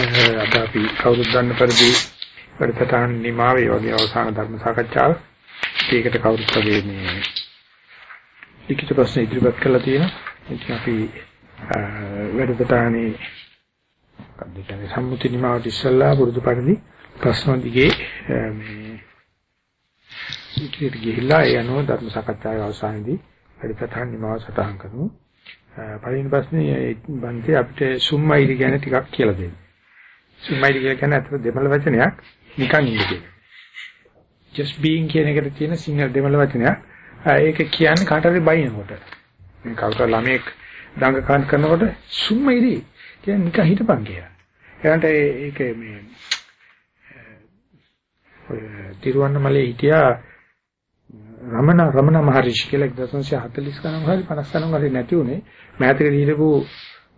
අද අපි කවුරුත් දන්න පරිදි වැඩසටහන් නිමාවේ වගේ අවසාන ධර්ම සාකච්ඡාව. ඒකට කවුරුත් වගේ මේ ලිඛිත ප්‍රශ්න ඉදිරිපත් කළා තියෙනවා. ඉතින් අපි වැඩසටහනේ කද්දිකේ සම්මුති නිමාවට ඉස්සල්ලා පුරුදු පරිදි ප්‍රශ්න දිගේ මේ ඉදිරියට ගිහිල්ලා ඒ අනුව ධර්ම සාකච්ඡාවේ අවසානයේදී වැඩසටහන් නිමාව සටහන් කරමු. පළවෙනි ප්‍රශ්නේ බන්ති අපිට සුම්මයිරි ගැන ටිකක් කියලා දෙන්න. සුම්මයිරි කියන්නේ අතට දෙමළ වචනයක් නිකන් ඉන්නේ. just being කියන එකට තියෙන සිංහල දෙමළ වචනයක්. ඒක කියන්නේ කාටරි බයිනකොට. මේ කවුරු ළමෙක් දඟ කාන් කරනකොට සුම්මයිරි කියන්නේ නිකන් හිටපන් කියලා. ඒකට ඒක මේ ඔය තිරුවන්නමලේ හිටියා රමණ රමණ මහරිෂි කියලා 1940 ගණන් හරි 50 ගණන් හරි නැති උනේ මෑතක දීලපු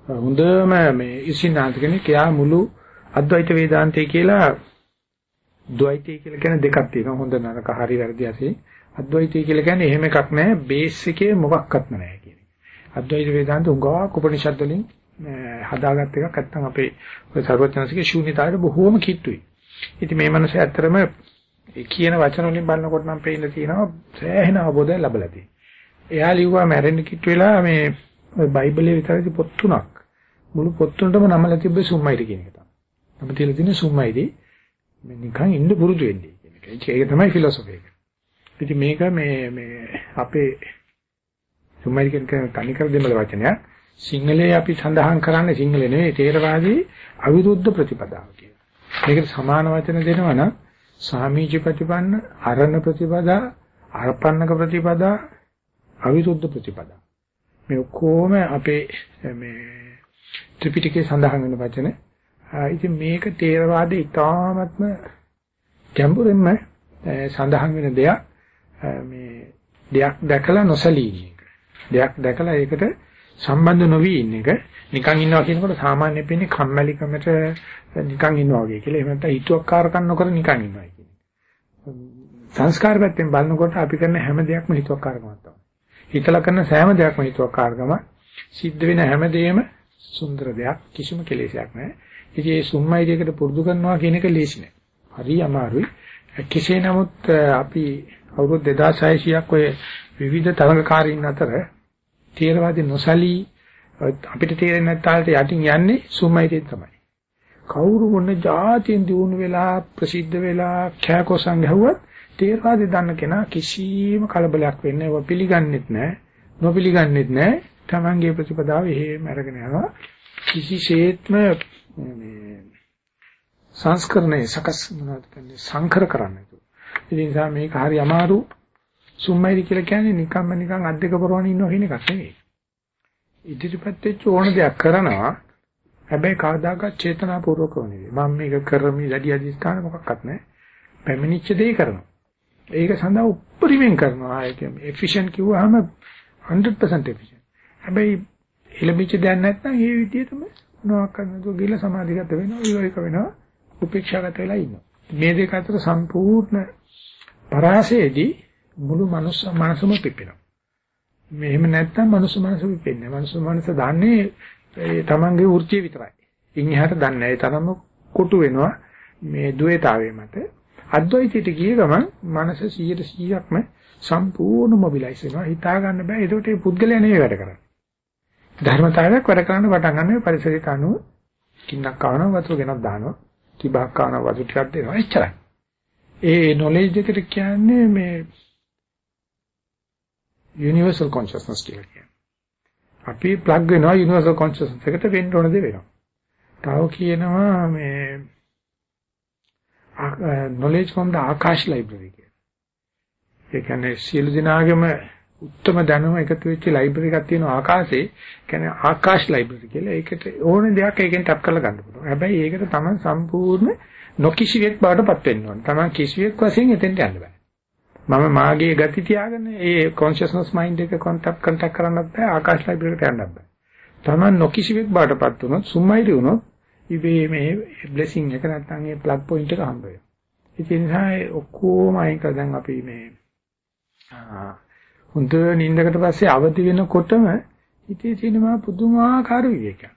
හොඳම මේ ඉසිනාන්ත කෙනෙක් එයා මුළු අද්වෛත වේදාන්තය කියලා ද්වෛතය කියලා කියන දෙකක් තියෙනවා. හොඳ නරක හරි වැරදි ඇසේ අද්වෛතය කියලා කියන්නේ එහෙම එකක් නැහැ බේස් එකේ මොකක්වත් නැහැ කියන එක. අද්වෛත වේදාන්ත උංගා කුපනිෂද් වලින් හදාගත්ත එකක්. නැත්තම් අපේ ඔය ਸਰවඥාන්සේගේ ශූන්‍යතාවයට බොහෝම කිට්ටුයි. ඉතින් මේ මනස ඇත්තරම ඒ කියන වචන වලින් බලනකොට නම් පේන්න තියෙනවා සෑහෙන අවබෝධයක් ලැබලා තියෙනවා. එයා ලිව්වා මැරෙන්න කිට් වෙලා මේ බයිබලයේ විතරයි පොත් තුනක්. මුළු පොත් තුනටම නමලා තිබ්බේ සුම්මයිද කියන එක තමයි. අපි තියලා තියෙන සුම්මයිදී මේ නිකන් ඉන්න පුරුදු වෙන්නේ කියන එක. ඒක තමයි ෆිලොසොෆි එක. ඉතින් මේක මේ මේ අපේ සුම්මයිද කියන තනිකර දෙමළ වචනයක්. සිංහලයේ අපි සඳහන් කරන්නේ සිංහලේ නෙවෙයි තේරවාදී අවිරුද්ධ ප්‍රතිපදාව කියලා. මේකට සමාන වචන දෙනවා නම් සාමීච ප්‍රතිපන්න, අරණ ප්‍රතිපදා, අර්පන්නක ප්‍රතිපදා, අවිරුද්ධ ප්‍රතිපදා. මේ ඔක්කොම අපේ මේ ත්‍රිපිටකයේ සඳහන් වෙන වචන. ඉතින් මේක තේරවාදයේ ඉතාමත්ම ගැඹුරින්ම සඳහන් වෙන දෙයක්. මේ දෙයක් දැකලා නොසලී ඉන්න එක. දෙයක් දැකලා ඒකට සම්බන්ධ නොවි ඉන්න එක. නිකන් ඉන්නවා කියනකොට සාමාන්‍ය වෙන්නේ කම්මැලිකමට නිකන් ඉන්නවා වගේ කියලා. එහෙම නැත්නම් හිතුවක්කාරකම් නොකර නිකන් ඉන්නවා කියන්නේ. සංස්කාර පැත්තෙන් බලනකොට අපි කරන හැම දෙයක්ම හිතුවක්කාරකමක් තමයි. හිතලා කරන සෑම දෙයක්ම හිතුවක්කාරකම සිද්ධ වෙන හැම දෙයක්ම සුන්දර දෙයක් කිසිම කෙලෙසයක් නැහැ. ඉතින් මේ සුම්මයි දෙකට පුරුදු කරනවා කියන එක ලේසි නෑ. හරි අමාරුයි. කෙසේ නමුත් අපි අවුරුදු 2600ක් ඔය විවිධ තරඟකාරීන් අතර තේරවාදී නොසලී අපිට තේරෙන්නේ නැත්තාලට යටින් යන්නේ සුම්මයිතේ තමයි. කවුරු මොන જાතියෙන් දිනු වෙලා ප්‍රසිද්ධ වෙලා කෑකොසන් ගැහුවත් තේරවාදී දන්න කෙනා කිසිම කලබලයක් වෙන්නේ නැහැ. පිළිගන්නෙත් නැහැ. නොපිළිගන්නෙත් නැහැ. Tamange ප්‍රතිපදාව එහෙම අරගෙන යනවා. කිසිසේත්ම මේ සංස්කරණය සකස් මොනවද කියන්නේ සංකර කරන්නේ. ඒ නිසා මේක හරි අමාරු සුම්මයිරි කියලා කියන්නේ නිකම්ම නිකන් අද්දක පොරවන ඉන්නව කියන එකක් නෙවෙයි. ඉදිරිපත් වෙච්ච ඕන දෙයක් කරනවා හැබැයි කවදාකවත් චේතනාපූර්වකව නෙවෙයි. මම මේක කරමි වැඩි අධිස්ථාන මොකක්වත් නැහැ. පැමිණිච්ච දේ කරනවා. ඒක සඳහා උපරිමයෙන් කරනවා. ඒක එෆිෂන්ට් කිව්වහම 100% එෆිෂන්ට්. හැබැයි එළඹිච්ච දෙයක් නැත්නම් ඒ විදිහටම මොනවක් කරන්නද කියලා සමාධිගත වෙනවා, විවේක වෙනවා, උපේක්ෂාගත වෙලා ඉන්නවා. මේ දෙක අතර සම්පූර්ණ පරාසයේදී මුළු මනුස්ස මනසම පිපෙනවා. මෙහෙම නැත්නම් මනුස්ස මනස පිපෙන්නේ. මනුස්ස මනස දන්නේ ඒ තමන්ගේ වෘත්තිය විතරයි. ඉන් එහාට දන්නේ නැහැ. ඒ තරම්ම කොටු වෙනවා මේ ද්වේතාවයේ මත. අද්වෛතයට ගිය ගමන් මනස 100%ක්ම සම්පූර්ණ මොබිලයිස් වෙනවා. හිතා ගන්න බෑ. ඒකට මේ පුද්ගලයා නෙවෙයි වැඩ කරන්නේ. ධර්මතාවයක් වැඩ කරන්න පටන් ගන්න පරිසරයට අනුව කින්නක් කවනවා වතුර ගෙනත් දානවා. තිබක් කවනවා වතුර ටිකක් දෙනවා. එච්චරයි. ඒ නොලෙජ් එකට කියන්නේ මේ universal consciousness කියලා කියන්නේ. අපි ප්ලග් වෙනවා යුනිවර්සල් කොන්ෂස්නස් එකට වෙන්න ඕන දේ වෙනවා. තව කියනවා මේ knowledge from the ආකාශ library කියලා. ඒ කියන්නේ සියලු දිනාගෙම උත්තරම දැනුම එකතු වෙච්ච ලයිබ්‍රරි එකක් තියෙනවා ආකාශේ. කියන්නේ ආකාශ ලයිබ්‍රරි කියලා. ඒකට ඕන දෙයක් ඒකෙන් ටැප් කරලා ගන්න පුළුවන්. හැබැයි ඒකට තමයි සම්පූර්ණ නොකිසිවෙක් බවට පත් වෙන්න ඕන. තමයි කිසිවෙක් වශයෙන් එතෙන්ට යන්න බෑ. මම මාගේ ගති තියාගෙන ඒ කොන්ෂස්නස් මයින්ඩ් එක කොන්ටැක්ට් කන්ටැක්ට් කරන්නත් බෑ ආකාශ ලයිබ්‍රරියට යන්නත් බෑ. Taman නොකිසිවෙක් බාටපත් වුණොත් සුම්මයිරි වුණොත් ඉබේ මේ බ්ලෙසිං එක නැත්තම් ඒ ප්ලග් පොයින්ට් එක හම්බ වෙනවා. ඒ නිසා ඔක්කොම අයින් කර දැන් අපි මේ හොඳ නිින්දකට පස්සේ අවදි වෙනකොටම හිතේ තියෙනවා පුදුමාකාර විවේකයක්.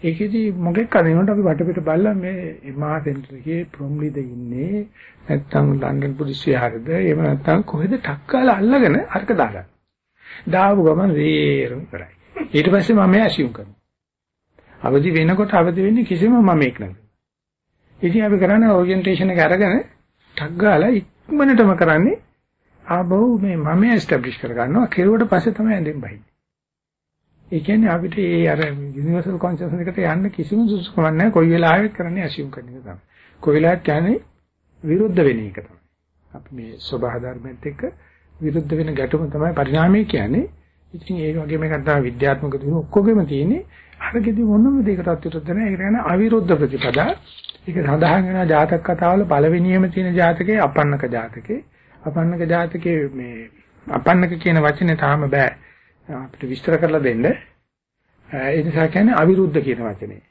ඒකෙදි මොකෙක් කදිනකොට අපි වටපිට බලලා මේ මහා සෙන්ටර් එකේ ප්‍රොම්ලිද ඉන්නේ නැත්නම් ලන්ඩන් පොලිස් විහාරද එහෙම නැත්නම් කොහෙද ටක් ගාලා අල්ලගෙන අරක දාගන්න. දාපු ගමන් වේරම කරයි. ඊට පස්සේ මම ඇසියුම් කරනවා. අවදි වෙනකොට අවදි වෙන්නේ කිසිම මම එක් නැත. ඉතින් අපි කරන්නේ ඔරියන්ටේෂන් එක අරගෙන ටක් ගාලා ඉක්මනටම කරන්නේ ආබෝ මේ මම එස්ටැබ්ලිෂ් කරගන්නවා කෙරුවට පස්සේ තමයි ඇඳෙන් බහින්නේ. ඒ කියන්නේ අපිට ඒ අර යුනිවර්සල් කොන්ෂස්නස් එකට යන්න කිසිම සුසුකමක් නැහැ. කොයි වෙලාවෙත් කරන්නේ ඇසියුම් කරන එක තමයි. කොයි වෙලාවත් කියන්නේ විරුද්ධ වෙන එක තමයි. අපි මේ ස්වභාව ධර්මෙත් එක්ක විරුද්ධ වෙන ගැටුම තමයි පරිණාමය කියන්නේ. ඉතින් ඒ වගේම එකක් තමයි විද්‍යාත්මක දිනු ඔක්කොගෙම තියෙන්නේ. අරගෙදි මොනම දෙයකටත් විරුද්ධ නැහැ. ඒක කියන්නේ අවිරුද්ධ ප්‍රතිපදා. ඒක සඳහන් වෙනවා ජාතක කතාවල පළවෙනියම තියෙන ජාතකයේ අපන්නක ජාතකේ. අපන්නක ජාතකයේ මේ අපන්නක කියන වචනේ තාම බෑ අපිට විස්තර කරලා දෙන්න. ඒ නිසා කියන්නේ අවිරුද්ධ කියන වචනේ.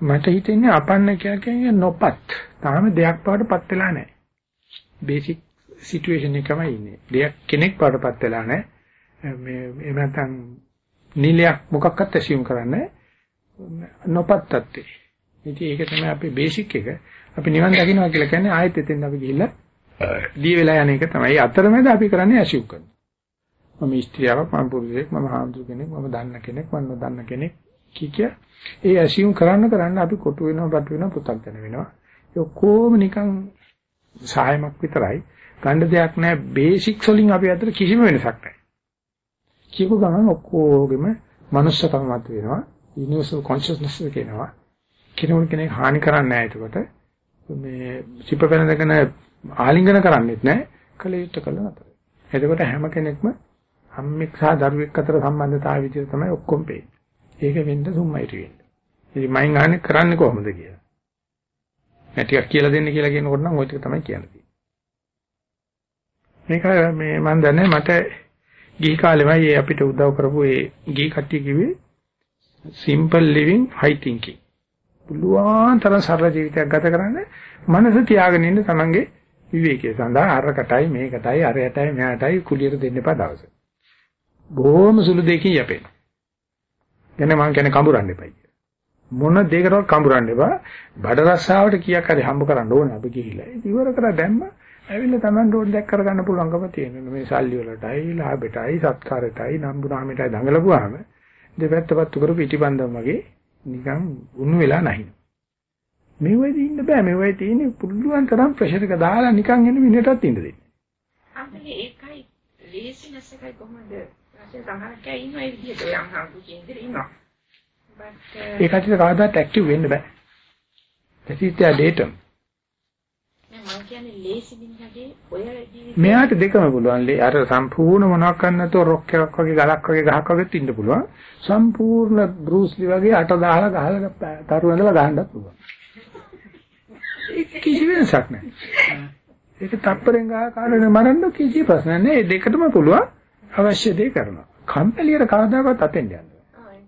මට හිතෙන්නේ අපන්න කියන්නේ නොපත්. තාම දෙයක් බවටපත් වෙලා නැහැ. බේසික් සිටුේෂන් එකමයි ඉන්නේ. දෙයක් කෙනෙක් බවටපත් වෙලා නැහැ. මේ එහෙම නැත්නම් නිලයක් මොකක්වත් ඇසියුම් කරන්නේ නොපත් තත්ත්වේ. ඉතින් ඒක තමයි අපේ බේසික් එක. අපි නිවන් දකින්නවා කියලා කියන්නේ ආයෙත් එතෙන් අපි ගිහිල්ලා දී වෙලා යන එක තමයි. අතරමැද අපි කරන්නේ ඇසියුම් කරනවා. මම ස්ත්‍රියක් මම පුරුෂයෙක් මම හාමුදුර කෙනෙක් මම දන්න කෙනෙක් මම නොදන්න කෙනෙක් කිය ඒ ඇසියුම් කරන්න කරන්න අපි කොටු වෙනවා පටු වෙනවා පුතක් දැන වෙනවා. ඒ ඔක්කොම නිකන් සායමක් විතරයි. ගන්න දෙයක් නැහැ. බේසික්ස් වලින් අපි අතර කිසිම වෙනසක් නැහැ. කියපු ගමන් ඔක්කොගෙම මනුස්සකම මත වෙනවා. යුනිවර්සල් කොන්ෂස්නස් එක එනවා කෙනෙකුට කෙනෙක් හානි කරන්නේ නැහැ. එතකොට මේ සිප වෙනදගෙන ආලිංගන කරන්නේත් නැහැ කලියුත් කළ නතර එතකොට හැම කෙනෙක්ම අම්මෙක් සහ දරුවෙක් අතර සම්බන්ධතාවය විදිහට තමයි ඔක්කොම පේන්නේ. ඒක වෙන්න සුම්මයිට වෙන්න. ඉතින් මයින් අහන්නේ කරන්නේ කොහොමද කියලා. මම ටිකක් කියලා දෙන්න කියලා කියනකොට නම් ওই ටික තමයි කියන්නේ. මේක මේ මම දන්නේ මට ගිහි කාලෙමයි අපිට උදව් කරපු ඒ ගිහි කට්ටිය කිව්වේ simple living high thinking. පුළුවන් තරම් සරල ජීවිතයක් ගත කරන්න මනස තියාගෙන ඉන්න තමන්ගේ විවේකයේ සඳහා අරකටයි මේකටයි අරයටයි මෙයාටයි කුලියට දෙන්න එපා දවසේ. බොහොම සුළු දෙකකින් යැපෙන. එන්නේ මං කියන්නේ කඹරන්න එපයි. මොන දෙයකටවත් කඹරන්න එපා. බඩ රස්සාවට කීයක් හරි හම්බ කරන්න ඕනේ අපි ගිහිල්ලා. ඉවර කරලා දැම්ම ඇවිල්ලා Taman රෝඩ් දෙයක් කරගන්න පුළුවන්කම තියෙනවා. මේ සල්ලි වලටයි, ලාභෙටයි, සත්කාරයටයි, නම්බුනාමෙටයි දඟලපුවාම දෙපැත්ත පත්තු කරු පිටිබන්දම් වගේ නිකන් උණු වෙලා නැහැ. මේ වෙදී ඉන්න බෑ. මේ වෙදී තියෙන්නේ පුළුවන් තරම් ප්‍රෙෂර් එක දාලා නිකන් එන මිනිහටත් ඉන්න දෙන්න. අම්මේ ඒකයි ලේසිනස් එකයි කොහොමද වශයෙන් සමහරක් අය ඉන්නවා ඒ විදිහට ඔය අහංගු කේන්දරේ ඉන්නවා. but ඒ කටියට කවදාවත් ඇක්ටිව් වෙන්න බෑ. that is their datum. කියන්නේ මෙයාට දෙකම පුළුවන්. අර සම්පූර්ණ මොනවක් කරන්නතෝ රොක් එකක් වගේ ගලක් වගේ ගහක් වගේත් ඉන්න පුළුවන්. සම්පූර්ණ බෲස්ලි වගේ අට දාලා ගහලා තරු ඇඳලා ගහන්නත් පුළුවන්. කිසි වෙනසක් නැහැ. ඒක තප්පරෙන් ගහ කාරණේ මරන්න කිසි ප්‍රශ්නයක් නැහැ. ඒ දෙකටම පුළුවන්. අවශ්‍ය දේ කරනවා. කම්මැලියට කවදාකවත් අතෙන් යන්න බෑ.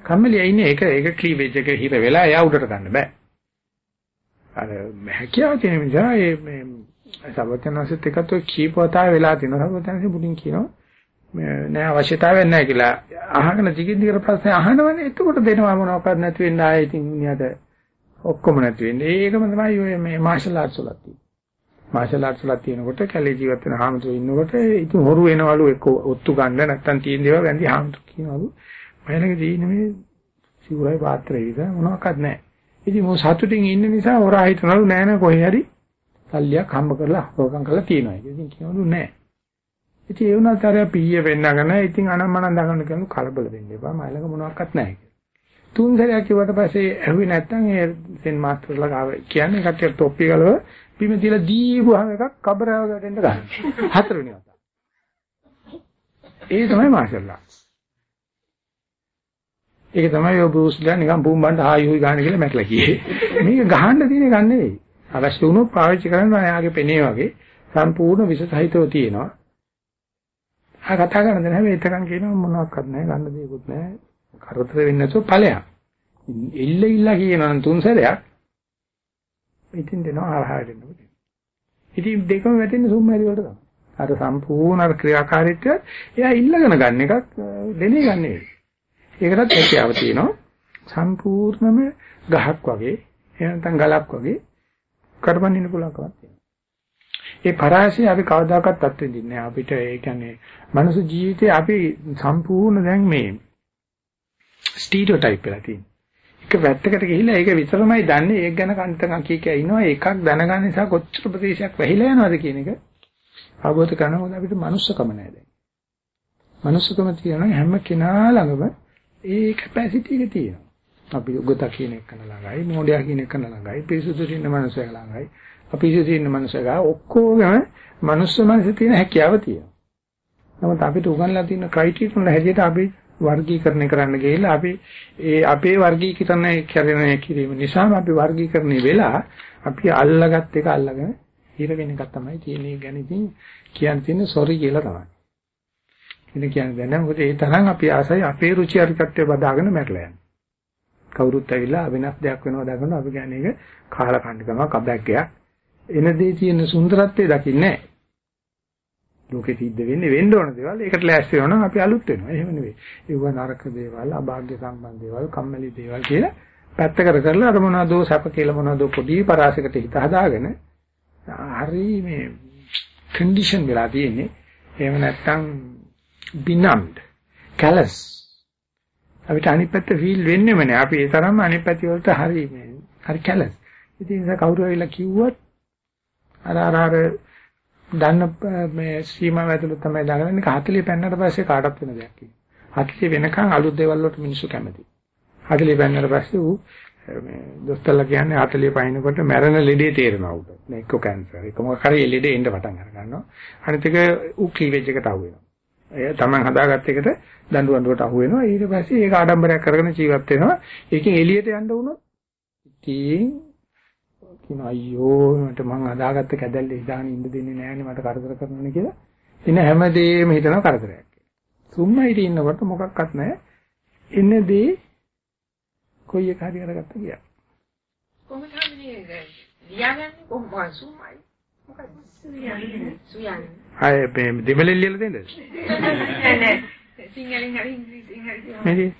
කම්මැලිය ඉන්නේ ඒක ඒක ක්ලීවේජ් එක හිර වෙලා එයා උඩට ගන්න බෑ. අර හැකියාව තියෙන නිසා මේ සබතනසෙත් එකත් ඔය කීපවතාව වෙලා තියෙනවා. සබතනසෙ මුලින් කියනවා නෑ අවශ්‍යතාවයක් නෑ කියලා අහගෙන දිගින් දිගට ප්‍රශ්න අහනවනේ එතකොට දෙනවා මොනවක්වත් නැති වෙන්න ආයේ ඉතින් මිනිහට ඔක්කොම නැති වෙන්නේ. ඒකම තමයි ඔය මේ මාෂල් ආර්ට්ස් වලත් තියෙන්නේ. මාෂල් ආර්ට්ස් වල තියෙනකොට කැලේ ජීවත් වෙන හාමුදුරු ඉන්නකොට ඉතින් හොරු වෙනවලු එක්ක ඔත්තු ගන්න නැත්තම් තියෙන දේවල් වැන්දි හාමුදුරු කියනවලු මයිලක තියෙන මේ සිවුරයි පාත්‍රය විතර මොනවාක්වත් නැහැ. ඉතින් මො සතුටින් ඉන්න නිසා හොරා හිතනවලු නෑ නෑ කොහේ හරි සල්ලියක් හම්බ කරලා හොරකම් කරලා තියෙනවා. ඉතින් කියනවලු නෑ. ඉතින් ඒ වුණාට අර පීය වෙන්නගෙන ඉතින් අනම්මනම් දඟන්න කියනු කලබල වෙන්න එපා. මයිලක මොනවාක්වත් නැහැ. තුන් සැරයක් කිව්වට පස්සේ ඇහුවේ නැත්තම් ඒ සෙන් මාස්ටර්ලා ගාව කියන්නේ කට්ටිය තොප්පි ගලව බිම තියලා දීපුවාම එකක් කබරව ගැටෙන්න ගන්න. හතරවෙනි වතාව. ඒ තමයි මාෂල්ලා. ඒක තමයි ඔය බෲස්ලා නිකන් බූම් බණ්ඩ හායි හුයි ගන්න කියලා මැකලා කියේ. මේක ගහන්න තියෙන එකක් නෙවෙයි. අවශ්‍ය වුණොත් පාවිච්චි කරන්න එයාගේ පෙනේ වගේ සම්පූර්ණ විස සහිතව තියෙනවා. ආ කතා කරන්නේ නැහැ මේ එතකන් කියනවා මොනවත් නැහැ ගන්න දෙයක්වත් නැහැ. කරදර වෙන්නේ නැතුව ඵලයක්. ඉල්ල ඉල්ල කියනවා තුන් සැරයක් ඉතින් දෙනවා ආහාර දෙන්න. ඉතින් දෙකම වැටෙන්නේ සුම්මැරි වලට තමයි. අර සම්පූර්ණ අර ක්‍රියාකාරීත්වය එයා ඉල්ලගෙන ගන්න එකක් දෙන්නේ ගන්න නෙවෙයි. ඒකටත් හැකියාව තියෙනවා. සම්පූර්ණම ගහක් වගේ එහෙම නැත්නම් ගලක් වගේ කරපන්නින්න පුළුවන්කමක් තියෙනවා. ඒ පරාසය අපි කවදාකවත් අත්විඳින්නේ නැහැ. අපිට ඒ කියන්නේ මනුස්ස ජීවිතේ අපි සම්පූර්ණ දැන් මේ ස්ටීරියෝටයිප් වෙලා තියෙනවා. එක වැත්තකට ගිහිල්ලා ඒක විතරමයි දන්නේ. ඒක ගැන කන්තක කී කිය ඉනවා. එකක් දැනගන්න නිසා කොච්චර ප්‍රදේශයක් වැහිලා යනවද කියන එක අවබෝධ කරගන්න මොකද අපිට මනුස්සකම නැහැ දැන්. මනුස්සකම තියෙන හැම කෙනා ළඟම ඒ කැපැසිටි එක තියෙනවා. අපි උගත කියන එක ළඟයි, මොඩියා කියන එක ළඟයි, පිරිසුදු ඉන්න මනුස්සයා ළඟයි, අපිරිසුදු ඉන්න මනුස්සයා ඔක්කොගම මනුස්ස මනසේ තියෙන හැකියාව තියෙනවා. නමුත් අපිට උගන්ලා තියෙන ක්‍රයිටීරියන් වල හැටියට අපි වර්ගීකරණය කරන්න ගිහිල්ලා අපි ඒ අපේ වර්ගීකරණය කරන කිරීම නිසා අපි වර්ගීකරණය වෙලා අපි අල්ලගත් එක අල්ලගෙන හිර වෙන එක තමයි තියෙන්නේ ගැන ඉතින් කියන්න තියෙන්නේ සෝරි කියලා තමයි. ඉතින් කියන්නේ දැන් මොකද ඒ තරම් අපි ආසයි අපේ රුචි අරුචිකත්වය බදාගෙන මැරලා යනවා. කවුරුත් ඇවිල්ලා වෙනස් දෙයක් වෙනවා දකින්න අපි කියන්නේ ඒක කාලා කණ්ඩකම කබැක්කයක්. එන දේ තියෙන සුන්දරත්වය දකින්නේ නැහැ. ලෝකෙ සිද්ධ වෙන්නේ වෙන්න ඕන දේවල් ඒකට ලෑස්ති වෙනවා නම් අපි අලුත් වෙනවා. එහෙම නෙවෙයි. ඒව නරක දේවල්, අභාග්‍ය සම්බන්ධ දේවල්, කම්මැලි දේවල් කියලා පැත්තකට කරලා අර මොනවදෝ සැප කියලා මොනවදෝ පොඩි පරාසයකට හිත හදාගෙන හරි මේ කන්ඩිෂන් වෙලා තියෙන්නේ. එහෙම නැත්නම් බිනම්ඩ්, කැලස්. අපිට අනිත් පැත්ත ෆීල් වෙන්නේම නෑ. අපි ඒ තරම්ම අනිත් පැති වලට හරි මේ හරි කැලස්. ඉතින් ඒක කවුරු ඇවිල්ලා කිව්වත් අර අර අර දන්න මේ සීමාව ඇතුළත තමයි දාගන්නේ 40 පෙන්නට පස්සේ කාටවත් වෙන දෙයක් නෙවෙයි. 40 වෙනකන් අලුත් දේවල් වලට මිනිස්සු කැමතියි. 40 පෙන්නට පස්සේ ඌ මේ දොස්තරලා කියන්නේ 40 පයින්නකොට මැරෙන ලෙඩේ තේරෙනවා උට. මේ එක්ක කැන්සර්. ඒක මොකක් හරි ලෙඩේ එන්න පටන් අර ගන්නවා. අනිත් එක ඌ ක්ලීවේජ් එකට අහු වෙනවා. ඒ තමන් හදාගත්ත එකට දඬු වඬුවට අහු වෙනවා. ඊට පස්සේ ඒක ආඩම්බරයක් කරගෙන ජීවත් වෙනවා. ඒකෙන් එළියට යන්න වුණොත් ඉතින් කියන අයියෝ මට මං හදාගත්ත කැදල්ල ඉදාන ඉන්න දෙන්නේ නැහැනේ මට කරදර කරනවනේ කියලා. ඉතින් හැමදේම හිතනවා කරදරයක් කියලා. සුම්මයිට ඉන්නකොට මොකක්වත් නැහැ. ඉන්නදී කොයි එක හරි අරගත්ත ගියා. කොහොමද හන්නේ ලියාගන්නේ කොහොමද සුම්මයි? මොකද සුයන්නේ සුයන්නේ. අය මේ දෙමළෙන් ලියලා දෙන්නද? නෑ නෑ. සිංහලෙන් හරි ඉංග්‍රීසියෙන් හරි.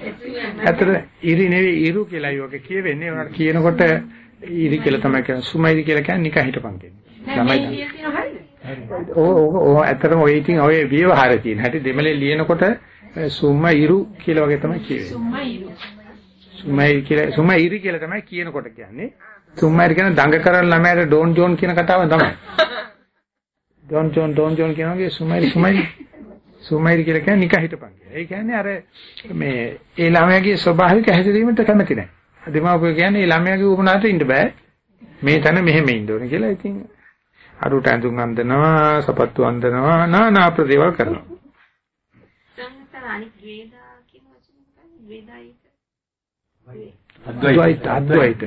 ඇත්තට ඉරි නෙවෙයි ඉරු කියලා යෝගේ කියවෙන්නේ. ඒකට කියනකොට ඉරි කියලා තමයි කියන්නේ. සුමයිරි කියලා කියන්නේ නිකන් හිටපන් කියන්නේ. ඇත්තටම ඔය ඉතින් ඔය විවහාරය තියෙන හැටි දෙමළේ ලියනකොට සුමයිරු කියලා වගේ තමයි කියවෙන්නේ. සුමයිරි කියලා සුමයිරි කියලා තමයි කියනකොට කියන්නේ. සුමයිරි කියන දඟ කරන ළමයාට ඩෝන් ජෝන් කියන කතාව තමයි. ඩෝන් ජෝන් ඩෝන් ජෝන් කියනවාගේ සුමයිරි සුමයිරි සුමයිරි කියලා කියන්නේ නිකන් හිටපන් කියලා. ඒ කියන්නේ අර මේ ඒ ළමයාගේ ස්වභාවික හැසිරීමට කැමති නැහැ. දෙමාපිය කියන්නේ ඒ ළමයාගේ උපනාට ඉන්න බෑ. මේ තැන මෙහෙම ඉන්න ඕනේ කියලා. ඉතින් අරුට ඇඳුම් අඳිනවා, සපත්තු අඳිනවා, නානා ප්‍රදේවල් කරනවා. සංතර අනිත් වේදා කියන වචනේ වේදායික. අද්වෛත අද්වෛත.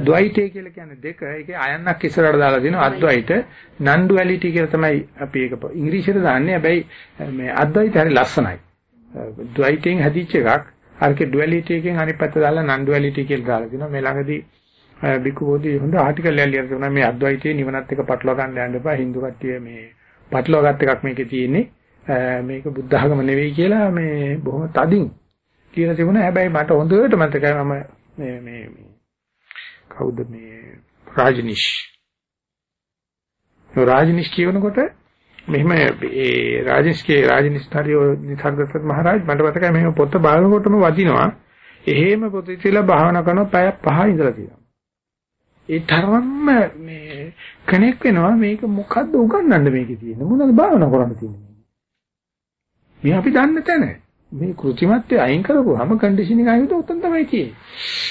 ද්වෛතය කියලා කියන්නේ දෙක. ඒකේ අයන්නක් ඉස්සරහට දාලා දිනවා අද්වෛත. නන් ඩුවැලිටි කියලා තමයි අපි ඒක ඉංග්‍රීසියට දාන්නේ. හැබැයි මේ අද්වෛත හරි ලස්සනයි. ද්වෛතයෙන් හැදිච්ච එකක්. අරකේ ඩුවැලිටි එකෙන් අනිත් පැත්ත දාලා නන් ඩුවැලිටි කියලා දාලා දිනවා. මේ ළඟදී බිකු බෝධි හොඳ ආටිකල් එකක් ලියලා තිබුණා මේ අද්වෛතයේ නිවනත් එක්ක පටලවා ගන්න යන්න එපා. Hindu කට්ටිය මේ පටලවා ගත් එකක් මේකේ තියෙන්නේ. මේක බුද්ධ ආගම නෙවෙයි කියලා මේ බොහොම තදින් කියලා තිබුණා. හැබැයි මට හොඳට මතකයි මම මේ මේ කවුද මේ රාජනිෂ්? රාජනිෂ් කියනකොට මෙහෙම ඒ රාජනිෂ්ගේ රාජනිෂ්ඨාරියෝ නිසර්ගත මහරජ මට මතකයි මෙහෙම පොත බලනකොටම වදිනවා. එහෙම පොත ඉතිලා භාවනා කරන පැය පහ ඉඳලා තියෙනවා. ඒ තරම්ම මේ කනෙක් වෙනවා මේක මොකද්ද උගන්වන්න මේකේ තියෙන්නේ? මොනවද භාවනා කරන්න තියෙන්නේ? මේ අපි දන්න තැන. මේ කෘතිමත්ය අයින් කරපුවාම කන්ඩිෂනින් ආයෙත් උතන් තමයි තියෙන්නේ.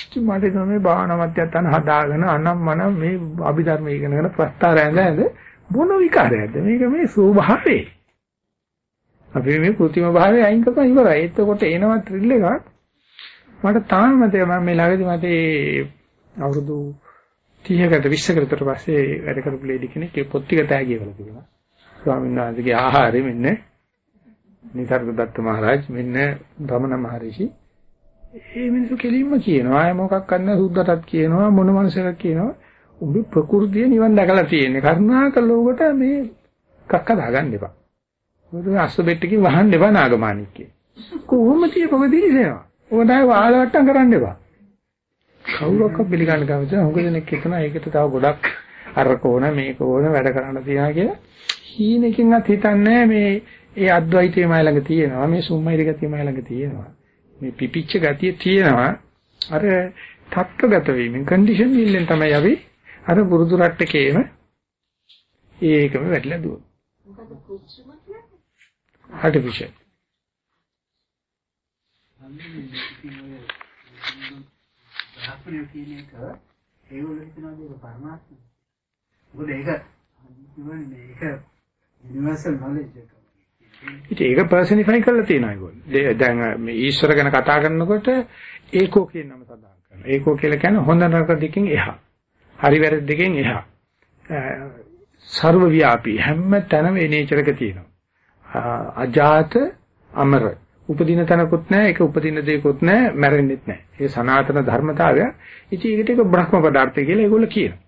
ඉතින් මට තමයි භාවනා මධ්‍යස්ථාන හදාගෙන අනම් මනම් මේ අභිධර්ම ඉගෙනගෙන ප්‍රස්තාර ඇඳ ඇඳ මොන විකාරයක්ද මේක මේ ස්වභාවයේ. අපි මේ කෘතිම භාවය අයින් කරපුවා ඉවරයි. එතකොට එනවා ත්‍රිල් එකක්. මට තාම මතකයි මම මේ ළඟදී මට අවුරුදු 30කට 20කට විතර පස්සේ වැඩ කරපු ලේඩි කෙනෙක් ඒ පොත් ටික තෑගිය කරලා තිබුණා. ස්වාමීන් වහන්සේගේ ආහාරෙ මෙන්න නිසර්ග දත්ත මහරජ මෙන්න රමණ මහරිෂි මේ මිනිස්සු කෙලින්ම කියනවා අය මොකක් කරන්න සුද්ධටත් කියනවා මොන මනුස්සයෙක් කියනවා උඹ ප්‍රകൃතිය නිවන් දැකලා තියෙන්නේ කරුණාකර ලෝකට මේ කක්ක දාගන්න එපා මොකද අස්ස බෙට්ටකින් වහන්න එපා නාගමාණික්කේ කොහොම තියපොක දිලිසෙනවා. ඔබ තමයි වාලවට්ටම් කරන්න එපා. කවුරක්වත් පිළිගන්න කැමති නැහැ. හුඟ දෙනෙක් හිතනවා ඒකට තව ගොඩක් අරක ඕන මේක ඕන වැඩ කරන්න තියනවා කියලා. හීනකින්වත් හිතන්නේ මේ ඒ අද්වෛතය මයි ළඟ තියෙනවා. මේ සුම්මයිරි ගතිය මයි ළඟ තියෙනවා. මේ පිපිච්ච ගතිය තියෙනවා. අර තත්ත්වගත වීමෙන් කන්ඩිෂන් වීමෙන් තමයි අපි අර පුරුදු රට්ටකේම ඒකම වැටලා දුවන්නේ. මොකද කුච්චුම කියන්නේ? artificial. බ්‍රහ්මණය කියන එක ඒගොල්ලෝ හිතනවා ඒක පරමාර්ථය. මොකද ඒක කියන්නේ මේක යුනිවර්සල් නොලෙජ් එක. ඉතින් ඒක පර්සනිෆයි කරලා තියෙනවා ඒගොල්ලෝ. දැන් මේ ඊශ්වර ගැන කතා කරනකොට ඒකෝ කියන නම සඳහන් කරනවා. ඒකෝ කියලා කියන්නේ හොඳ නරක දෙකෙන් එහා. හරි වැරදි දෙකෙන් එහා. ਸਰව ව්‍යාපී හැම තැනම ඒ නේචර් එක තියෙනවා. අජාත අමර උපදින තැනකුත් නැහැ ඒක උපදින දෙයක්කුත් නැහැ මැරෙන්නෙත් නැහැ. ඒ සනාතන ධර්මතාවය. ඉතින් ඒකට ඒක බ්‍රහ්ම පදාර්ථය කියලා ඒගොල්ලෝ කියනවා.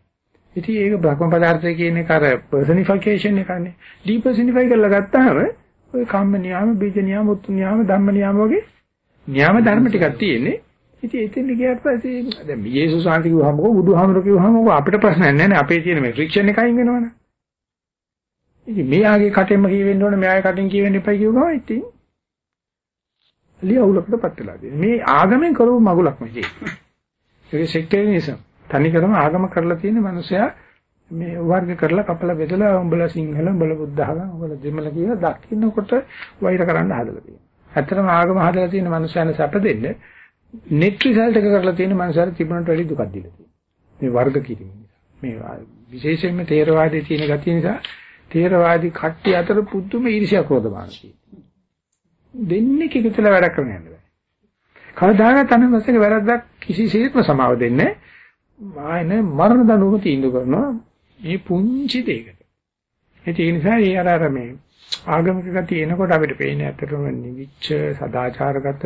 ඉතින් ඒක බ්‍රහ්ම පදාර්ථය කියන එක අර පර්සනිෆිකේෂන් එකනේ. ඩීපර්සනිෆයි කරලා ගත්තාම ඔය කම්ම නියාම, බීජ නියාම, උත්තු නියාම, ධම්ම නියාම වගේ නියාම ධර්ම ටිකක් තියෙන්නේ. ඉතින් එතෙන් ගියාට පස්සේ දැන් යේසුස් වහන්සේ කිව්වහම බුදුහාමර කිව්වහම අපිට ප්‍රශ්නයක් නැහැ නේ. අපේ තියෙන මේ ෆ්‍රික්ෂන් එක අයින් වෙනවනේ. ඉතින් මෙයාගේ කටෙන්ම කියවෙන්න ඕනේ, මෙයාගේ කටෙන් කියවෙන්න එපා කිව්වම ඉතින් ලියවුලකටපත් වෙලා තියෙනවා. මේ ආගමෙන් කරපු මගුලක් නෙවෙයි. ඒක සෙක්ටේරියනිසම්. තනිකරම ආගම කරලා තියෙන මිනිසයා මේ වර්ග කරලා කපලා බෙදලා උඹලා සිංහල උඹලා බුද්ධ ආගම උඹලා දෙමළ කියලා දකින්නකොට වෛර කරන්න හදලා තියෙනවා. ඇත්තටම ආගම හදලා තියෙන මිනිසයන් සැප දෙන්න net result එක කරලා තියෙන මිනිසාර තිබුණට වැඩි දුකක් දීලා තියෙනවා. මේ වර්ග කිරීම නිසා. මේ විශේෂයෙන්ම තේරවාදයේ තියෙන ගතිය නිසා තේරවාදී කට්ටිය අතර පුදුම ඊර්ෂ්‍යා ක්‍රෝධමාන තියෙනවා. දෙන්නේ කිකුතල වැඩ කරන්න යන්න බෑ. කවදාකවත් අනවශ්‍ය වැරද්දක් කිසිසේත්ම සමාව දෙන්නේ නැහැ. ආයන මරණ දඬුවම තීන්දුව කරනවා මේ පුංචි දෙයකට. ඒ නිසා ඒ අර අර මේ ආගමික ගතිය එනකොට අපිට පේන්නේ ඇත්තටම නිවිච්ච සදාචාරගත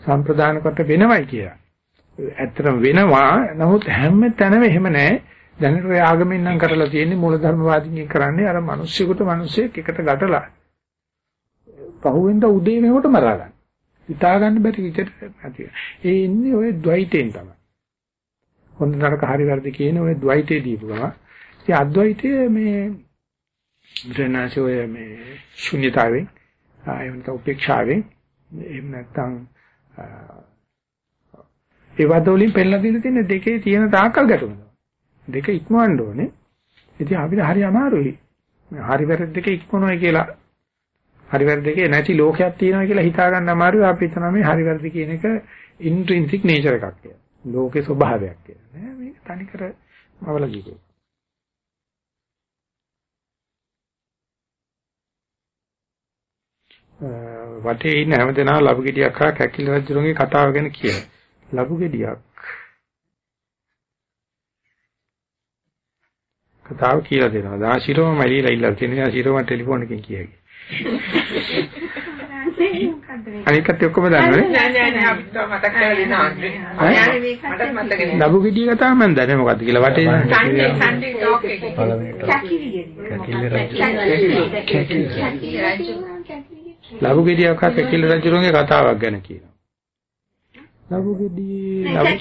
සම්ප්‍රදානකට වෙනවයි කියලා. ඇත්තටම වෙනවා. නමුත් හැම තැනම එහෙම නැහැ. දැනට ඔය ආගමෙන් නම් කරලා තියෙන්නේ මූලධර්මවාදීන් කරන්නේ අර මිනිස්සුෙකුට මිනිස්සෙක් එකට ගැටලා පහුවෙන්ද උදේ වෙනකොට මරා ගන්න. හිතා ගන්න බැරි විදිහට නැති. ඒ ඉන්නේ ওই ද්වෛතයෙන් තමයි. හොඳ නරක හරි වැරදි කියන ওই ද්වෛතේ දීපු ගම. ඉතින් අද්වෛතයේ මේ බුදුනාසේ ඔය මේ ශුන්‍යතාවෙන් එහෙම නැත්නම් උපේක්ෂාවෙන් එහෙම නැත්නම් ඒ වදවලින් පෙන්නලා දීලා තියෙන දෙකේ තියෙන තාකල් ගැටුමක්. දෙක ඉක්මවන්න ඕනේ. ඉතින් අපිට හරි අමාරුයි. හරි වැරදි දෙක ඉක්මනොයි කියලා හරි වැරදි දෙකේ නැති ලෝකයක් තියෙනවා කියලා හිතා ගන්න අමාරුයි අපි හිතනවා මේ හරි වැරදි කියන එක ඉන්ට්‍රින්සික් නේචර් එකක් කියලා. ලෝකේ ස්වභාවයක් කියලා. නෑ මේක තනිකර අවලගිය එකක්. වටේ ඉන්න හැමදෙනා ලබු ගෙඩියක් හා කැකිලි රජුගේ කතාව ගැන කියන. ලබු ගෙඩියක් කතාව කියලා දෙනවා. දා ශිරෝම මැලිලා ඉල්ලලා තියෙන නිසා ශිරෝම ටෙලිෆෝන් එකෙන් කියයි. අනිකත් ඔක්කොම දන්නවනේ. නෑ නෑ නෑ අපිට මතක් කරලා දෙනවා. මට මතක නෑ. ලබු ගෙඩිය කතාව මම දන්නේ මොකද්ද කියලා වටේ සන්ඩේ සන්ඩේ ටෝක් එකේ. ලබු ගෙඩියක් හා කැකිලි රජුගේ කතාවක් ගැන කියනවා. ලබු ගෙඩියේ ලබු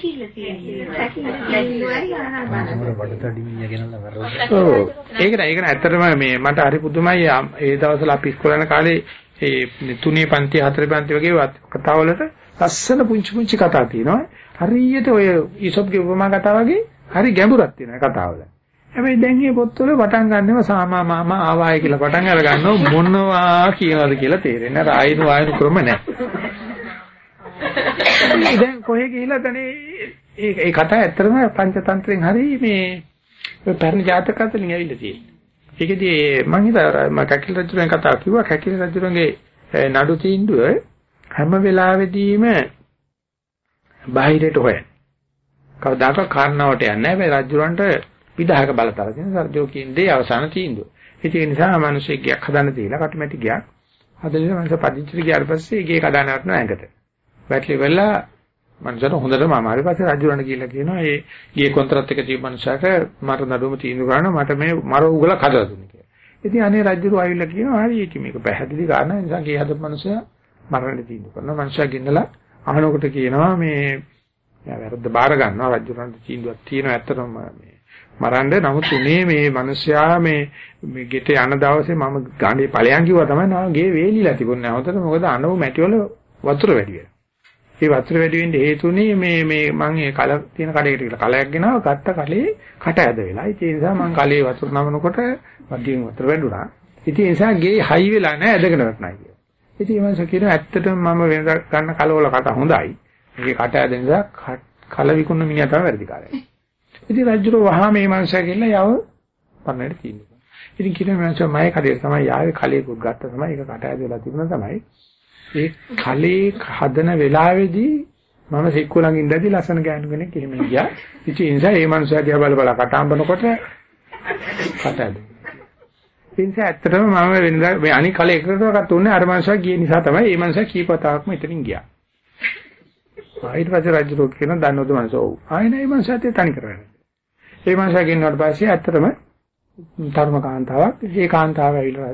ඔව් ඒක නෑ ඒක නෑ. ඇත්තටම මේ මට හරි පුදුමයි. ඒ දවස්වල අපි ඉස්කෝලේ යන කාලේ ඒ තුනේ පන්ති හතරේ පන්ති වගේ කතාවලට ලස්සන පුංචි පුංචි කතා තියෙනවා. හරියට ඔය ඊසොප්ගේ උපමා කතා වගේ හරි ගැඹුරක් තියෙනවා කතාවල හැබැයි දැන් මේ පොත්වල පටන් ගන්නව සාමා මාමා ආවාය කියලා පටන් අර ගන්නව මොනවා කියනවද කියලා තේරෙන්නේ නැහැ ආයෙත් ආයෙත් ක්‍රම නැහැ දැන් කොහෙ ගිහිලා තනේ ඒ ඒ කතා ඇත්තටම පංචතන්ත්‍රයෙන් හරි මේ ඔය පැරණි ජාතක අතරින් ඇවිල්ලා තියෙන්නේ. ඒකදී මම හිතා මම කැකිල රජුගෙන් කතා කිව්වා කැකිල රජුගේ නඩු තීන්දුව හැම වෙලාවෙදීම බාහිරට හොයන. කවදාක කාරණාවට යන්නේ නැහැ. රජුරන්ට විධායක බලතල තියෙන සර්ජෝ කියන දේ අවසාන තීන්දුව. ඒක නිසා මිනිස්සෙක් ගියක් හදන්න තියලා කටුමැටි ගියක්. හදලා මිනිස්සු පදිංචිට ගියාට පස්සේ ගේ කඩාන වටනවා ඇඟට. වැටලි වෙලා මනුස්සර හොඳටම අමාරු පස්සේ රජුරණ කියලා කියනවා ඒ ගියේ කොන්ත්‍රාත් එක තිබ්බ මනුස්සයාට මට නඩුවම තීන්දුව කරනවා මට මේ මර උගල කඩලා දුන්නේ කියලා. ඉතින් අනේ රජුරු ආවිල්ලා කියනවා හරි ඉතින් මේක පැහැදිලි ගන්න නිසා ගියේ හදපු මනුස්සයා මරණ තීන්දුව කරනවා. මනුෂයා ගෙන්නලා අහනකොට කියනවා මේ එයා වැරද්ද බාර ගන්නවා රජුරන්ට තීන්දුවක් තියෙනවා ඇත්තටම මේ මරන්න නමුත් උනේ මේ මිනිස්යා මේ මේ ගෙට යන දවසේ මම ගානේ ඵලයන් කිව්වා තමයි නා ගේ වේලිලා තිබුණේ නැවතට මොකද අනව මැටි වල වතුර වැඩි වෙනවා. ඒ වතුර වැඩි වෙන්න හේතුනේ මේ මේ මම ඒ කල තියෙන කඩේකට කියලා කලයක් ගෙනාවා ගත්ත කලේ කට ඇද වෙලා. ඒ නිසා මම කලේ වතුර නමනකොට වඩියෙන් වතුර වැඩුණා. ඉතින් ඒ නිසා ගේ හයි වෙලා නැහැ ඇදගෙන වැටුණා කියලා. ඉතින් මම කියනවා ඇත්තටම මම වෙනද ගන්න කලවල කට හොඳයි. මේකේ කට ඇද නිසා කල විකුණන මිනිහා තමයි වැඩිකාරය. ඉතින් රජුරෝ වහා මේ මනුස්සයා කියලා යව පන්නේට තියෙනවා. ඉතින් කියන මනුස්සයා මගේ කඩේ තමයි යාවේ කලයකුත් ගත්ත තමයි ඒක කට ඇද වෙලා තිබුණා තමයි. ඒ කලේ හදන වෙලාවේදී මම සික්කු ළඟ ඉඳදී ලස්සන ගෑනු කෙනෙක් එහෙම ගියා. ඉතින් ඒ නිසා මේ මනුස්සයා දිහා බල බල කටහඬනකොට කට ඇද. ඒ නිසා ඇත්තටම මම වෙනදා මේ අනික කලේ එකකටවත් උන්නේ අර මනුස්සයා ගිය නිසා තමයි මේ මනුස්සයා කීපතාවක්ම එතනින් ගියා. ඊට පස්සේ රජු කියන දන්නවද මනුස්සෝ? ඔව්. ආයෙ නෑ මේ මනුස්සයා තනි කරන්නේ. ඒ මනුස්සයා ගෙන්නවට පස්සේ ඇත්තටම ධර්ම කාන්තාවක් ඒ කාන්තාව ඇවිල්ලා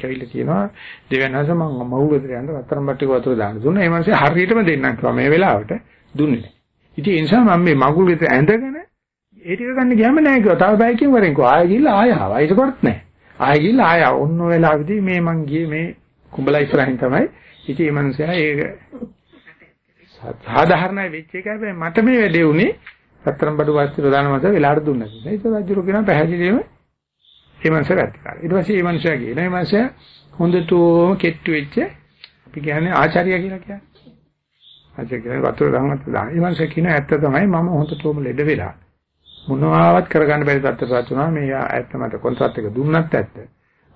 කැවිල්ලා කියනවා දෙවනස මම මහුගෙදර යන්න රත්තරන් බට්ටික වතුර දාන්න දුන්නා. ඒ මනුස්සයා හරියටම දෙන්නම් කිව්වා මේ වෙලාවට දුන්නේ නැහැ. ඉතින් ඒ නිසා මම මේ මගුල් ගෙදර ඇඳගෙන ඒ ටික ගන්න ගියාම නෑ කිව්වා. තව බයිකින් වරෙන් කිව්වා. ආයෙ ගිහලා ආයෙ ආවා. ඒකවත් නෑ. ආයෙ ගිහලා ආයෙ ඔන්න ඔය වෙලාවේදී මේ මං ගියේ මේ කුඹලා ඉස්සරහින් තමයි. ඉතින් මේ මනුස්සයා ඒක සාධාරණයි වෙච්ච එක හැබැයි මට මේ වැඩේ උනේ රත්තරන් බඩු වාස්තු ප්‍රධාන මාස වෙලාවට දුන්නා කියලා. ඒක රජුරු කියන පැහැදිලිවම ඒ මනුස්සයා වැත්කාර. ඊට පස්සේ මේ මනුස්සයා කියන මේ මනුස්සයා හොඳටම කෙට්ටු වෙච්ච අපි කියන්නේ ආචාර්ය කියලා කියන්නේ. ආචාර්ය කියන්නේ වතුර ගහමත් දාන. මේ මනුස්සයා කියන ඇත්ත තමයි මම හොඳටම ලෙඩ වෙලා මොනවාවත් කරගන්න බැරි තත්ත්වයට වුණා. මේ ඇත්ත මට කොන්ත්‍රාත් එක දුන්නත් ඇත්ත.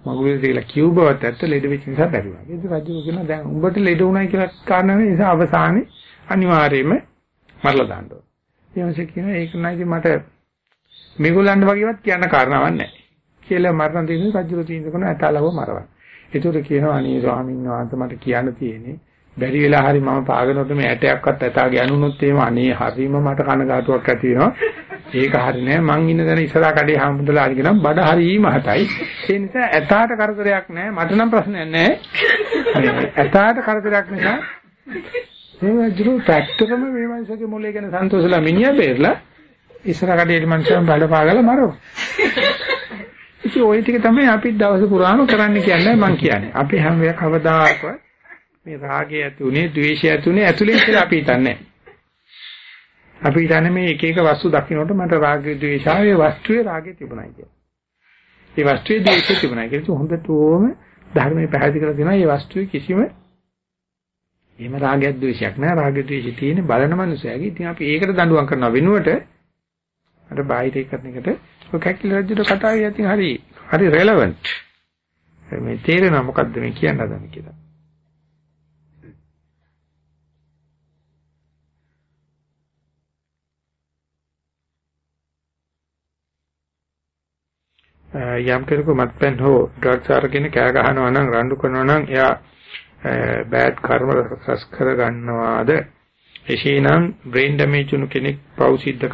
මගුලේ කියලා කිව් බවත් ඇත්ත ලෙඩ වෙච්ච නිසා බැරිවා. ඒක රජු කියන දැන් උඹට ලෙඩ වුණයි කියලා කාරණා නිසා අවසානයේ අනිවාර්යයෙන්ම මරලා දාන්න ඕන. ඊමණසේ කියනවා ඒක නයි මට මේගොල්ලන්ට වගේවත් කියන්න කාරණාවක් නැහැ. කියලා මරණ දෙන්නේ රජු තීන්දුව කරන ඇතාලව මරවන්න. ඒතකොට කියනවා අනේ ස්වාමීන් වහන්සේ මට කියන්න තියෙන්නේ බැරි වෙලා හරි මම පාගනකොට මේ ඇටයක්වත් ඇතාගේ අනුනොත් එහෙම අනේ හරිම මට කනගාටුවක් ඇති වෙනවා. ඒක හරි නෑ මං ඉන්න තැන ඉස්සරහා කඩේ හම්බුදලා හරි කියනම් බඩ හරි මහතයි. ඒ නිසා ඇතාට කරදරයක් නෑ මට නම් ප්‍රශ්නයක් නෑ. ඇතාට කරදරයක් නිසා මේ වජ්රු ට්‍රැක්ටරම මේ මනුස්සගේ මොලේ ගැන සන්තෝෂලා මිනිහා බේරලා ඉස්සර කඩේට මනුස්සයන් බඩ පාගලා මරව. ඉතින් ওই ටික තමයි අපි දවස පුරාම කරන්න කියන්නේ මම කියන්නේ. අපි හැම වෙලාවක කවදාකවත් මේ රාගය ඇතුනේ, ද්වේෂය ඇතුනේ ඇතුලෙන් කියලා අපි හිතන්නේ අපි හිතන්නේ මේ එක එක වස්තු දකින්නකොට මට රාගය, ද්වේෂය, වස්තුවේ රාගය තිබුණා කියලා. ඒ වස්තුවේ ද්වේෂය තිබුණා කියලා හොඳටම ධර්මයේ පැහැදිලි කරලා තියෙනවා මේ වස්තුවේ කිසිම එහෙම රාගයක් ද්වේෂයක් නෑ රාග ද්වේෂය තියෙන බලන මනුස්සයගේ. ඉතින් අපි ඒකට දඬුවම් කරනවා. වෙනුවට අර බාහිර එකත් එකට ඔය කැකිල රජුට කතාවේ ඉතින් හරි හරි රෙලෙවන්ට් මේ තේරෙනවා මොකද්ද මේ කියන්න හදන්නේ කියලා. යම් කෙනෙකු මත්පැන් හෝ ඩ්‍රග්ස් අරගෙන කෑ ගහනවා නම් රණ්ඩු කරනවා නම් එයා බෑඩ් කර්ම රස කර ගන්නවාද? එසේනම් බ්‍රේන් ඩැමේජ් වුණු කෙනෙක් පව් සිද්ධ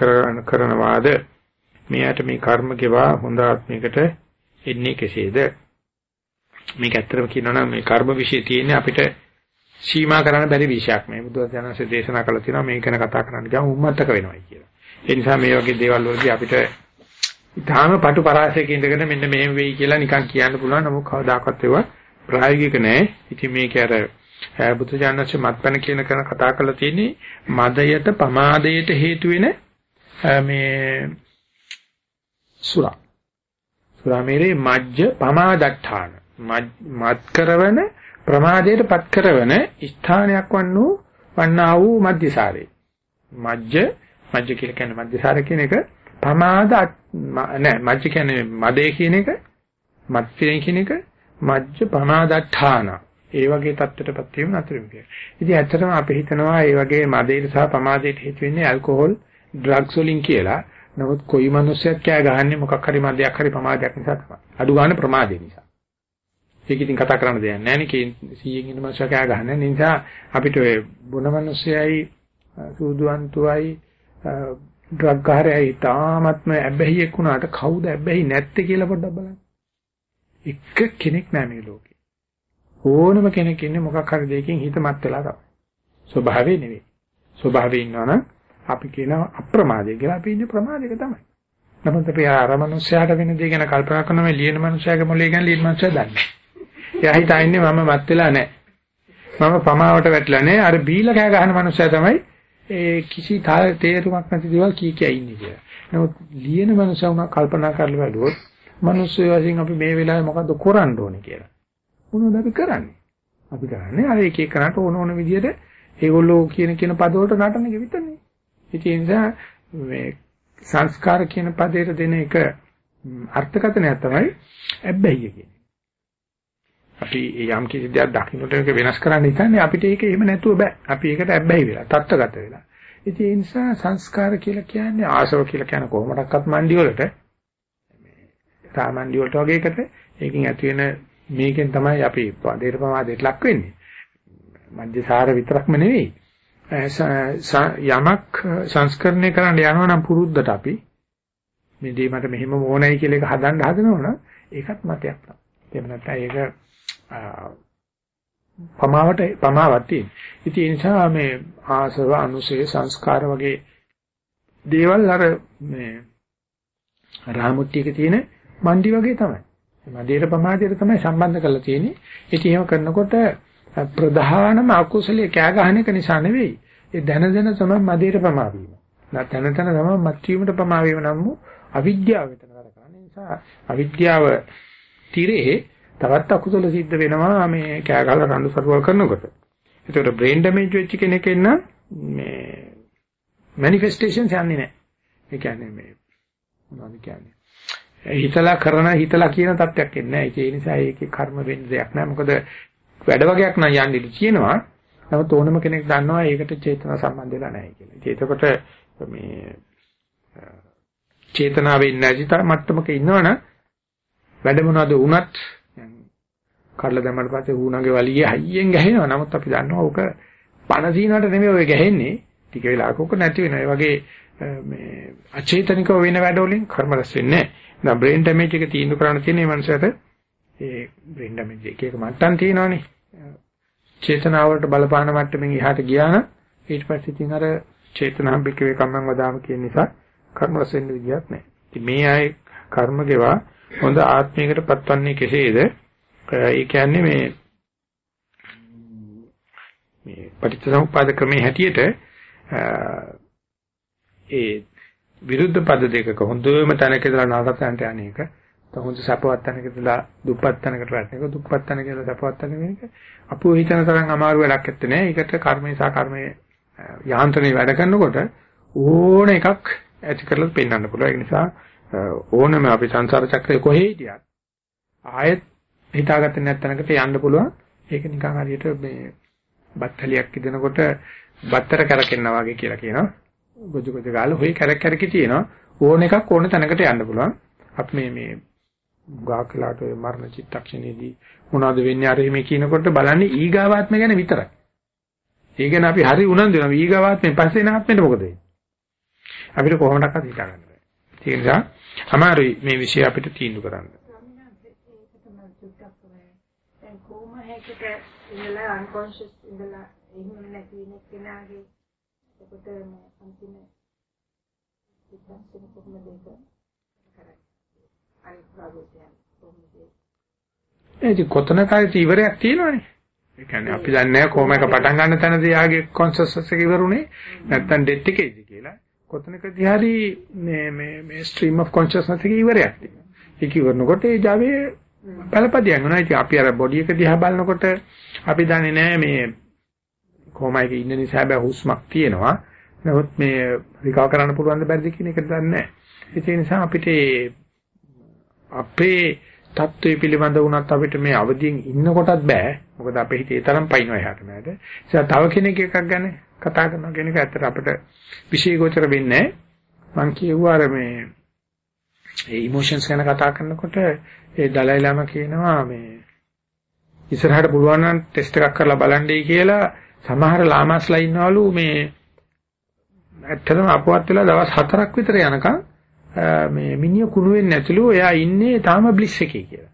කරනවාද? මෙයාට මේ කර්ම ගෙවා හොඳ ආත්මයකට එන්නේ කෙසේද? මේක ඇත්තටම කියනවා නම් මේ කර්ම વિશે තියෙන්නේ අපිට සීමා කරන්න බැරි විශයක් මේ බුදුසසුනසේ දේශනා කළා තියෙනවා මේක ගැන කතා කරන්න ගියාම උම්මත්තක වෙනවයි කියලා. ඒ නිසා මේ වගේ දේවල් වලදී අපිට ඊටාම පටු පරාසයක ඉඳගෙන මෙන්න මෙහෙම වෙයි කියලා නිකන් කියන්න පුළුවන්. නමුත් කවදාකවත් ඒවා ප්‍රායෝගික නෑ. ඉතින් මේක අර බුදුජානක මත්පැන කියන කරන කතා කරලා තියෙන්නේ මදයට පමාදයට හේතු වෙන මේ සුරා. සුරාමේරේ මජ්ජ පමාදට්ඨාන. මත් කරවන ප්‍රමාදයට පත් කරවන ස්ථානයක් වන්නු වන්නා වූ මධ්‍යසාරේ. මජ්ජ මජ්ජ කියලා කියන්නේ මධ්‍යසාර කියන එක පමාද නෑ මජ්ජ කියන්නේ මදේ කියන එක මත්පිරෙන් කියන එක මජ්ජ පමාදට්ඨාන. ඒ වගේ தත්ත්වයටපත් වීම නතරින් කියන. ඉතින් ඇත්තටම අපි හිතනවා මේ වගේ මදේට සහ පමාදයට හේතු වෙන්නේ ඇල්කොහොල් ඩ්‍රග්ස් වලින් කියලා. නමුත් කොයි මිනිස්සෙක් කෑ ගහන්නේ මොකක් හරි මදයක් හරි පමාදයක් නිසා තමයි. අඩු ගන්න ප්‍රමාදේ නිසා. ඒක ඉතින් කතා කරන්න දෙයක් නැහැ නේ. 100න් ඉන්න මිනිස්සු කෑ ගහන්නේ. නිසා අපිට ඔය බොන මිනිස්සයයි සූදුවන්තුවයි ඩ්‍රග් කාර්යයි තාමත්ම ඇබ්බැහියෙක් වුණාට කවුද ඇබ්බැහි නැත්තේ කියලා පොඩ්ඩක් බලන්න. එක කෙනෙක් නැහැ මේ ලෝකේ. ඕනම කෙනෙක් ඉන්නේ මොකක් හරි දෙයකින් හිත මත් වෙලා තමයි. ස්වභාවය නෙවෙයි. ස්වභාවය ඉන්නවනම් අපි කියනවා අප්‍රමාදය කියලා අපි ඉන්නේ ප්‍රමාදයක තමයි. නමුත් අපි අර මනුස්සයාට වෙන දේ ගැන කල්පනා කරන මේ ලියන මනුස්සයාගේ මොලේ ගැන ලියන මනුස්සයා දන්නේ. එයා හිතන්නේ මම මත් වෙලා නැහැ. මම පමාවට වැටලා නැහැ. අර බීලා කෑ ගහන මනුස්සයා තමයි ඒ කිසි තේරුමක් නැති දේවල් කී කිය ඉන්නේ කියලා. නමුත් ලියන මනුස්සයා උනා කල්පනා කරලා බලුවොත් මිනිස්සු වශයෙන් අපි මේ වෙලාවේ මොකද්ද කරන්න ඕනේ කියලා. මොනවද අපි කරන්නේ? අපි කරන්නේ අර එක එකනට ඕන ඕන විදිහට ඒගොල්ලෝ කියන කියන පද වලට නටන එක විතරනේ. ඒ නිසා මේ සංස්කාර කියන පදයට දෙන එක අර්ථකථනයක් තමයි ඇබ්බැහිය කියන්නේ. අපි යම් කිසි දෙයක් දකින්නට ඒක වෙනස් කරන්න හිතන්නේ අපිට ඒක එහෙම නැතුව බෑ. අපි ඒකට ඇබ්බැහි වෙලා, තත්ත්වගත වෙලා. ඉතින් ඒ නිසා සංස්කාර කියලා කියන්නේ ආසව කියලා කියන කොහොමඩක්වත් මණ්ඩි වලට මේ සාමණ්ඩි වලට වගේ එකට ඒකෙන් ඇති වෙන මේකෙන් තමයි අපි පදේට ප්‍රමාදයට ලක් වෙන්නේ. මධ්‍යසාර විතරක්ම නෙවෙයි. යමක් සංස්කරණය කරන්න යනවා නම් පුරුද්දට අපි මේ දේ මට මෙහෙම ඕනයි කියලා එක හදන්න හදනවනම් ඒකත් මතයක් තමයි. එහෙම නැත්නම් ඒක පමාවට පමාවක් තියෙන. ඉතින් ඒ නිසා මේ ආසව අනුසය සංස්කාර වගේ දේවල් අර මේ රාමුට්ටියක තියෙන මණ්ඩි වගේ තමයි. මදේට ප්‍රමාදයට තමයි සම්බන්ධ කරලා තියෙන්නේ. ඉතින් එහෙම කරනකොට ප්‍රධානම අකුසලයේ කෑ ගහන එක නිසා නෙවෙයි. ඒ දැන දැන තමයි මදේට ප්‍රමා වීම. නැත්නම් තන තන තමයි මත් වීමට ප්‍රමා වීම නම් වූ අවිද්‍යාව විතර වැඩ කරන නිසා අවිද්‍යාව තිරේ තවත් අකුසල සිද්ධ වෙනවා මේ කෑ ගහලා රණ්ඩු සරුවල් කරනකොට. ඒකට බ්‍රේන් ඩැමේජ් වෙච්ච කෙනෙක් එන්න මේ මැනිෆෙස්ටේෂන්ස් යන්නේ නැහැ. ඒ කියන්නේ මේ මොනවද කියන්නේ? හිතලා කරන හිතලා කියන තත්ත්වයක් එන්නේ නැහැ. ඒ නිසා ඒකේ කර්ම වෙන්න දෙයක් නැහැ. මොකද වැඩ වගේක් නම් යන්න ඉඩ තියෙනවා. නමුත් ඕනම කෙනෙක් දන්නවා ඒකට චේතනා සම්බන්ධ වෙලා නැහැ කියලා. ඒකකොට මේ චේතනාවෙන් නැති මට්ටමක ඉන්නවනම් වැඩ මොනවද වුණත් කඩලා දැම්මට පස්සේ ඌණගේ වලිය හයියෙන් ගැහෙනවා. නමුත් අපි දන්නවා ඕක පණ සීනකට නෙමෙයි ඔය ගැහෙන්නේ. ටික වෙලාවක ඕක නැති වෙනවා. ඒ වගේ මේ අචේතනිකව වෙන වැඩවලින් කර්ම රැස් වෙන්නේ නැහැ. දැන් බ්‍රේන් ඩැමේජ් එක තීන්දුව කරන්න තියෙන මේ මනසට ඒ බ්‍රේන් ඩැමේජ් එක එක මට්ටම් තියෙනවානේ. චේතනාවලට බලපාන මට්ටමින් එහාට ගියා නම් ඊට පස්සේ ඉතින් අර චේතනාම්බික වේ කම්මං වදාම කියන නිසා කර්ම රැස් වෙන්න විදියක් නැහැ. ඉතින් මේ අය කර්ම ගෙවා හොඳ ආත්මයකට පත්වන්නේ කෙසේද? ඒ කියන්නේ මේ මේ පටිච්චසමුප්පාද ක්‍රමයේ හැටියට ඒ විරුද්ධ පද දෙකක හොඳම තැනක ඉඳලා නරකයන්ට යන එක. තහොඳ සපවත් තැනක ඉඳලා දුප්පත් තැනකට වැටෙන එක. දුප්පත් තැනක ඉඳලා සපවත් තැනක වෙන එක. අපෝ හිතන තරම් අමාරු වැඩක් නැත්තේ නෑ. ඒකට කර්මේ සහ කර්මයේ යාන්ත්‍රණේ වැඩ කරනකොට ඕන එකක් ඇති කරලා පෙන්වන්න පුළුවන්. ඒ නිසා ඕනම අපි සංසාර චක්‍රේ කොහේ හිටියත් ආයෙත් හිතාගත්තේ නැත්නම්කට යන්න පුළුවන්. ඒක නිකන් හරියට මේ බත්තලියක් ඉදෙනකොට බත්තර කරකිනවා වගේ කියලා කියනවා. ගොජ ගොජ ගාලා හොයි කැරක් කැරකි තියෙනවා ඕන එකක් ඕන තැනකට යන්න පුළුවන් අපි මේ මේ ගාකලාට ඔය මරණ චිත්තක්ෂණයේදී මොනවද වෙන්නේ අර මේ කියනකොට බලන්නේ ඊගාවාත්ම ගැන විතරයි. ඒ ගැන අපි හරි උනන්දු වෙනවා ඊගාවාත්මෙන් පස්සේ නාත්මෙට මොකද වෙන්නේ? අපිට කොහොමඩක්වත් හිතා ගන්න බෑ. ඒ නිසා අමාරුයි මේ විෂය අපිට තීන්දුව කරන්න. දැන් කොහොම හැකට ඉඳලා අන්කොන්ෂස් ඉඳලා එහෙම නැති වෙන කෙනාගේ එතකොට මේ අන්තිම සිද්ධාන්තෙ කොහොමද ඒක කරන්නේ? අනිත් ප්‍රාගෝතයන් කොහොමද ඒක? කොතනකයි ඉවරයක් තියෙනවනේ? ඒ කියන්නේ අපි දන්නේ නැහැ කොහොම එක පටන් ගන්න තැනදී යාගේ කොන්සස්නස් එක ඉවරුනේ. නැත්තම් ඩෙත් එකේද කියලා. කොතනකදී හරි මේ මේ මේ ස්ට්‍රීම් ඔෆ් කොන්ෂස්නස් එකේ ඉවරයක් තියෙනවා. ඒක ඉවරනකොට ඒ Java පළපදියම් වෙනවා. ඉතින් අපි අර බොඩි එක දිහා බලනකොට අපි දන්නේ නැහැ මේ කොහොමයි ඉන්න නිසා බෑ හුස්මක් තියෙනවා. නමුත් මේ රිකව කරන්න පුළුවන් බැරිද කියන එක දන්නේ නැහැ. ඒ නිසා අපිට අපේ தત્ත්වය පිළිබඳ වුණත් අපිට මේ අවදියෙන් ඉන්න කොටත් බෑ. මොකද අපේ හිතේ තරම් පයින්ව එහාට නේද? ඒ නිසා තව කෙනෙක් එකක් ගැන කතා කරනවා කියන එක ඇත්තට අපිට විශේෂෝචර වෙන්නේ නැහැ. මං කියුවා අර මේ ඒ ඉමෝෂන්ස් ගැන කතා කරනකොට ඒ දලයිලාම කියනවා මේ ඉස්සරහට පුළුවන් නම් ටෙස්ට් එකක් කරලා බලන්නයි කියලා සමහර ලාමස්ලා ඉන්නවලු මේ ඇත්තටම අපවත් වෙලා දවස් 4ක් විතර යනකම් මේ මිනිහ කුණු වෙන්නේ නැතිලු එයා ඉන්නේ තාම බ්ලිස් එකේ කියලා.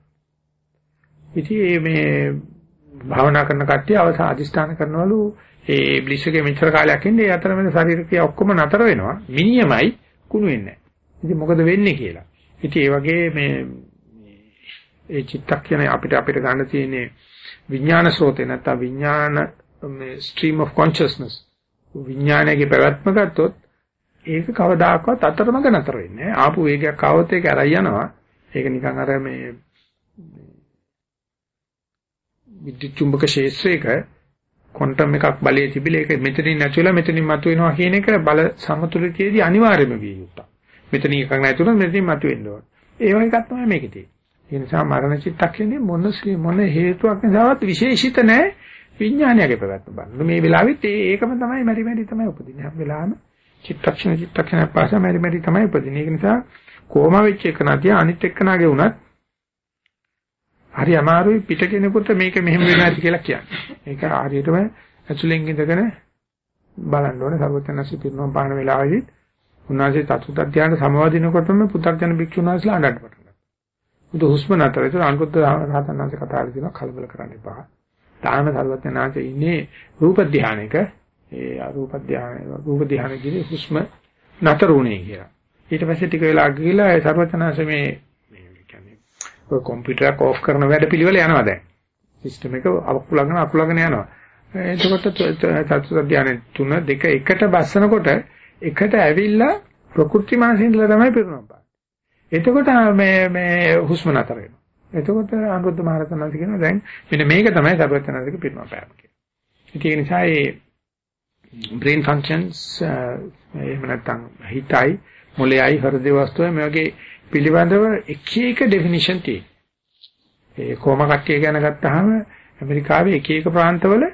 ඉතින් මේ භාවනා කරන කට්ටිය අවස අදිස්ථාන කරනවලු ඒ බ්ලිස් එකේ මෙච්චර කාලයක් ඉන්නේ ඒ අතරමැද ශරීර ක්‍රියා ඔක්කොම නතර වෙනවා මිනියමයි කුණු වෙන්නේ නැහැ. ඉතින් මොකද වෙන්නේ කියලා. ඉතින් ඒ වගේ මේ ඒ චිත්තක්ෂණය අපිට අපිට ගන්න තියෙන්නේ විඥාන ස්රෝතේ නැත්නම් විඥාන මේ stream of consciousness විඥානයේ පැවැත්ම ගත්තොත් ඒක කවදාකවත් අතරමඟ නතර වෙන්නේ නැහැ. ආපු වේගයක් ආවොත් ඒක අරයි යනවා. ඒක නිකන් අර මේ විද්‍යුත් චුම්බක ක්ෂේත්‍රයක ක්වොන්ටම් එකක් බලයේ තිබිලා ඒක මෙතනින් නැතිවලා මෙතනින් මතුවෙනවා කියන එක බල සමතුලිතයේදී අනිවාර්යම විය යුතුයි. මෙතනින් එකක් නැතුනොත් මෙතනින් මතුවෙන්න ඕන. ඒ වගේ එකක් තමයි මේකේ තියෙන්නේ. ඒ නිසා මරණ චිත්තක්ෂණේ මොන මොන හේතුවක් නිසාවත් විශේෂිත නැහැ විඥානයගේ පැවැත්ම බලන්න. මේ වෙලාවෙත් ඒකම තමයි මෙරි මෙරි තමයි උපදින්නේ. හැම වෙලාවෙම චිත්තක්ෂණ චිත්තක්ෂණ පාසා මෙරි මෙරි තමයි උපදින්නේ. ඒක නිසා කොහොම වෙච්ච එක නැතිය අනිත් එක්කනාගේ වුණත් හරි අමාරුයි පිට කෙනෙකුට මේක මෙහෙම වෙනවා කියලා කියන්නේ. ඒක හරියටම ඇතුලෙන් ඉඳගෙන බලන්න ඕනේ සර්වඥාසි පිරුණම් පාන වෙලාවේදී උන්වහන්සේ චතුත් අධ්‍යාන සමවදිනකොටම පු탁ජන භික්ෂුන් වහන්සේලා අඬන්න පටන් ගත්තා. බුදු හුස්ම නතර ඒක අනුරුද්ධ රහතන් වහන්සේ කතා කරලා කලබල කරන්න එපා. තාම සර්වඥාන්සේ ඉන්නේ රූප ධානයක ඒ අරූප ධානය රූප ධානයේදී හුස්ම නතර වුණේ කියලා. ඊට පස්සේ ටික වෙලා ගිහිලා ඒ සර්වඥාන්සේ මේ ඔය කම්පියුටර් එක ඕෆ් කරන වැඩ පිළිවෙල යනවා දැන්. සිස්ටම් එක අකුලගෙන අකුලගෙන යනවා. එතකොට චතුත් ධානය තුන දෙක එකට බස්සනකොට එකට ඇවිල්ලා ප්‍රකෘති මාසින්දලා තමයි පිරුණම් පාන්නේ. එතකොට මේ මේ හුස්ම නතර වෙනවා. එතකොට අනුරුද්ධ මහරතනන්ද කියනවා දැන් මෙන්න මේක තමයි සබරතනන්දක පිරුණම් පෑම කියන්නේ. ඒක නිසා මේ brain functions එහෙම නැත්නම් හිතයි මොළයයි හෘද වස්තුවයි මේ වගේ පිළිබඳව එක එක ඩෙෆිනිෂන් තියෙනවා. ඒ කොම කට්ටිය ගැන ගත්තාම ඇමරිකාවේ එක එක ප්‍රාන්තවල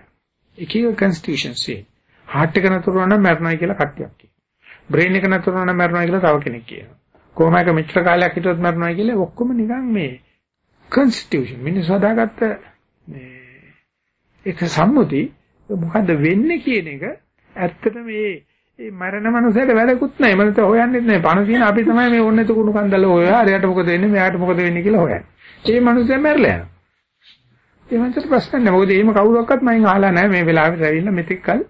එක එක කන්ස්ටිටියුෂන්ස් තියෙනවා. හાર્ට් එක නතර නම් මැරෙනවා කියලා කට්ටියක් කියනවා. බ්‍රේන් එක නතර නම් මැරෙනවා කියලා තව කෙනෙක් කියනවා. කොහොම එක මෙච්චර කාලයක් හිටියොත් මැරෙනවා කියලා ඔක්කොම නිකන් මේ කන්ස්ටිටියුෂන් මිනිස්සු හදාගත්ත මේ ඒක සම්මුති මොකද්ද වෙන්නේ කියන එක ඇත්තට මේ ඒ මරණ මනුස්සයට වැඩකුත් නැහැ. මනස හොයන්නෙත් නැහැ. පණ තියෙන අපි තමයි මේ ඕන්නේ තුකුණු කන්දල හොයලා හරියට මොකද වෙන්නේ මෙයාට මොකද වෙන්නේ කියලා හොයන්නේ. ඒ මනුස්සයා මැරලා යනවා. ඒ මනුස්සට ප්‍රශ්න නැහැ. මොකද එහෙම කවුරක්වත් මයින් අහලා නැහැ මේ වෙලාවට ඇවිල්ලා මෙතෙක් කල්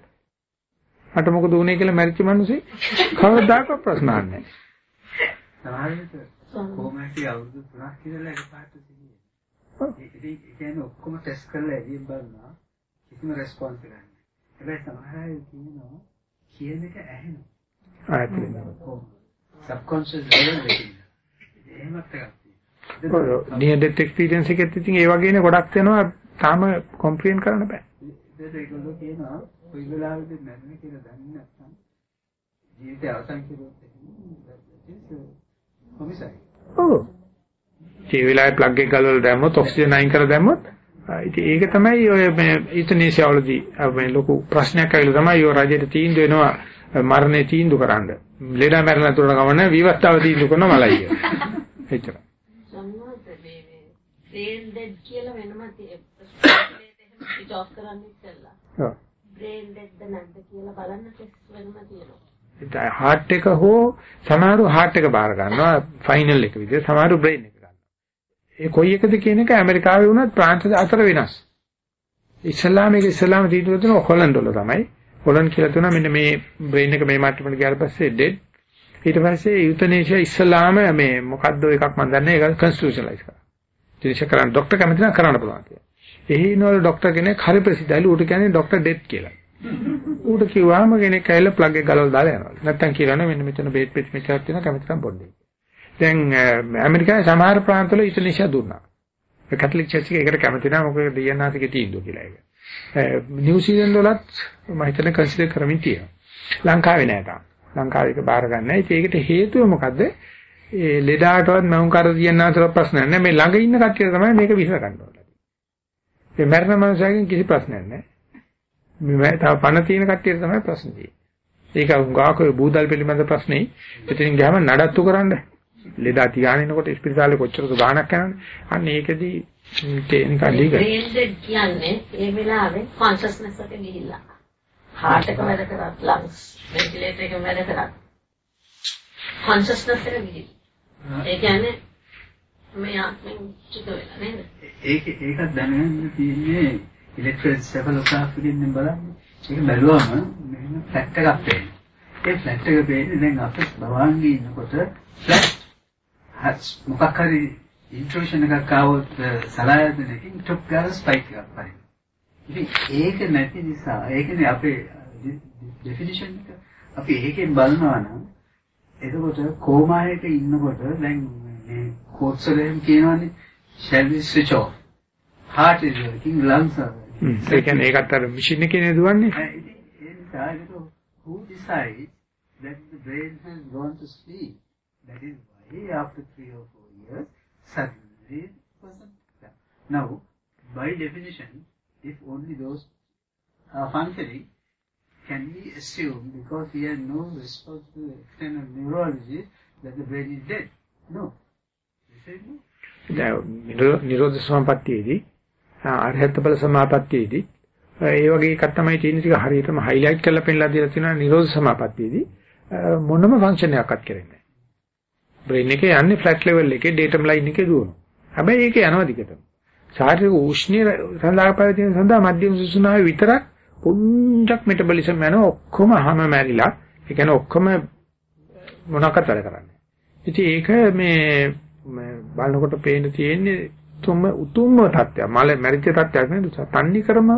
මට මොකද වුනේ කියලා මැරිච්ච මිනිස්සේ කවදාකවත් ප්‍රශ්න නැහැ. සමහරවිට කොහොමද අවුරුදු 3ක් ඉඳලා එකපාරට සිහියේ. ඒ කියන්නේ ඔක්කොම ටෙස්ට් කරලා එළියෙන් බලනවා කිසිම රෙස්පොන්ස් එකක් නැහැ. හැබැයි සමහර අය කියනවා කියන එක ඇහෙනවා. සබ්කොන්ෂස් ලෙවල් එකේ. එහෙමත් එකක් තියෙනවා. නියර් ඩෙත් එක්ස්පීරියන්ස් එකෙත් ඉතින් ඒ වගේනේ ගොඩක් වෙනවා තාම කොම්ප්‍රිහෙන්ඩ් කරන්න බෑ. ඒගොල්ලෝ කියනවා කොයි වෙලාවෙද මැරෙන්නේ කියලා දන්නේ නැත්නම් ජීවිතය අවසන් කෙරුවොත් කොමිසයි. ඔව්. ඒ වෙලාවේ ප්ලග් එක ගලවලා දැම්මොත් ඔක්සිජන් අයින් කරලා දැම්මොත් ඉතින් ඒක තමයි ඔය මේ ඉතනේසියෝලොජි මේ ලොකු ප්‍රශ්නයක් ඇවිල්ලා තමයි ඔය රජයට තීන්දුව වෙනවා මරණේ තීන්දුව කරන්න. ලේඩා මැරෙලා තුරන ගමන විවස්ථාව තීන්දුව කරන මලයි. එච්චරයි. සම්මාත මේ මේ බ්‍රේන් ඩෙඩ් කියලා වෙනම ස්විච් ඔෆ් කරන්න ඉස්සෙල්ලා. ඔව්. බ්‍රේන් ඩෙඩ්ද නැද්ද කියලා බලන්න ටෙස්ට් වෙනම තියෙනවා. හાર્ට් එක හෝ සමහරව හાર્ට් එක බාර ගන්නවා ෆයිනල් එක විදිහට සමහරව බ්‍රේන් එක. ඒ කොයි එකද කියන එක ඇමරිකාවේ වුණත් ප්‍රාන්ත අතර වෙනස්. ඉස්ලාම එක ඉස්ලාම තීන්දුව දෙන හොලන්ඩ් වල තමයි. හොලන්ඩ් කියලා තුන මෙන්න මේ බ්‍රේන් එක මේ මට්ටමට ගියාට පස්සේ ඩෙඩ්. ඊට පස්සේ යුතනේෂියා ඉස්ලාම මේ මොකද්ද එකක් මම දන්නේ ඒක කන්ස්ටිටියුෂනලයිස් කරා. ත්‍රිශ කරන් ડોක්ටර් කැමති නම් කරන්න පුළුවන් කියලා. එහි නෝල ડોක්ටර් කෙනෙක් හරි ප්‍රසිද්ධයි. ඌට කියන්නේ ડોක්ටර් ඩෙඩ් කියලා. ඌට කිව්වාම කෙනෙක් ඇවිල්ලා ප්ලග් එක ගලවලා දාලා යනවා. නැත්තම් කියනවා මෙන්න මෙතන බේත් පිට් මෙච්චරක් තියෙනවා කැමති නම් පොඩ්ඩේ. දැන් ඇමරිකාවේ සමහර ප්‍රාන්තවල ඉතනේෂියා දුන්නා. ඒ කැතලික් චර්ච් එකේ ඒකට කැමති නැහැ මොකද දෙයන්නාතිගේ තීන්දුව කියලා ඒක. නිව්සීලන්ත වලත් මම හිතන්නේ කන්සිඩර් කරමින් තියෙනවා. ලංකාවේ නෑ තාම. ලංකාවේ ඒක බාර ගන්න නැහැ. ඒකට හේතුව මොකද්ද? ඒ ලෙඩාටවත් මම කර දෙයන්නාතර ප්‍රශ්න නැහැ. මේ ළඟ ඉන්න කට්ටිය තමයි මේක විසඳ ගන්න ඕනේ. මේ මරණ මනුස්සයගෙන් කිසි ප්‍රශ්නයක් නැහැ. මේ තව පණ තියෙන කට්ටියට තමයි ප්‍රශ්න තියෙන්නේ. ඒක උගාක බූදල් පිළිබඳ ප්‍රශ්නේ. එතනින් ගියාම නඩත්තු කරන්න. ලෙඩා තියානිනකොට ස්පිරිතාලේ කොච්චරද ගාණක් යනවනේ. අන්න ඒකෙදී තේනිකා ඩෙඩ් කියන්නේ ඒ වෙලාවේ කොන්ෂස්නස් එක ගිහිල්ලා. හાર્ට් එක වැඩ කරත් ලංග්ස් වෙන්ටිලේටර් එක වැඩ කරත් කොන්ෂස්නස් එක ගිහිල්ලා. ඒ කියන්නේ මේ ආත්මෙන් චුත වෙලා නේද? ඒක ඒකත් දැනගන්න තියෙන්නේ ඉලෙක්ට්‍රොන්සෙෆලෝග්‍රාෆ් එකෙන් බලන්න. ඒක බැලුවම මෙන්න ෆ්ලැට් එකක් පේනවා. ඒ ෆ්ලැට් එක පේන්නේ දැන් අපේ භවංගේ ඉන්නකොට ෆ්ලැට් මොකක් හරි ඉන්ට්‍රොෂන් එකක් ආවොත් සලායතනකින් ටොප් ගාල ස්පයික් එකක් පරිදි. ඉතින් ඒක නැති නිසා ඒකනේ අපේ ඩෙෆිනිෂන් එක. අපි ඒකෙන් බලනවා නම් එතකොට කෝමායක ඉන්නකොට දැන් මේ කෝට්ස් වලින් කියනවානේ shall we switch off? Heart is working lungs are working ඒ කියන්නේ ඒකට අර මැෂින් එකේ නේද දුවන්නේ? ඒ නිසා ඒක who decides that the brain has gone to sleep? That is why after three or four years suddenly the person now by definition if only those are functioning can we assume because we have no response to external neurology that the brain is dead. No. They say no? නිරෝධ සමාපත්තියේදී අරහත් බල සමාපත්තියේදී ඒ වගේ එකක් තමයි තියෙන ටික හරියටම highlight කරලා පෙන්නලා දීලා තියෙනවා නිරෝධ සමාපත්තියේදී. මොනම ෆන්ක්ෂන් එකක්වත් කරන්නේ නැහැ. බ්‍රේන් එකේ යන්නේ ෆ්ලැට් ලෙවල් එකේ ඩේටම් ලයින් එකේ දුවනවා. හැබැයි ඒක යනවා දිගටම. ශාරීරික උෂ්ණය සඳහා පැවතීම සඳහා මධ්‍යම සුසුනාවේ විතරක් පුංචක් මෙටබොලිසම් යන ඔක්කොම හැම මැරිලා ඒ කියන්නේ ඔක්කොම මොනවාකට වැඩ කරන්නේ. ඉතින් ඒක මේ බලනකොට පේන තියෙන්නේ තුම උතුම්ම තත්ත්වයක්. මල මැරිච්ච තත්ත්වයක් නෙවෙයි. තන්නි කරම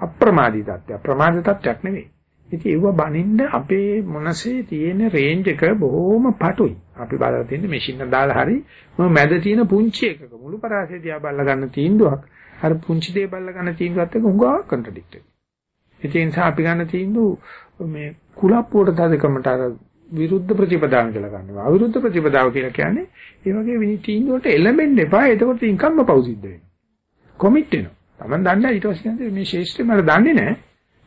අප්‍රමාදී තත්ත්වයක්. ප්‍රමාද තත්ත්වයක් නෙවෙයි. ඉතින් ඒව බනින්න අපේ මනසේ තියෙන රේන්ජ් එක බොහොම පටුයි. අපි බලලා තියෙන්නේ මැෂින් එක දාලා හරි මොන මැද තියෙන පුංචි එකක මුළු පරාසය දිහා බලලා ගන්න තීන්දුවක්. අර පුංචි දේ බලලා ගන්න තීන්දුවත් එක්ක හුඟා කන්ට්‍රඩික්ටඩ්. ඒ නිසා අපි ගන්න තීන්දුව මේ කුලප්පුවට තදකමට අර විරුද්ධ ප්‍රතිපදාව කියලා ගන්නවා. අවිරුද්ධ ප්‍රතිපදාව කියලා කියන්නේ ඒ වගේ විනිතීන් වලට එළඹෙන්න එපා. එතකොට ඉන්කම්ම පෞසිද්ධ වෙනවා. කොමිට් වෙනවා. Taman දන්නේ ඊට පස්සේ මේ ශේෂ්ඨය මට දන්නේ නැහැ.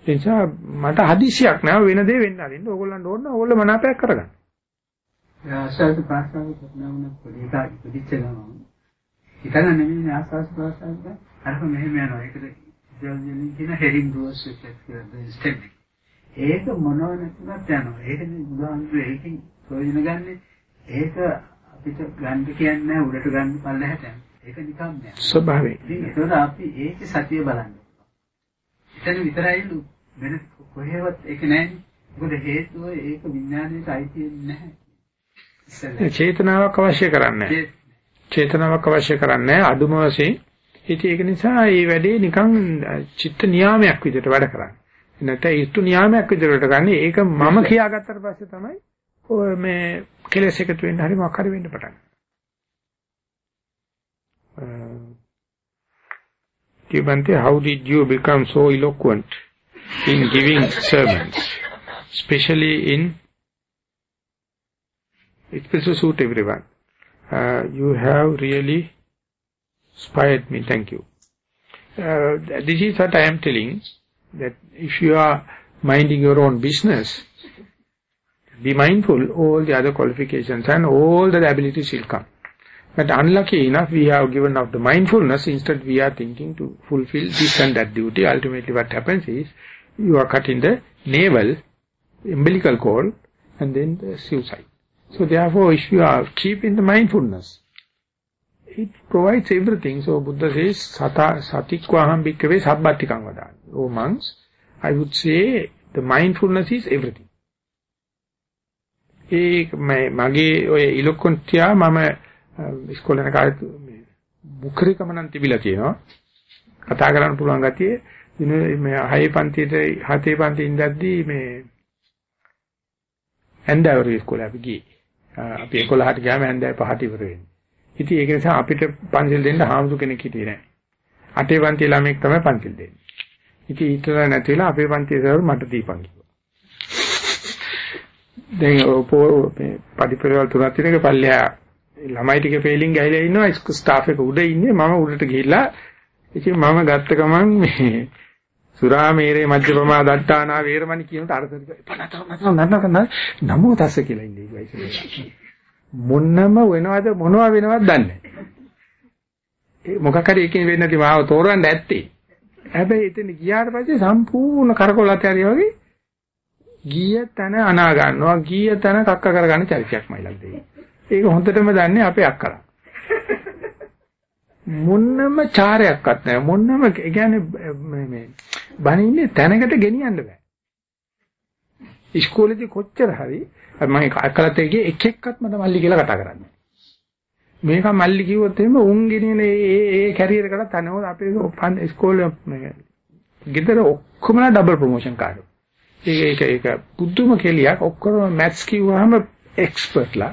ඒ නිසා මට හදිසියක් නෑ වෙන දේ වෙන්න අරින්න. ඕගොල්ලන්ට ඕන ඕගොල්ලෝ මනාපයක් කරගන්න. ආශාස ප්‍රාසාව කරනවන පොඩිකා ඉදිච්ච ගමන් හිතන නෙමෙයි ආශාස ප්‍රාසාව අරක මෙහෙම යනවා. ඒකද ඉතින් කියන ඩුවර්ස් රිෆ්ලෙක්ට් කරන ස්ටෙප් ඒක මොනව නැතුණත් යනවා. ඒකනේ බුදුහාමුදුරේ ඒකෙන් ප්‍රයෝජන ගන්නෙ. ඒක අපිට ගන්න කියන්නේ නැහැ උඩට ගන්න පල්ලෙහාට. ඒක නිකම් නෑ. ස්වභාවයෙන්. ඉතින් ඒතකොට අපි ඒකේ සතිය බලන්න. එතන විතරයි වෙන කොහෙවත් ඒක නැහැනේ. මොකද හේතුව ඒක විඥාණයට අයිති නැහැ. චේතනාවක් අවශ්‍ය කරන්නේ චේතනාවක් අවශ්‍ය කරන්නේ අදුම වශයෙන්. ඉතින් ඒක නිසා මේ වැඩේ නිකන් චිත්ත නියාමයක් විදිහට වැඩ කරන්නේ. නැත්නම් ඊතු නියාමයක් විදිහට ගන්න ඒක මම කියාගත්තට පස්සේ තමයි ඔය මේ කෙලස් එකතු වෙන්න හරි මොකක් හරි වෙන්න පටන් Kibante, how did you become so eloquent in giving sermons, especially in it will suit everyone. Uh, you have really inspired me. Thank you. Uh, this is what I am telling that if you are minding your own business, be mindful, all the other qualifications and all the abilities will come. But unlucky enough, we have given up the mindfulness, instead we are thinking to fulfill this and that duty. Ultimately what happens is, you are cutting the navel, umbilical cord, and then the suicide. So therefore, if you are keeping the mindfulness, it provides everything. So Buddha says, Sata satikvaham bhikkhave sabbhatikam vadani. Oh monks, I would say the mindfulness is everything. ඒ මගේ ඔය ඉලොක්කොන්තියා මම ඉස්කෝලේ යන කාලේ මුඛරිකම නම් තිබිලා තියෙනවා. කතා කරන්න පුළුවන් ගතිය දින මේ 6 පන්තියට 7 පන්තියේ ඉඳද්දී මේ හැන්දෑවර ඉස්කෝලේ අපි ගියේ. අපි 11ට ගියාම හැන්දෑව 5ට ඉවර වෙන්නේ. ඉතින් ඒක නිසා අපිට පන්සිල් දෙන්න හාමුදුර කෙනෙක් හිටියේ නැහැ. අටේ පන්ති ළමෙක් තමයි පන්සිල් දෙන්නේ. ඉතින් ඊටලා නැති වෙලා අපේ පන්තියේ සර් මට දීපන් කිව්වා. දැන් ඔපෝ මේ පරිපරවල් තුනක් තියෙනක පල්ලෙහා ළමයි ටික ෆේලින් ගහලා ඉන්නවා ස්ටාෆ් එක උඩ ඉන්නේ මම උඩට ගිහිල්ලා ඉතින් මම ගත්ත ගමන් මේ සුරා මේරේ මජ්ජපමා දට්ටානා වේරමණි කියනට අර්ථ පනතව නතව නන්න නමෝ තස්ස කියලා ඉන්නේ ඉතින් මොන්නම වෙනවද මොනවා වෙනවද දන්නේ ඒ මොකක් හරි එකකින් වෙන්නේ නැති මාව තෝරන්න ඇත්තේ. හැබැයි එතන ගියාට පස්සේ සම්පූර්ණ කරකොලත් ඇරිය වගේ ගිය තන අනා ගන්නවා. ගිය තන කක්ක කරගන්න චරිතයක්මයි ලද්දේ ඒක හොඳටම දන්නේ අපේ අක්කලා. මොන්නම චාරයක්වත් නැහැ. මොන්නම ඒ කියන්නේ මේ මේ බණින්නේ තැනකට ගෙනියන්න බෑ. ඉස්කෝලේදී කොච්චර හරි මම අකලත් එකේ එක එක්කත් මට මල්ලි කියලා කතා කරන්නේ. මේක මල්ලි කිව්වොත් එහෙම උන් ගෙනියන ඒ ඒ කැරියර් එකට තනවල අපේ ඉස්කෝලේ ගෙදර ඔක්කොමලා ඩබල් ප්‍රොමෝෂන් කාර්ඩ් ඒක ඒක ඒක පුදුම කෙලියක්. ඔක්කොම මැත්ස් කිව්වහම එක්ස්පර්ට්ලා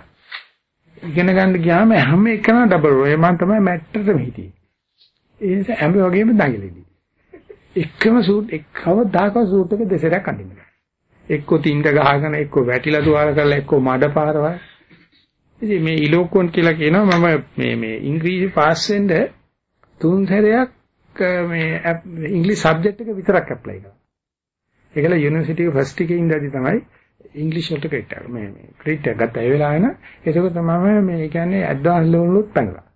ඉගෙන ගන්න ගියාම හැම එකම ඩබල් රෝ මම තමයි මැට්ටරම හිටියේ. ඒ නිසා හැම වගේම දඟලෙදි එකම සූට් එකව දාක සූට් එක දෙසරක් අඳින්න එක්ක තින්ද ගහගෙන එක්ක වැටිලා තුවාල කරලා එක්ක මඩ පාරවල්. ඉතින් මේ ඉලෝකෝන් කියලා කියනවා මම මේ මේ ඉංග්‍රීසි පාස් වෙන්න තුන් සැරයක් මේ ඉංග්‍රීසි සබ්ජෙක්ට් එක විතරක් ඇප්ලයි කරා ඒකල යුනිවර්සිටි එක ෆස්ට් එකේ ඉඳලා තමයි ඉංග්‍රීසි වලට ක්‍රෙඩිට් එක මේ මේ ක්‍රෙඩිට් එක ගත්තා ඒ වෙලාවෙන ඒක තමයි මේ කියන්නේ ඇඩ්වාන්ස් ලෙවල් වලත් පැනලා.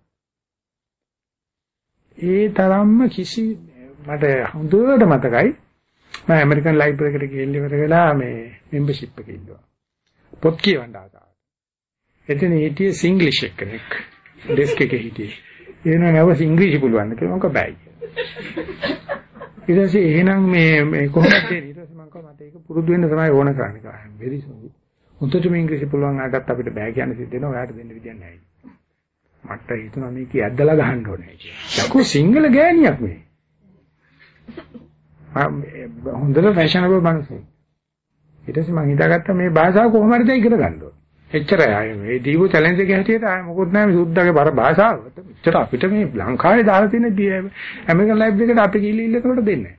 ඒ තරම්ම කිසි මට හොඳට මතකයි මම ඇමරිකන් ලයිබ්‍රරි එකට ගිහින් ඉවර වෙලා මේ මෙම්බර්ෂිප් එකේ ඉන්නවා. පොත් කියවන්න ආසාව. එතන හිටියේ සිංග්ලිෂ් එක්කෙනෙක්. ඩෙස්ක් එකේ හිටියේ. එනවා නව ඉංග්‍රීසි පුළුවන් කියලා මම බෑ. ඊට පස්සේ එහෙනම් මේ මේ කොහොමද ඊට පස්සේ මම කිව්වා මට ඒක පුරුදු වෙන්න තමයි ඕන කරන්නේ කියලා. very sorry. උන්ට මේ ඉංග්‍රීසි පුළුවන් ආටත් අපිට බෑ කියන්න සිද්ධ වෙනවා. ඔයාලට දෙන්න විදියක් නැහැ. මට හිතුණා මේක ඇද්දලා ගහන්න ඕනේ කියලා. යකෝ සිංගල ගෑණියක් මේ. හොඳට ෆැෂනබල් මිනිස්සු. ඊට පස්සේ මම හිතාගත්තා මේ භාෂාව කොහොම හරි දැන් ඉගෙන ගන්න ඕනේ. එච්චරයි ආයේ මේ දීපු චැලෙන්ජ් එක හැටියට ආයේ මොකොත් නැහැ මේ සුද්දාගේ බර භාෂාව. එච්චර අපිට මේ ලංකාවේ දාලා තියෙන ඇමරිකන් ලයිබ්‍රරි එකට අපි ගිහිල්ලා ඉල්ලනකොට දෙන්නේ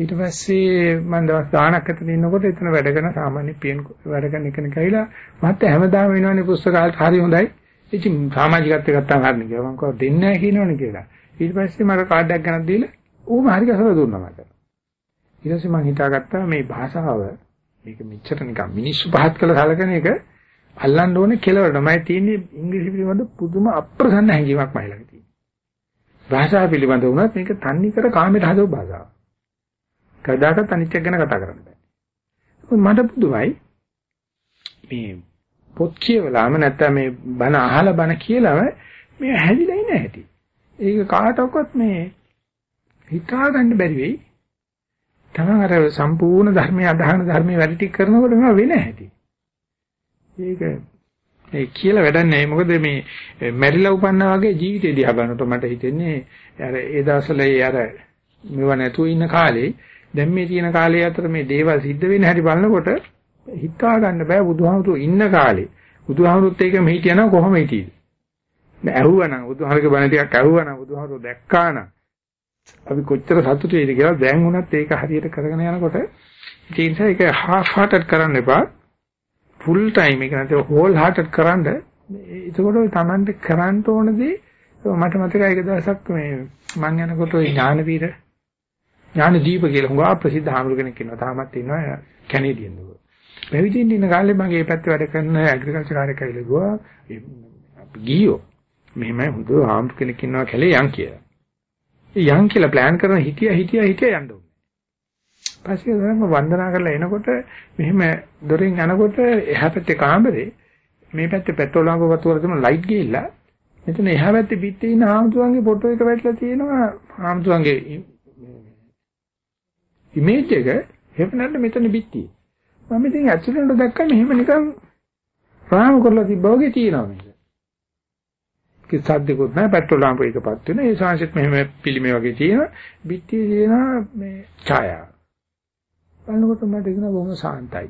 ඊට පස්සේ මම දවස් ගාණක් අතර ඉන්නකොට එතන වැඩ කරන සාමාන්‍ය පියන් වැඩ කරන කෙනෙක් ඇවිල්ලා මහත්තයා හැමදාම වෙනවනේ පුස්තකාලේ හරි හොඳයි. ඉතින් සමාජිකත්වයට ගත්තාම හරිනේ කියලා මම කිව්වා දෙන්නේ නැහැ කියනවනේ කියලා. ඊට පස්සේ මට කාඩ් එකක් ගන්නත් දීලා ඌම හරි ගසලා දුන්නා මට. ඊට පස්සේ මම හිතාගත්තා මේ භාෂාව මේක මෙච්චර නිකන් මිනිස්සු පහත් කළ සැලකෙන එක අල්ලන්න ඕනේ කෙලවරටමයි තියෙන්නේ ඉංග්‍රීසි පිළිබඳ පුදුම අප්‍රසන්න හැඟීමක් මයි ළඟ තියෙනවා. භාෂාව පිළිබඳ වුණත් මේක තන්නේ කර කාමයට හදව භාෂාව. කවදාකවත් අනිත්‍ය ගැන කතා කරන්න බෑ. මට පුදුමයි මේ පොත් කියවලාම නැත්නම් මේ බණ අහලා බණ කියලාම මේ හැදිලා ඉන්නේ නැහැටි. ඒක කාටවත් මේ හිතා ගන්න බැරි වෙයි. තමන් අර සම්පූර්ණ ධර්මයේ අදහන ධර්මයේ වැඩි ටික කරනකොට මේවා වෙන හැටි. ඒක ඒ කියලා වැඩක් නැහැ. මොකද මේ මැරිලා උපන්නා වගේ ජීවිතේ දිහා බලනකොට මට හිතෙන්නේ අර ඒ දවස්වල ඒ අර මෙව නැතුව ඉන්න කාලේ දැන් මේ තියෙන කාලය අතර මේ දේවල් සිද්ධ වෙන හැටි බලනකොට හිතා ගන්න බෑ බුදුහාමුදුරු ඉන්න කාලේ. බුදුහාමුදුරුත් ඒක මෙහි කියනවා කොහොම හිටියද? නෑ ඇහුවනම් බුදුහාමුදුරුගේ බණ ටිකක් ඇහුවනම් බුදුහාමුදුරු දැක්කානම්. අපි කොච්චර සතුටු වෙයිද කියලා දැන් වුණත් ඒක හරියට කරගෙන යනකොට ඒ නිසා ඒක half hearted කරන්න එපා. full time ඒක නැත්නම් whole hearted කරන්න. එතකොට Tamante කරන්න ඕන දේ මට මතකයි එක දවසක් මේ මම යනකොට ওই ඥානවීර ඥානදීප කියලා හුඟා ප්‍රසිද්ධ හාමුදුර කෙනෙක් ඉන්නවා. තාමත් ඉන්නවා කැනේඩියන් දුව. පැවිදිින් ඉන්න කාලේ මගේ පැත්තේ වැඩ කරන ඇග්‍රිකල්චර් කාර්යකයිල ගියා. අපි ගියෝ. මෙහෙමයි හුදු හාමුදුර කෙනෙක් ඉන්නවා කැලේ යන් කියලා. ඒ යන් කියලා ප්ලෑන් කරන හිටියා හිටියා හිටියා යන්න පස්සේ තමයි වන්දනා කරලා එනකොට මෙහෙම දොරෙන් යනකොට එහා පැත්තේ කාමරේ මේ පැත්තේ පෙට්‍රෝල් ලාම්ප වතුර තිබුණ ලයිට් ගිහිල්ලා මෙතන එහා පැත්තේ පිටේ ඉන්න ආම්තුන්ගේ ෆොටෝ එක වැටලා තියෙනවා ආම්තුන්ගේ ඉමේජ් එක හෙපනන්න මෙතන පිටියේ මම ඉතින් ඇක්සිඩන්ට් දැක්කම එහෙම නිකන් රාම කරලා තිබ්බා වගේ තියෙනවා මේක කිසද්දකුත් නැහැ පෙට්‍රෝල් ලාම්ප එකපත් වෙන ඒ සංසිත් මෙහෙම පිළිමේ වගේ තියෙනවා පිටියේ තියෙනවා මේ ඡායාව බලනකොට මට ඒක බොහොම සාන්තයි.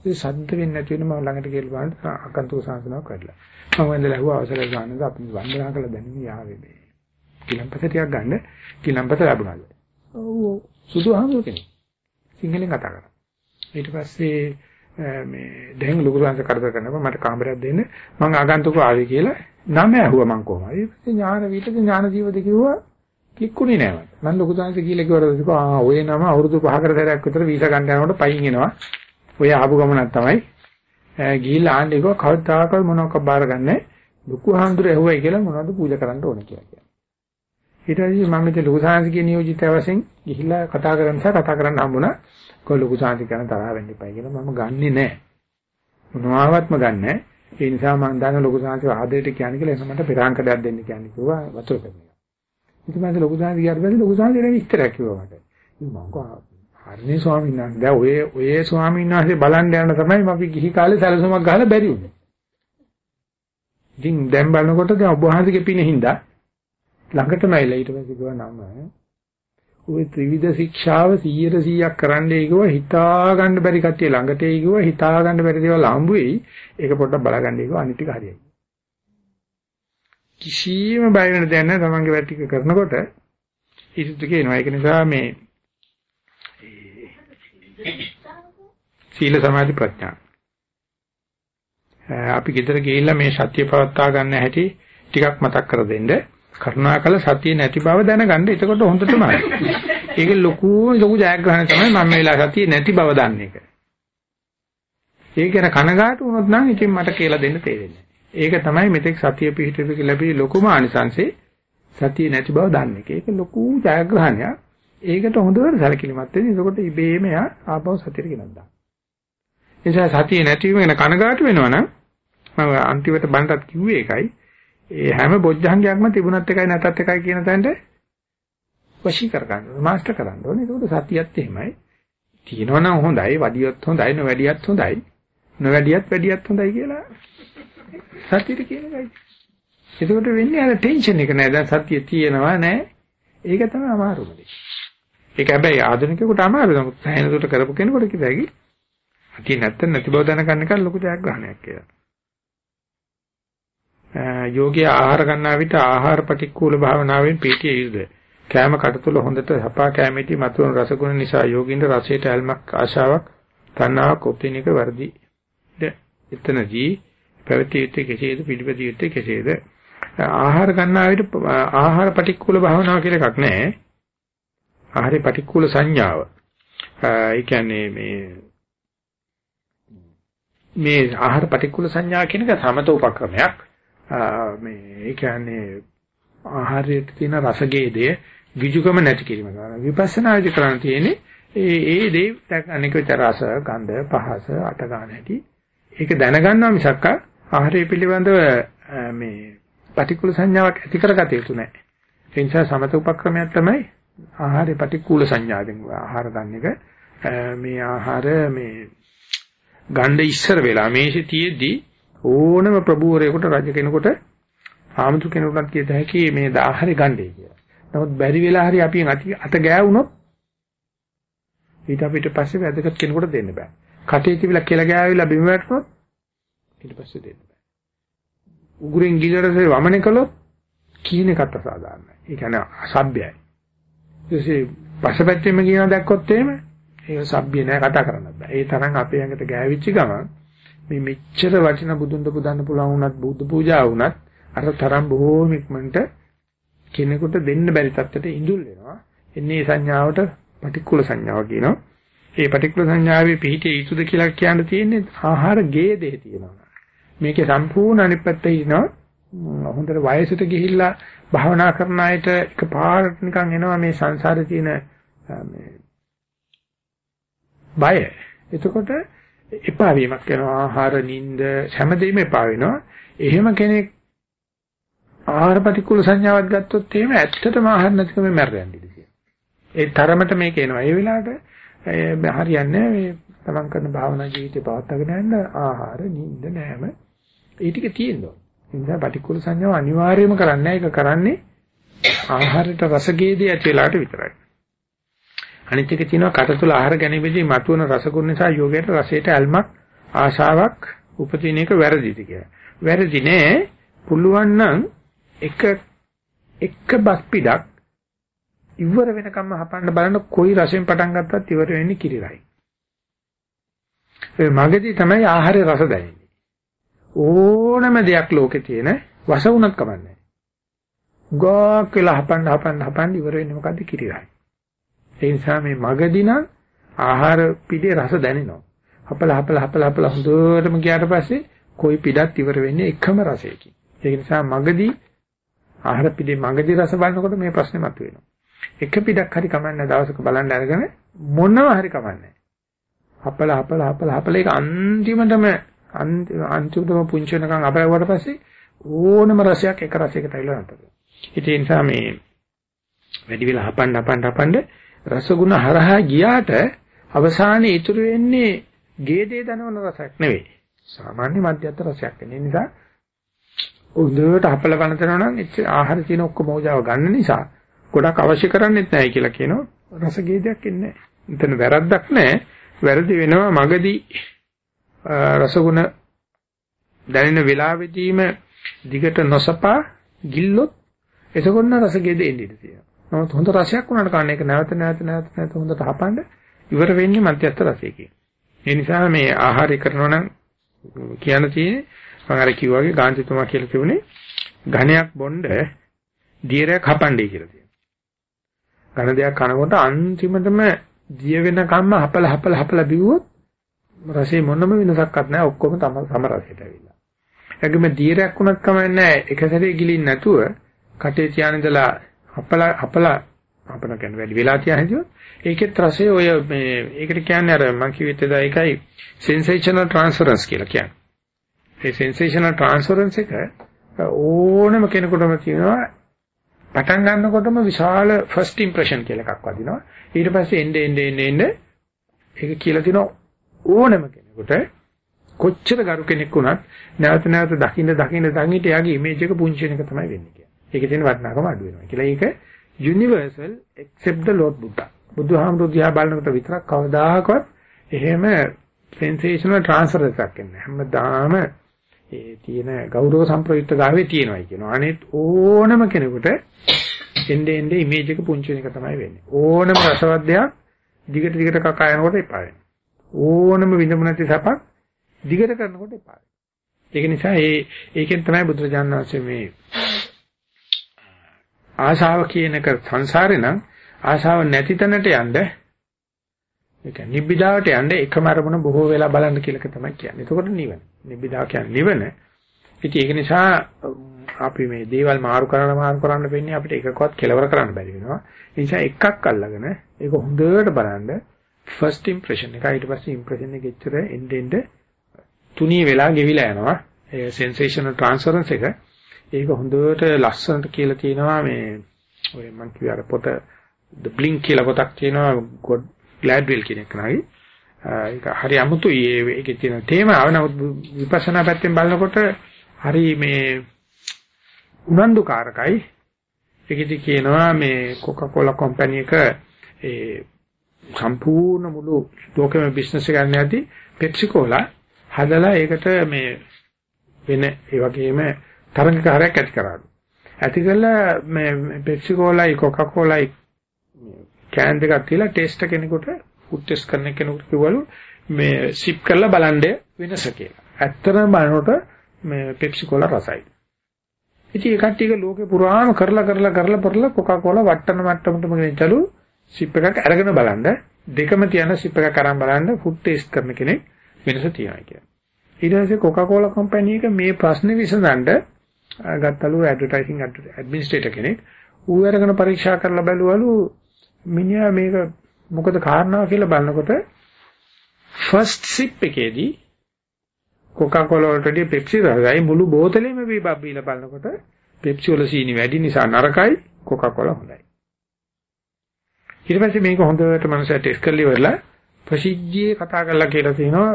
ඒ සද්ද වෙන්නේ නැති වෙන මම ළඟට ගිහලා බලන්න අකන්තුක සාසනාවක් කරලා. මම වෙන්දලා හුව අවසරය ගන්නද අපි වන්දනා කළ දැනුම යාවේ මේ. කිලම්පත ටිකක් ගන්න කිලම්පත ලැබුණාද? ඔව් සුදුහාමුදුර කෙනෙක්. සිංහලෙන් කතා කරා. ඊට පස්සේ මේ දැන් ලොකු සංස කරදර කරනකොට මට කාමරයක් දෙන්න මම ආගන්තුක ආවේ කියලා නම ඇහුවා මං කොහමද? ඊට පස්සේ ඥාන විතක ඥාන ජීවද කිව්වා කික්කුනේ නෑ මට. මම ලොකු තාංශ කියලා කිව්වද කිව්වා ආ ඔය නම අවුරුදු 5කට සැරයක් විතර වීසා ගන්න යනකොට පයින් එනවා. ඔය ආපු ගමනක් තමයි. ගිහිල්ලා ආන්නේ කිව්වා කවදාකවත් මොනවක් බාර ගන්නෑ. ලොකු හාමුදුර ඇහුවයි කියලා මොනවද පූජා කරන්න ඕනේ කියලා කියනවා. ඊට පස්සේ මම ඉතින් ලොකු සාංශිකේ නියෝජිතය වශයෙන් ගිහිල්ලා කතා කරන නිසා කතා කරන්න හම්බුණා. කො ලොකු සාංශික කරන තරහ වෙන්න එපා කියලා මම ගන්නෙ නෑ. මොනවාවත්ම ගන්නෑ. ඒ නිසා මම දන්න ලොකු සාංශ ආදරයට කියන්නේ කියලා එන්න මට පෙරාංකඩයක් දෙන්න කියන්නේ කිව්වා වතුර කරනවා. ඉතින් මම ලොකු සාංශ ගියාට පස්සේ ලොකු සාංශ දෙන විස්තරයක් කිව්වා මට. ඉතින් මම කිව්වා හරිනේ ස්වාමීන් වහන්සේ. දැන් ඔය ඔය ස්වාමීන් වහන්සේ බලන්න යන තමයි අපි ගිහි කාලේ සැලසුමක් ගහලා බැරි වුනේ. ඉතින් දැන් බලනකොට දැන් ඔබ වහන්සේගේ පින හින්දා ළඟටම ඇවිල්ලා ඊට පස්සේ කිව්වා නම. ওই ත්‍රිවිධ ශික්ෂාව 100 100ක් කරන්නයි කිව්වා හිතා ගන්න බැරි කට්ටිය ළඟට එයි කිව්වා හිතා ගන්න බැරි දේවල් හම්බ වෙයි ඒක පොඩ්ඩක් බලගන්නයි කිව්වා අනිත් ටික හරියයි. කිසිම බය වෙන දෙයක් නැහැ. තමන්ගේ වැඩ ටික කරනකොට ඉතින් කියනවා ඒක නිසා මේ සීල සමාධි ප්‍රඥා. අපි ගෙදර ගිහිල්ලා මේ සත්‍ය පවත්වා ගන්න හැටි ටිකක් මතක් කර දෙන්න. කරුණාකර සතිය නැති බව දැනගන්න. එතකොට හොඳටම හරි. ඒක ලොකු ලොකු ජයග්‍රහණ තමයි මම වෙලා සතිය නැති බව දන්නේ එක. ඒක ගැන කනගාටු වුණොත් නම් ඉතින් මට කියලා දෙන්න තේරෙන්නේ ඒක තමයි මෙතෙක් සතිය පිහිටෙක ලැබී ලොකුම ආනිසංසේ සතිය නැති බව දන්නේ. ඒක ලොකු ජයග්‍රහණයක්. ඒකට හොඳට සැලකිලිමත් වෙන්න. එතකොට ඉබේම යා ආපහු සතියට ගෙනත් දාන්න. ඒ නිසා සතිය නැතිවීම ගැන කනගාටු වෙනවා නම් මම අන්තිමට බණ්ඩත් කිව්වේ ඒකයි. ඒ හැම බොජ්ජංගයක්ම තිබුණත් එකයි නැතත් එකයි කියන තැනට වශී කර ගන්න ඕනේ. මාස්ටර් කරන්න ඕනේ. ඒකට සතියත් එහෙමයි. තියෙනවනම් හොඳයි, වැඩියොත් හොඳයි, නොවැඩියත් හොඳයි. නොවැඩියත් වැඩියත් හොඳයි කියලා සතියට කියන එකයි. එතකොට වෙන්නේ අර ටෙන්ෂන් එක නෑ. දැන් සතිය තියෙනවා නෑ. ඒක තමයි අමාරුම දේ. ඒක හැබැයි ආධුනිකයෙකුට අමාරු. නමුත් සෑහෙනකට කරපු කෙනෙකුට කිව්වයි. සතිය නැත්තම් නැති බව දැනගන්න එක ලොකු ජයග්‍රහණයක් කියලා. යෝගී ආහාර ගන්නා විට ආහාර පටික්කුල භාවනාවෙන් පිටිය යුද කෑම කටතුල හොඳට හපා කැමැති මතුවන රසගුණ නිසා යෝගින්ද රසයට ඇල්මක් ආශාවක් තණ්හාවක් උපදින එක වර්ධි එතනදී පැවතිය යුත්තේ කෙසේද? පිළිපදිය යුත්තේ කෙසේද? ආහාර ගන්නා විට ආහාර පටික්කුල භාවනාව කියලා එකක් නැහැ. ආහාරේ පටික්කුල සංඥාව. ඒ කියන්නේ මේ මේ ආහාර පටික්කුල සංඥා කියන එක සමත උපක්‍රමයක්. මේ ඒ කියන්නේ ආහාරයේ තියෙන රසගේදය විජුකම නැති කිරීම කරනවා. විපස්සනා විදි කරන්න තියෙන්නේ ඒ ඒ දේ අනික රස, ගන්ධ, පහස, අට ගන්න හැටි. ඒක දැනගන්නවා මිසක් ආහාරය පිළිබඳව මේ පටිකුල සංඥාවක් ඇති කරගත යුතු නැහැ. ඒ නිසා සමත උපක්‍රමයක් තමයි ආහාරේ පටිකුල සංඥාවෙන් ආහාර ගන්න එක. මේ ආහාර මේ ගණ්ඩ ඉස්සර වෙලා මේෂේ තියෙද්දි ඕනම ප්‍රභූවරයෙකුට රජ කෙනෙකුට ආමතු කෙනෙකුට කියත හැකි මේ දාහරි ගන්නේ කියලා. නමුත් බැරි වෙලා හරි අපි අත ගෑවුනොත් ඊට අපිට පස්සේ වැදගත් කෙනෙකුට දෙන්න බෑ. කටේ තිබිලා කියලා ගෑවිලා බිම වැටුනොත් ඊට පස්සේ දෙන්න බෑ. උගුරෙන් ගිලරසේ වමනේ කළොත් කියන එකත් අසාධාරණයි. ඒ කියන්නේ අසභ්‍යයි. ඊටසේ පසපැත්තේම කියන දැක්කොත් එහෙම ඒක සබ්බිය නෑ කතා කරන්න බෑ. ඒ තරම් අපේ ඇඟට ගෑවිච්ච ගමන් මේ මෙච්චර වටින බුදුන් පුදන්න පුළුවන් වුණත් බුද්ධ පූජා වුණත් අර තරම් බොහෝම ඉක්මනට කෙනෙකුට දෙන්න බැරි තත්ත්වයට ඉඳුල් වෙනවා. එන්නේ සංඥාවට පටික්කුල සංඥාව කියනවා. ඒ පටික්කුල සංඥාවේ පිහිටිය යුතුද කියලා කියන්න තියෙන්නේ ආහාර ගේ දෙහි තියෙනවා. මේකේ සම්පූර්ණ අනිත් පැත්ත ඉනවා. හොඳට වයසට ගිහිල්ලා භාවනා කරන අයට එකපාරට නිකන් එනවා මේ සංසාරේ තියෙන මේ බය. එතකොට එපා වීමක් වෙනවා. ආහාර නිින්ද හැමදේම එපා වෙනවා. එහෙම කෙනෙක් ආහාර ප්‍රතිකූල සංඥාවක් ගත්තොත් එහෙම ඇත්තටම ආහාර නැතිකම මැරෙන්න ඉඩ ඒ තරමට මේක එනවා. ඒ වෙලාවට හරියන්නේ මේ තමන් කරන භාවනා ජීවිතේ පවත්වාගෙන යන්න ආහාර නිින්ද නැම ඒ ටික තියෙනවා. ඒ නිසා ප්‍රතිකූල සංඥාව අනිවාර්යයෙන්ම කරන්නේ ඒක කරන්නේ ආහාරයට රසගේදී ඇති වෙලාවට විතරයි. අනිත් එක තියෙනවා කට තුල ආහාර ගැනීමේදී මතුවන රසගුණ නිසා යෝගයට රසයට ඇල්මක් ආශාවක් උපදින එක වැරදිද කියලා. වැරදි නෑ. පුළුවන් නම් එක එක බස් පිටක් ඉවර වෙනකම්ම හපන්න බලන කොයි රසෙන් පටන් ගත්තත් ඉවර වෙන්නේ කිරිරයි. ඒ මගදී තමයි ආහාරයේ රස දැනෙන්නේ. ඕනම දෙයක් ලෝකේ තියෙන වස වුණත් කමන්නේ. ගෝක් කියලා හපන්න හපන්න හපන්න ඉවර වෙන්නේ මොකද්ද කිරිරයි. ඒ නිසා මේ මගදී නම් ආහාර පිටේ රස දැනෙනවා. හපලා හපලා හපලා හපලා හොඳටම ගියාට පස්සේ કોઈ පිටත් ඉවර වෙන්නේ එකම රසයකින්. ඒක නිසා මගදී ආහාර පිටේ මගදී රස බලනකොට මේ ප්‍රශ්නේ මතුවෙනවා. එක පිටක් හරි කමන්නේ දවසක බලන්න අරගෙන මොනව හරි කමන්නේ. හපලා හපලා හපලා හපලා ඒක අන්තිමටම අන්තිමටම පුංචි වෙනකන් අපෑවට පස්සේ ඕනම රසයක් එක රසයකට ඇවිල්ලා නැතර. ඒ නිසා මේ වැඩි වෙලා හපන්න හපන්න හපන්න රසගුණ හරහා ගියාට අවසානයේ ඉතුරු වෙන්නේ ගේදේ දනවන රසයක් නෙවෙයි. සාමාන්‍ය මධ්‍යස්ථ රසයක්. ඒ නිසා උදේට හපල බලතනවා නම් ආහාර තියෙන ඔක්කොම මොජාව ගන්න නිසා ගොඩක් අවශ්‍ය කරන්නේත් නැහැ කියලා කියනවා. රස ගේදයක් එන්නේ නැහැ. එතන වැරද්දක් නැහැ. වැරදි වෙනවා මගදී රසගුණ දැනෙන වෙලාවෙදීම දිගට නොසපා ගිල්ලොත් එතකොට නම් රසගෙද එන්නේ තියෙනවා. නමුත් හොඳ රසයක් වුණාට කන්න එක නැවත නැවත නැවත නැවත හොඳට හපන්න ඉවර වෙන්නේ මධ්‍යස්ථ රසයකින්. ඒ නිසා මේ ආහාරය කරනවා නම් කියන්න තියෙන්නේ මම අර කිව්වාගේ ගාන්ධිතුමා කියලා තිබුණේ ඝණයක් බොණ්ඩ දියරයක් හපන්නේ කියලා තියෙනවා. ඝන දෙයක් කනකොට අන්තිමටම දිය වෙන කම්ම හපල හපල හපල බිව්වොත් රසේ මොනම වෙනසක්වත් නැහැ ඔක්කොම තම සම රසයට ඇවිල්ලා. ඒගොම දියරයක් වුණත් කමන්නේ නැහැ එක සැරේ ගිලින් නැතුව කටේ තියාන ඉඳලා හපල හපල අපන කියන්නේ වැඩි වෙලා තියා හිටියොත් ඒකෙත් රසය ඔය මේ ඒකට කියන්නේ අර මම කිව්වෙත් එදා ඒකයි sensational transference කියලා කියන්නේ. ඒ sensational transference එක ඕනම කෙනෙකුටම තියෙනවා පටන් ගන්නකොටම විශාල first impression කියලා එකක් වදිනවා. ඊට පස්සේ එnde ende ende ende ඒක කියලා තිනවා ඕනම කෙනෙකුට කොච්චර ගරු කෙනෙක් වුණත් නැවත නැවත දකින්න දකින්න දකින්න එයාගේ ඉමේජ් එක පුංචි වෙන එක තමයි වෙන්නේ කියන්නේ. ඒකේ තියෙන වටිනාකම අඩු වෙනවා. කියලා ඒක universal except the Lord Buddha. බුදුහාමුදුරු දිහා බලනකොට විතරක් කවදාහකවත් එහෙම sensational transfer එකක් එන්නේ. හැමදාම ඒ තියෙන ගෞරව සම්ප්‍රයුක්ත ගාවේ තියෙනවායි කියනවා. අනෙත් ඕනම කෙනෙකුට එnde ende ඉමේජ් එක පුංචි වෙන එක තමයි වෙන්නේ. ඕනම රසවත් දෙයක් දිගට දිගට කකා යනකොට එපා වෙනවා. ඕනම විඳමු නැති සපක් දිගට කරනකොට එපා වෙනවා. ඒක නිසා ඒ ඒකෙන් තමයි බුදුරජාණන් වහන්සේ මේ ආශාව කියන එක සංසාරේ නම් ආශාව නැති තැනට යන්න ඒ කියන්නේ නිබ්බිදාවට යන්න එකම අරමුණ බොහෝ වෙලා බලන්න කියලා තමයි කියන්නේ. එතකොට නිවන. නිබ්බිදාව කියන්නේ නිවන. ඉතින් ඒක නිසා අපි මේ දේවල් මාරු කරන මාරු කරන්න වෙන්නේ අපිට එකකවත් කෙලවර කරන්න බැරි වෙනවා. ඒ නිසා එකක් අල්ලගෙන ඒක හොඳට බලන්න first impression එක ඊට පස්සේ impression එක එච්චර end end තුනී වෙලා ගෙවිලා යනවා. ඒ sensational transference එක ඒක හොඳට ලස්සනට කියලා තියෙනවා මේ ඔය මම කිව්ව අර පොත the blink කියලා පොතක් තියෙනවා God ග්ලැඩ්වෙල් කියන එක නයි. ඒක හරි අමුතුයි. ඒකේ තියෙන තේමාව නමුත් විපස්සනා පැත්තෙන් බලනකොට හරි මේ උනන්දුකාරකයි. ඒකෙදි කියනවා මේ කොකාකෝලා කම්පැනි එක ඒ සම්පූර්ණ මුළු ලෝකෙම බිස්නස් එක ගන්න යද්දි පෙප්සි කෝලා හදලා ඒකට මේ වෙන ඒ වගේම තරංගකාරයක් ඇති කරාලු. ඇති කළා මේ පෙප්සි කෝලායි කොකාකෝලායි කෑන් දෙකක් කියලා ටෙස්ට් කෙනෙකුට ෆුඩ් ටෙස්ට් කරන කෙනෙකුට කිව්වලු මේ සිප් කරලා බලන්න වෙනස කියලා. ඇත්තටම බලනකොට මේ පෙප්සි කෝලා රසයි. ඉතින් ඒ කට්ටියක ලෝකේ පුරාම කරලා කරලා කරලා පෙරලා කොකා කෝලා වට්ටන මට්ටමටම ගෙනචලු සිප් එකක් අරගෙන බලන්න දෙකම තියන සිප් එකක් අරන් බලන්න ෆුඩ් ටෙස්ට් කරන කෙනෙක් වෙනස තියනවා කියන්නේ. ඊට පස්සේ කොකා කෝලා කම්පැනි එක මේ ප්‍රශ්නේ විසඳන්න ගත්තලු ඇඩ්වර්ටයිසිං ඇඩ්මිනිස්ට්‍රේටර් කෙනෙක්. ඌ අරගෙන පරීක්ෂා කරලා බැලුවලු මිනිහා මේක මොකද කාරණාව කියලා බලනකොට ෆස්ට් සිප් එකේදී කොකා කෝලා වලට පෙප්සි රසයි මුළු බෝතලෙම බීබා බීලා බලනකොට පෙප්සි වල සීනි වැඩි නිසා නරකයි කොකා කෝලා හොඳයි. ඊට පස්සේ මේක හොඳට මනසට ටෙස්ට් කරලා ඉවරලා ප්‍රසිද්ධියේ කතා කරලා කියලා තියෙනවා.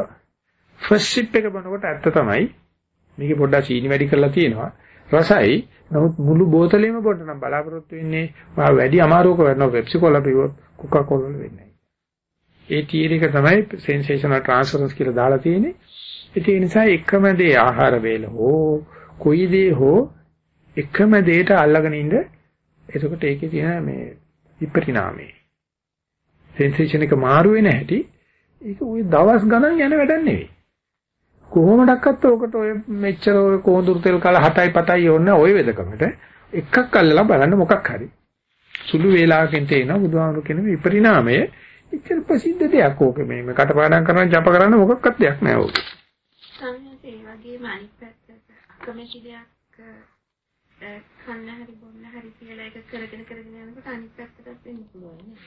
ෆස්ට් සිප් එක බනකොට ඇත්ත තමයි මේකේ පොඩ්ඩක් සීනි වැඩි කරලා තියෙනවා. රසයි. නමුත් මුළු බෝතලෙම බොන්න නම් බලාපොරොත්තු වෙන්නේ මා වැඩි අමාරුවක වෙනවා පෙප්සි කෝලා පිවොත් කොකා කෝලා වල වෙන්නේ ඒ තීරික තමයි සෙන්සේෂනල් ට්‍රාන්ස්ෆරන්ස් කියලා දාලා තියෙන්නේ. ඒ නිසා එකම දේ ආහාර වේල හෝ කොයි දේ හෝ එකම දෙයට අල්ලගෙන ඉඳ එතකොට ඒකේ තියෙන මේ විපරිණාමය. සෙන්සේෂන් එක මාරු වෙන හැටි. ඒක ওই දවස් ගණන් යන වැඩක් නෙවෙයි. කොහොමඩක්වත් ඕකට ඔය මෙච්චර ඔය කොඳුරු තෙල් කල 7යි 7යි ඕනේ ඔය වෙදකමට එකක් අල්ලලා බලන්න මොකක් හරි සුළු වේලාවකින් තේනවා බුදුහාමුදුරු කියන විපරිණාමය ඉච්චර ප්‍රසිද්ධ දෙයක් ඕක මේ මේ කටපාඩම් කරන ජප කරන්න මොකක්වත් දෙයක් නෑ ඕක. සංහසේ ඒ වගේම අනිත් පැත්තට අකමැති දෙයක් කන්න හරි බොන්න හරි කියලා එක කරගෙන කරගෙන යනකොට අනිත් පැත්තටත් වෙන්න පුළුවන් නේද?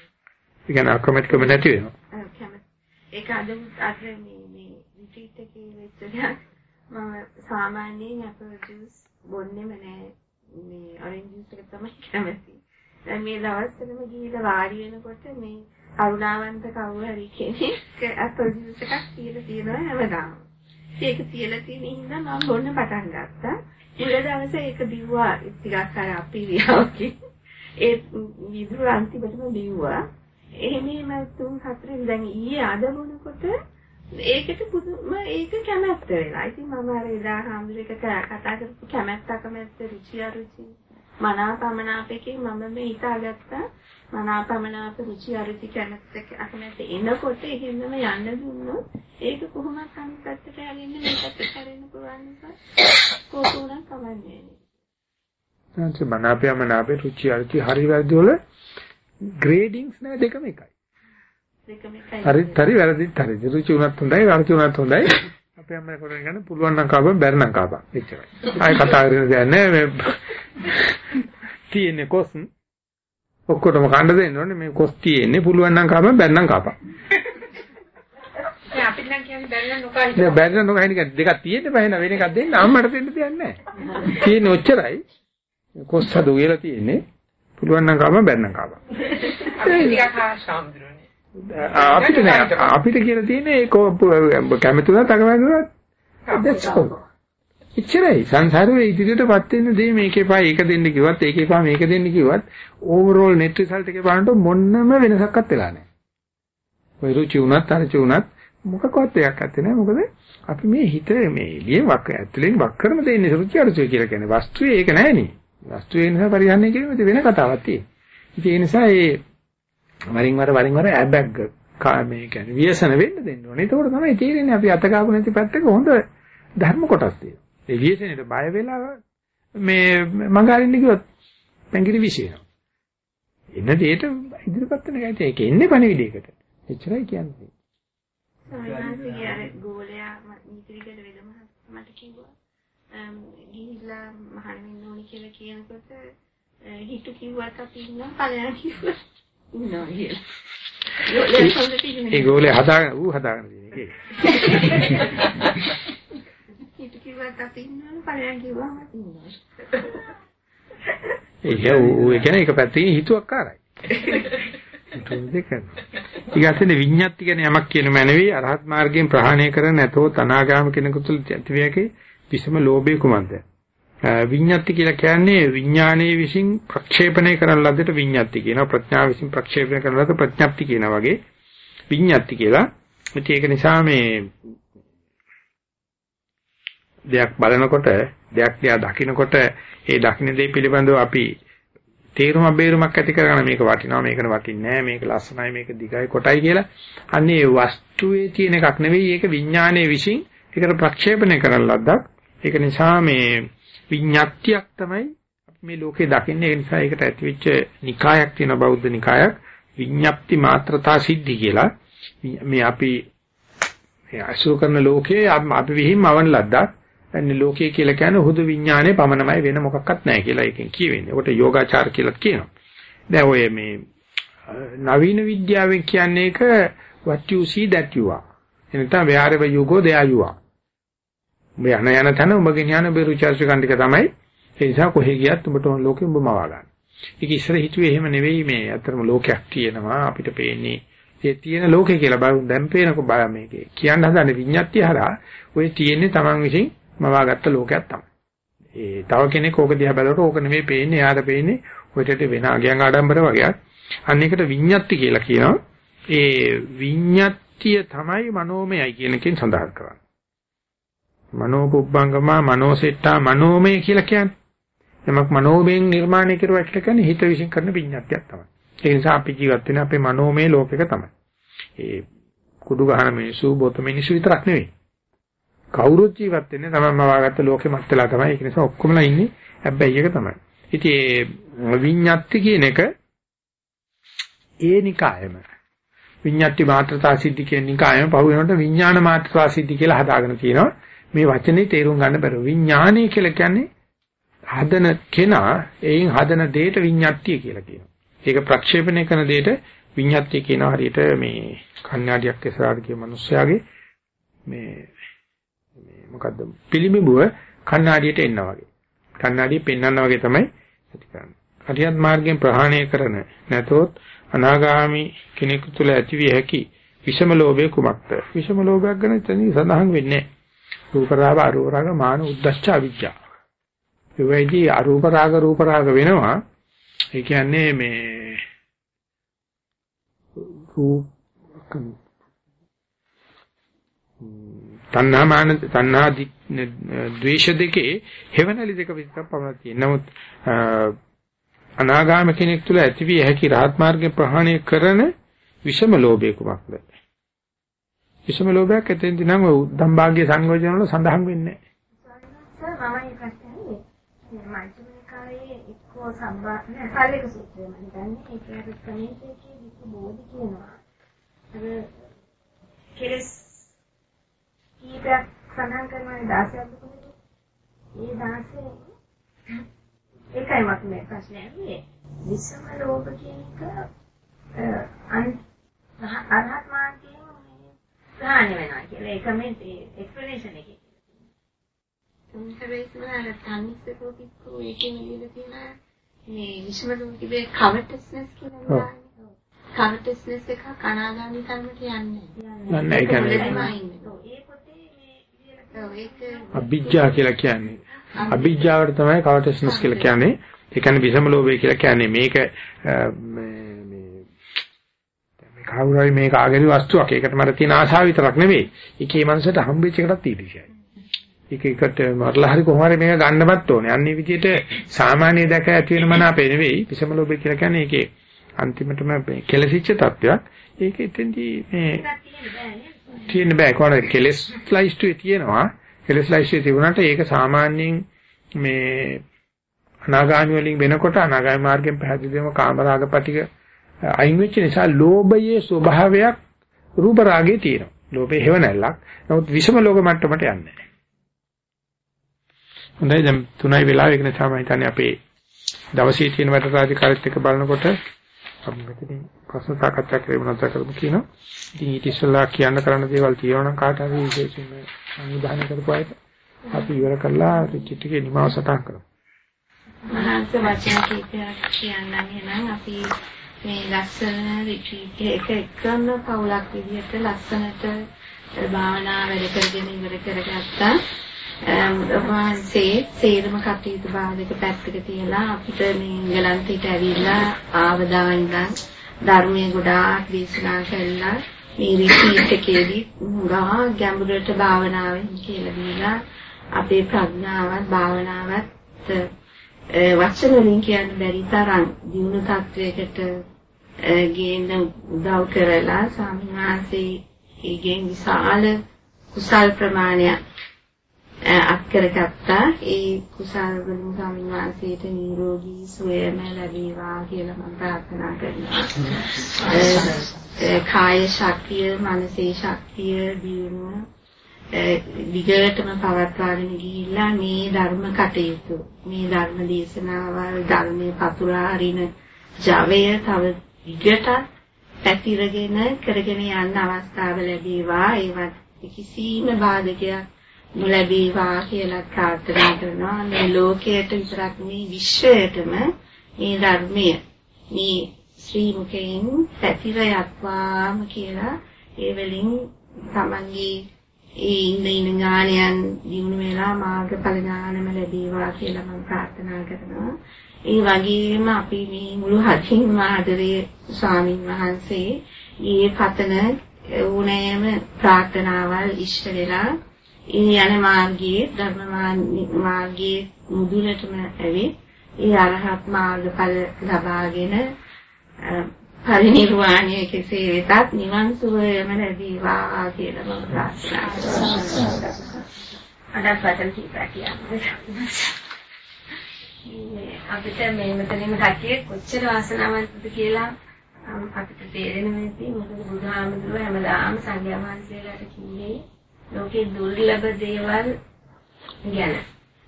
ඒ කියන්නේ අකමැතිකම නැති වෙනවා. ඒක අද අද මේ එකේ වෙච්ච දෙයක් මම සාමාන්‍යයෙන් ඇපල් ජූස් බොන්නේම නෑ මේ ඔරෙන්ජ් ජූස් එක තමයි කැමති. දැන් මේ දවස්වලම ගිහිල්ලා වාඩි වෙනකොට මේ කරුණාවන්ත කවුරු හරි කෙනෙක් ඇපල් ජූස් එකක් කියලා තියෙනවා හැමදාම. ඒක තියලා තියෙන හින්දා මම බොන්න පටන් ගත්තා. මුල දවසේ ඒක බිව්වා ටිකක් අර අපිරියාවකින්. ඒ විදුර අන්තිමටම බිව්වා. එහෙම එහෙම තුන් හතරෙන් දැන් ඊයේ අද මොනකොට ඒකට පුදුම ඒක කැමැත්ත වෙලා. ඉතින් මම අර එදා හාමුදුරේක කතා කරපු කැමැත්ත අකමැත්ත රුචි අරුචි මනාපමනාපකේ මම මේ හිතාගත්තා මනාපමනාප රුචි අරුචි කැමැත්ත අකමැත්ත එනකොට එහෙමම යන්න දුන්නොත් ඒක කොහොමද අනිත් පැත්තට යන්නේ මේකත් කරන්න පුළුවන් නිසා කොහොමද කවන්නේ නැත්නම් මනාපය මනාපේ රුචි අරුචි හරි වැරදි වල ග්‍රේඩින්ග්ස් නෑ දෙකම එකයි. හරි හරි වැරදිත් හරි. රුචි උනත් හොඳයි, අරුචි උනත් හොඳයි. අපේ අම්මා කරගෙන ගන්න පුළුවන් නම් කාපම් බැරි නම් කාපම්. එච්චරයි. ආයෙ කතා කරගෙන දෙයක් නෑ මේ තියෙන්නේ කොස් ඔක්කොටම කන්න දෙන්න ඕනේ මේ කොස් තියෙන්නේ පුළුවන් නම් කාපම් බැරි නම් කාපම්. දැන් අපිට නම් කියන්නේ බැරි නම් නොකා හිටපන්. බැරි නම් නොකහින දෙකක් තියෙන්න බෑ නේද වෙන එකක් දෙන්න අම්මට දෙන්න දෙයක් නෑ. තියෙන්නේ ඔච්චරයි. කොස් හදු කියලා තියෙන්නේ. පුළුවන් නම් කාපම් බැරි නම් කාපම්. අපි ටිකක් ආශාම්දුරනේ. අපිට නෑ අපිට කියලා තියෙන්නේ කැමතුණත් අකමැතුණත් that's all. ඉච්චරයි සංසාරේ ඉදිරියටපත් වෙන දේ මේකේ පා ඒක දෙන්න කිව්වත් ඒකේ පා මේක දෙන්න කිව්වත් ඕවරෝල් net result එකේ බලනකොට මොන්නම වෙනසක්වත් වෙලා නැහැ. ඔය රුචි උනත් අරුචි උනත් මොකකවත් එකක් නැත්තේ නෑ මොකද අපි මේ හිත මේ එළියෙන් වක් ඇතුලෙන් වක් කරන දෙන්නේ රුචි අරුචි කියලා කියන්නේ වස්තුවේ ඒක නෑනේ. වස්තුවේ නිසා පරිහරණය කිරීම වෙන කතාවක් තියෙනවා. ඒ නිසා ඒ වරින් වර වරින් වර ඇබැග් මේ කියන්නේ ව්‍යසන වෙන්න දෙන්න ඕනේ. ඒකෝට තමයි තේරෙන්නේ අපි අත ගාපු නැති පැත්තක හොඳ ධර්ම කොටස් තියෙනවා. ඒ ව්‍යසනෙට බය වෙලා මේ මඟ අරින්න කිව්වොත් පැංගිරි විශ්ේනවා. එන දෙයට ඉදිරිපත් වෙන ගැටේ ඒක එන්නේ පණිවිඩයකට. එච්චරයි කියන්නේ. සාමාන්‍යයෙන් අර ගෝලයා මිත්‍රිකට වෙදම මට කිව්වා අම් ගිහිල්ලා මහාන වෙන්න ඕනි කියලා කියනකොට හිතු කිව්වත් අපි ඉන්නවා ඵලයන් කිව්වා ඉන්නවා කියලා. ඒ ගෝලේ හදාගෙන ඌ හදාගෙන තියෙන එකේ. හිතු කිව්වත් අපි ඉන්නවා ඵලයන් කිව්වම ඉන්නවා. ඒ ඌ ඒ කියන්නේ එක පැත්තකින් හිතුවක්කාරයි. ඊගැසෙන විඤ්ඤාති කියන යමක් කියන මැනවි අරහත් මාර්ගයෙන් ප්‍රහාණය කර නැතෝ තනාගාම කෙනෙකු තුළ ඇතිවියකේ විසම ලෝභය කුමක්ද? විඤ්ඤාති කියලා කියන්නේ විඥානයේ විසින් ප්‍රක්ෂේපණය කරන ලද්දට විඤ්ඤාති කියනවා. ප්‍රඥාව විසින් ප්‍රක්ෂේපණය කරන ලද්දට ප්‍රඥප්ති කියනවා වගේ විඤ්ඤාති කියලා. ඉතින් ඒක නිසා මේ දෙයක් බලනකොට දෙයක් දිහා දකිනකොට ඒ දකින්න දේ පිළිබඳව අපි තේරුම බේරුමක් ඇති කරගන්න මේක වටිනවා මේකට වටින්නේ නැහැ මේක ලස්සනයි මේක දිගයි කොටයි කියලා. අන්නේ වස්තුවේ තියෙන එකක් නෙවෙයි ඒක විඥානයේ විසින් ඒකට ප්‍රක්ෂේපණය කරන ලද්දක්. ඒක නිසා මේ විඤ්ඤාත්තියක් තමයි අපි මේ ලෝකේ දකින්නේ ඒ නිසා ඒකට ඇතිවෙච්ච නිකායක් තියෙන බෞද්ධ නිකායක් විඤ්ඤාප්ති මාත්‍රතා සිද්ධි කියලා මේ අපි අසු කරන ලෝකේ අපි විහිම් අවන ලද්දක් එන්නේ ලෝකයේ කියලා කියන්නේ හුදු විඥානයේ පමණමයි වෙන මොකක්වත් නැහැ කියලා එකෙන් කියවෙන්නේ. ඒකට යෝගාචාර කියලා කියනවා. දැන් ඔය මේ නවීන විද්‍යාවෙන් කියන්නේ ඒක what you see that you are. එනතම wherever you go there you are. මේ යන යන තැන ඔබ ගෙනියන බෙරුචාර්ජ කණ්ඩික තමයි. ඒ නිසා කොහෙ ගියත් ඔබට ඕන ලෝකෙ ඔබ මවා ගන්න. ඒක ඉස්සර හිතුවේ එහෙම නෙවෙයි මේ අතරම ලෝකයක් තියෙනවා අපිට පේන්නේ ඒ තියෙන ලෝකේ කියලා බලමු දැන් පේනකො බය මේකේ කියන්න හදන විඤ්ඤාත්‍ය හරහා ඔය තියෙන්නේ Taman විසින් මවාගත්ත ලෝකයක් තමයි. ඒ තව කෙනෙක් ඕක දිහා බලනකොට ඕක නෙමෙයි පේන්නේ, එයාට පේන්නේ ඔයටට වෙන අගයන් ආඩම්බර වගේක්. අන්න ඒකට විඤ්ඤාති කියලා කියනවා. ඒ විඤ්ඤාතිය තමයි මනෝමයයි කියන එකෙන් සඳහන් කරන්නේ. මනෝපුබ්බංගමා මනෝසෙට්ටා මනෝමය කියලා කියන්නේ. එමක් මනෝමයෙන් නිර්මාණය කරුවා කියලා කියන්නේ හිත විසින් කරන විඤ්ඤාතියක් තමයි. ඒ නිසා අපි ජීවත් වෙන අපේ මනෝමය ලෝකෙක තමයි. ඒ කුඩු ගහන මිනිස්සු, බොත මිනිස්සු විතරක් නෙවෙයි. කවුරුත් ජීවත් වෙන්නේ තමන්ම වාගත්ත ලෝකෙ මැත්තලා තමයි. ඒක නිසා ඔක්කොමලා ඉන්නේ හැබැයි ඒක තමයි. ඉතින් ඒ විඤ්ඤාති කියන එක ඒ නිකායම විඤ්ඤාති මාත්‍රතා සිද්ධි කියන නිකායම පහු වෙනකොට විඥාන මාත්‍රතා සිද්ධි කියලා හදාගෙන තියෙනවා. මේ වචනේ තේරුම් ගන්න බැරුව විඥානය කියලා කියන්නේ හදන කෙනා එයින් හදන දෙයට විඤ්ඤාතිය කියලා කියනවා. ඒක ප්‍රක්ෂේපණය කරන දෙයට විඤ්ඤාත්ය කියන හරියට මේ කන්‍යාඩියක් ඉස්සරහට ගිය මිනිස්සයාගේ මේ මේ මොකද්ද පිළිඹුව කන්නාඩියට එන්න වගේ. කන්නාඩිය පෙන්වන්න වගේ තමයි ඇති කරන්නේ. අරියත් මාර්ගයෙන් ප්‍රහාණය කරන නැතොත් අනාගාමි කෙනෙකු තුළ ඇතිවිය හැකි විෂම ලෝභය කුමක්ද? විෂම ලෝභයක් ගැන එතනින් සඳහන් වෙන්නේ රූප රාග අරූප රාග මාන උද්දච්ච අවිජ්ජා. ඒ වෙයිදී අරූප රාග රූප රාග වෙනවා. ඒ කියන්නේ මේ රූප තණ්හා මාන තණ්හා ද්වේෂ දෙකේ හේවණලි දෙක විතරක් පමණක් තියෙන. නමුත් අනාගාම කෙනෙක් තුළ ඇතිවිය හැකි රහත් මාර්ගය ප්‍රහාණය කරන විෂම ලෝභය කුමක්ද? විෂම ලෝභයක් ඇතෙන්දී නම් ඔය උද්දම් භාග්‍ය සංයෝජන වල සඳහන් වෙන්නේ නැහැ. මම ඒක කියන්නේ මජ්ක්‍ධිමනිකායේ එක්කෝ සම්බා නෑ කාලයක සූත්‍රය මම හිතන්නේ ඒක අර ප්‍රණීතයේ විසු බෝධි කියනවා. අර කෙලස් කීපයක් සඳහන් කරනවා 16ක් දුකනේ. ඒ 16 ඒකයි මට මේ ප්‍රශ්නේ ඇහුවේ. විසම ලෝභ කියන එක අන් අරහත් මාර්ගයෙන් ප්‍රහාණය වෙනවා කියලා. ඒක මේ එක්ස්ප්ලනේෂන් එකේ. හැබැයි තමයි තනිස්සකෝ කිව්වෝ ඒකේ නිවිල තියෙන මේ විශ්ව ලෝකයේ කවටස්නස් කියලා කවටස්නස් එක කනාගාමී කර්මට යන්නේ. යන්නේ ඒ කියන්නේ අභිජ්ජා කියලා කියන්නේ. අභිජ්ජාවට තමයි කවටස්නස් කියලා කියන්නේ. ඒ කියන්නේ විසම ලෝභය කියලා කියන්නේ මේක මේ කවුරුහරි මේක ආගරි වස්තුවක්. ඒකට මට තියෙන ආශාව විතරක් නෙවෙයි. ඒකේ මනසට හම්බෙච්ච එකටත් ඊර්ෂ්‍යයි. ඒක එකට මරලා හරි කොහොම හරි මේක ගන්නවත් ඕනේ. අන්නේ විදිහට සාමාන්‍ය දැක ඇති වෙන මන අපේ නෙවෙයි. විසම ලෝභය කියලා කියන්නේ ඒකේ අන්තිමටම කෙලසිච්ච තත්වයක්. ඒක එතෙන්දී මේ තියෙන්න බෑ කොහොමද කෙලස් ස්ලයිස්ටුවේ තියෙනවා කෙලස් ස්ලයිස්ටුවේ තිබුණාට ඒක සාමාන්‍යයෙන් මේ අනාගාමී වලින් වෙනකොට අනාගාමී මාර්ගයෙන් පැහැදිලිවම කාමරාග පිටික අයින් වෙච්ච නිසා ලෝභයේ ස්වභාවයක් රූප රාගේ තියෙනවා. ලෝභේ හේව නැල්ලක්. නමුත් විෂම ලෝක මට්ටමට යන්නේ නැහැ. හොඳයි දැන් තුනයි වෙලාව ඒක නිසා මම හිතන්නේ අපේ දවසේ තියෙන වැඩ රාජකාරීත් එක්ක බලනකොට අපි මෙතනින් ප්‍රශ්න සාකච්ඡා කරමු නැත්නම් කරමු කියනවා. ඉතින් ඊට ඉස්සෙල්ලා කියන්න කරන්න දේවල් තියෙනවා නම් කාට හරි විශේෂයෙන්ම සංවිධානය කරපු අයට අපි ඉවර කරලා රිට්‍රීට් එකේ නිමාව සටහන් කරමු. මහන්ස වචන කීපයක් කියන්නම් එහෙනම් අපි මේ ලස්සන රිට්‍රීට් එක එකම පවුලක් විදිහට ලස්සනට භාවනා වැඩ කරගෙන ඉවර කරගත්තා. වහන්සේ සේරම කටයුතු බාධක පැත්තක තියලා අපිට මේ ඉංගලන්තයට ඇවිල්ලා ආවදා ඉඳන් ධර්මයේ ගොඩාක් දේශනා කළා. මේ රිට්‍රීට් එකේදී ගා ගැඹුරට භාවනාවෙන් කියලා දීලා අපේ ප්‍රඥාවත් භාවනාවත් වචන වලින් කියන්න බැරි තරම් දිනු තත්වයකට ගේන්න උදව් කරලා ස්වාමීන් වහන්සේගෙන් විශාල කුසල් ප්‍රමාණයක් අත් කරගත්තා ඒ කුසල් වලින් ස්වාමීන් වහන්සේට නිරෝගී සුවයම ලැබේවා කියලා මම ප්‍රාර්ථනා කරනවා. කාය ශක්තිය, මානසික ශක්තිය දියුණුව විගයටම පවත්වාගෙන ගිහිල්ලා මේ ධර්ම කටයුතු මේ ධර්ම දේශනාවල් ධර්මයේ පතුරා හරින ජවය තව විගට පැතිරගෙන කරගෙන යන්න අවස්ථාව ලැබේවා ඒවත් කිසිම බාධකයක් නොලැබේවා කියලා ප්‍රාර්ථනා කරනවා මේ ලෝකයට විතරක් නෙවෙයි විශ්වයටම මේ ධර්මය මේ ශ්‍රී මුඛයෙන් පැතිර යත්වාම කියලා ඒ වලින් තමන්ගේ ඒ ඉන්න ඉන්න ඥානයන් දිනු වෙලා මාර්ගඵල ඥානම ලැබේවා කියලා මම ප්‍රාර්ථනා කරනවා. ඒ වගේම අපි මේ මුළු හදින්ම ආදරේ ස්වාමින් වහන්සේ ඊයේ පතන ඕනෑම ප්‍රාර්ථනාවල් ඉෂ්ට වෙලා ඒ යන මාර්ගයේ ධර්ම මාර්ගයේ මුදුනටම ඇවිත් ඒ අරහත් මාර්ගඵල ලබාගෙන පරිනිර්වාණය කෙසේ වෙතත් නිවන් සුවයම ලැබේවා කියලා මම ප්‍රාර්ථනා කරනවා. අදත් වචන කීපයක් කියන්නේ. අපිට මේ මෙතනින් කටිය කොච්චර වාසනාවන්තද කියලා අපිට තේරෙන මේකේ මොකද බුදුහාමුදුරුවෝ හැමදාම සංඝයා වහන්සේලාට කිව්වේ ලෝකේ දුර්ලභ දේවල් ගැන.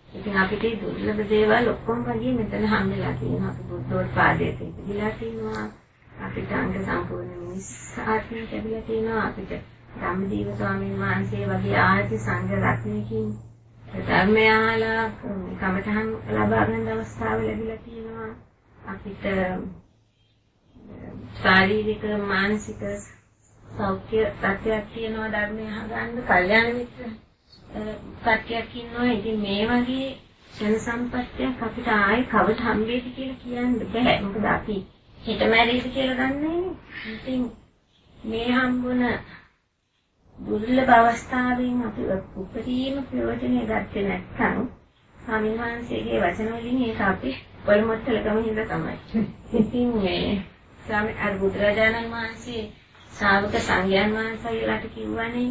ඉතින් අපිට දුර්ලභ දේවල් ඔක්කොම වගේ මෙතන හම්බෙලා තියෙනවා. අපි බුද්ධෝත්පාදයේ ඉඳලා තියෙනවා. අපිට අංග සම්පූර්ණ මිනිස් ආත්මයක් ලැබිලා තියෙනවා අපිට ධම්මදීව ස්වාමීන් වහන්සේ වගේ ආදී සංඝ රත්නයකින් ධර්මය අහලා කමඨහන් ලබා ගන්න අවස්ථාව ලැබිලා තියෙනවා. අපිට ශාරීරික මානසික සෞඛ්‍ය තත්ත්වයක් තියෙනවා ධර්මය අහගන්න. කල්යාණ මිත්‍ර කට්ටියක් ඉන්නවා. ඉතින් මේ වගේ ජන සම්පත්තියක් අපිට ආයේ කවද හම්බෙයිද කියලා කියන්න බෑ. මොකද අපි හිත මැරෙයිද කියලා දන්නේ නැහැ ඉතින් මේ හම්බුන දුර්ලභ අවස්ථාවෙන් අපි උපරිම ප්‍රයෝජනය ගත්තේ නැත්නම් ස්වාමීන් වහන්සේගේ වචන වලින් ඒක අපි පොළොමොත්තලකම හින්දා තමයි. ඉතින් මේ ස්වාමී අර බුදුරජාණන් වහන්සේ ශ්‍රාවක සංඝයන් වහන්සේලාට කිව්වනේ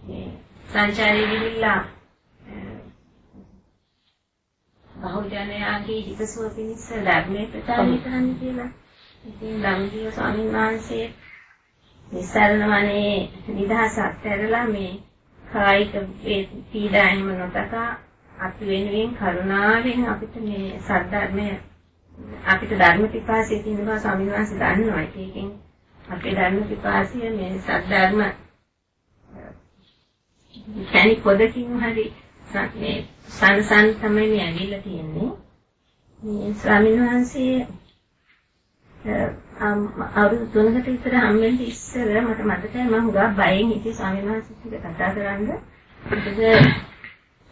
මේ සංචාරී ගිහිල්ලා බහුජනයාගේ හිතසුව පිණිස ධර්මයේ ප්‍රචාරය කරන්න කියලා. ඉතින් ධම්මජීව ස්වාමීන් වහන්සේ නිසරණ වනේ නිදහසක් කරලා මේ කායික පීඩා එහෙම නොතකා අපි වෙනුවෙන් කරුණාවෙන් අපිට මේ සද්ධර්මය අපිට ධර්ම පිපාසය තියෙන බව ස්වාමීන් වහන්සේ දන්නවා. ඒකෙන් අපේ ධර්ම පිපාසය මේ සද්ධර්ම කැණි පොදකින් හරි මේ සංසන් තමයි මේ ඇවිල්ලා තියෙන්නේ. මේ ස්වාමීන් වහන්සේ අවුරුදු තුනකට විතර හම්බෙන්න ඉස්සර මට මතකයි මම හුඟා බයෙන් හිටියේ ස්වාමීන් වහන්සේට කතා කරන්න. මොකද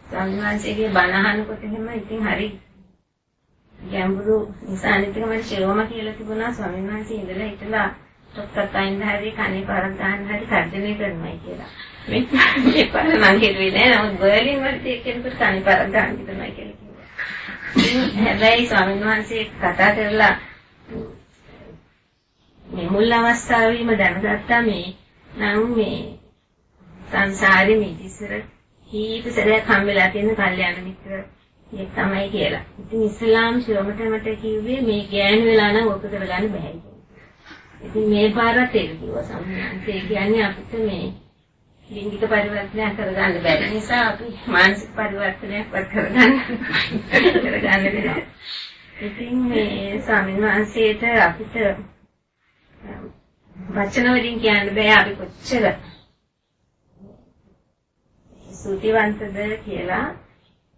ස්වාමීන් වහන්සේගේ බණ අහනකොට එහෙම ඉතින් හරි ගැඹුරු නිසා අනිත් එක මට ශිරෝම කියලා තිබුණා ස්වාමීන් වහන්සේ ඉඳලා හිටලා ඩොක්ටර් කයින් හරි කනේ පාරක් ගන්න හරි තර්ජනය කරනවා කියලා. මේ මේ පාර මං හිතුවේ නෑ නමුත් බර්ලින් වලට එක්කෙනෙකුට කනේ පාරක් ගන්න හිතනවා කියලා කිව්වා. හැබැයි ස්වාමීන් වහන්සේ කතා කරලා මේ මුල් අවස්ථාවේම දැනගත්තා මේ නම් මේ සංසාරේ මේ ඉස්සර කීප සැරයක් හම්බෙලා තියෙන කල්යාණ මිත්‍ර ඒක තමයි කියලා. ඉතින් ඉස්ලාම් ශිරමට මට කිව්වේ මේ ගෑනු වෙලා නම් ඔක කරගන්න බෑ ඉතින් මේ පාරත් ඒක කිව්වා සම්මානසේ කියන්නේ අපිට මේ ලිංගික පරිවර්තනයක් කරගන්න බැරි නිසා අපි මානසික පරිවර්තනයක් වත් කරගන්න කරගන්න වෙනවා. ඉතින් මේ ස්වාමීන් වහන්සේට අපිට වචන වලින් කියන්න බෑ අපි කොච්චර සූතිවන්තද කියලා.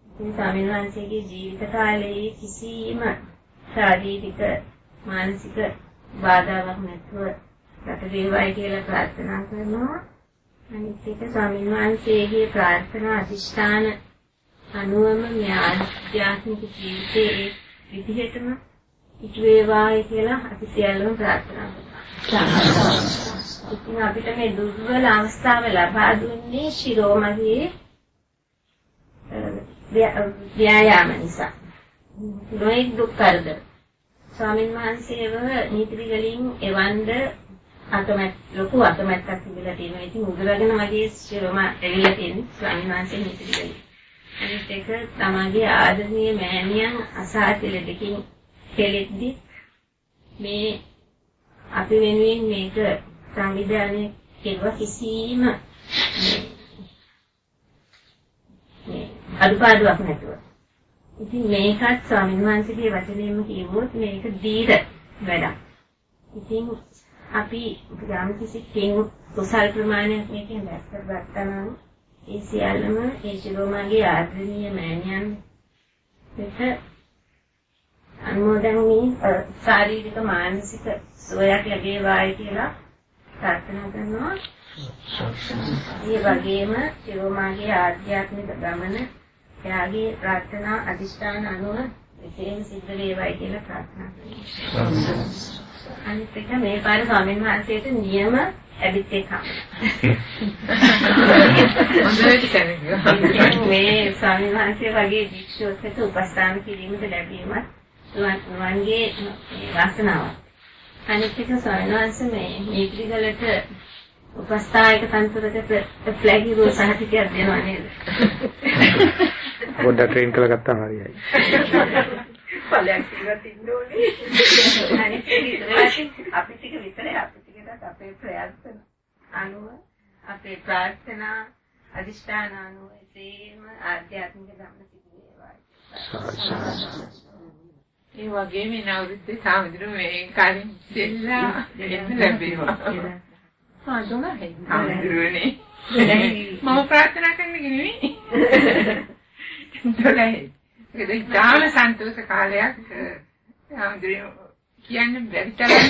ඉතින් ස්වාමීන් වහන්සේගේ ජීවිත කාලයේ කිසිම ශාරීරික මානසික බාධාවක් නැතුව ගත වේවායි කියලා ප්‍රාර්ථනා කරනවා. අනිත් එක ස්වාමීන් වහන්සේගේ ප්‍රාර්ථනා අධිෂ්ඨාන අනුවම මේ ආධ්‍යාත්මික ජීවිතයේ විදිහටම ඉටු වේවායි කියලා අපි සියල්ලම ප්‍රාර්ථනා කරනවා. ඉතින් අපිට මේ දුර්වල අවස්ථාව ලබා දුන්නේ ශිරෝමගේ ව්‍යායාම නිසා. නොඑක් දුක් කරදර. ස්වාමීන් වහන්සේව නීති වලින් එවන්ද අකමැත් ලොකු අකමැත්තක් තිබිලා තියෙනවා. ඉතින් උදුරගෙන මගේ ශිරෝම ඇවිල්ලා තියෙන්නේ ස්වාමීන් වහන්සේ නීති වලින්. අනිත් එක තමගේ ආදරණීය මෑණියන් අසාතිල දෙකින් කෙලෙද්දි මේ අපි වෙනුවෙන් මේක සංවිධානය කෙරුව කිසිම අඩුපාඩුවක් නැතුව. ඉතින් මේකත් ස්වාමීන් වහන්සේගේ වචනයෙන්ම කිව්වොත් මේක දීර වැඩක්. ඉතින් අපි යම් කිසි කෙනෙකු කුසල් ප්‍රමාණයක් මේකෙන් දැක්ක ගත්තා නම් ඒ සියල්ලම ඒ ශිරෝමාගේ ආදරණීය මෑණියන් එක අනුමෝදන්වි ශාරීරික මානසික සුවයක් ලැබේවායි කියලා ප්‍රාර්ථනා කරනවා. ඒ වගේම ශිරෝමාගේ ආධ්‍යාත්මික ගමන එයාගේ ප්‍රාර්ථනා අදිෂ්ඨාන අනුව එසේම සිද්ධ වේවායි කියලා ප්‍රාර්ථනා කරනවා. අනිත් එක මේ පාර ස්වාමීන් වහන්සේට නියම ඇවිත් එකක්. හොඳට කියන්නේ. මේ ස්වාමීන් වහන්සේ වගේ භික්ෂුවකට උපස්ථාන කිරීමට ලැබීමත් නුවන්ගේ වාසනාවක්. අනිත් එක ස්වාමීන් වහන්සේ මේ මේත්‍රිගලට උපස්ථායක තන්ත්‍රයකට ෆ්ලැග් ඉරුව සහතිකයක් දෙනවා නේද? පොඩ්ඩක් ට්‍රේන් කරලා ගත්තාම හරියයි. ඵලයක් තින්න ඕනේ. අනිත් එක විතරයි අපි ටික විතරයි අපි ටිකටත් අපේ ප්‍රයත්න අනුව අපේ ප්‍රාර්ථනා අදිෂ්ඨාන අනුව ඒම ආධ්‍යාත්මික ධර්ම සිදු වේවා. ඒ වගේම එන අවුරුද්දේ සාමුද්‍ර මේ කලින් දෙල්ලා එන්න ලැබේවා. ආ දුනයි සාමුද්‍රනේ. මම ප්‍රාර්ථනා කරන්නේ නෙවෙයි. දුනයි. ඒක ඉතාම සන්තෝෂ කාලයක් සාමුද්‍රේ කියන්න බැරි තරම්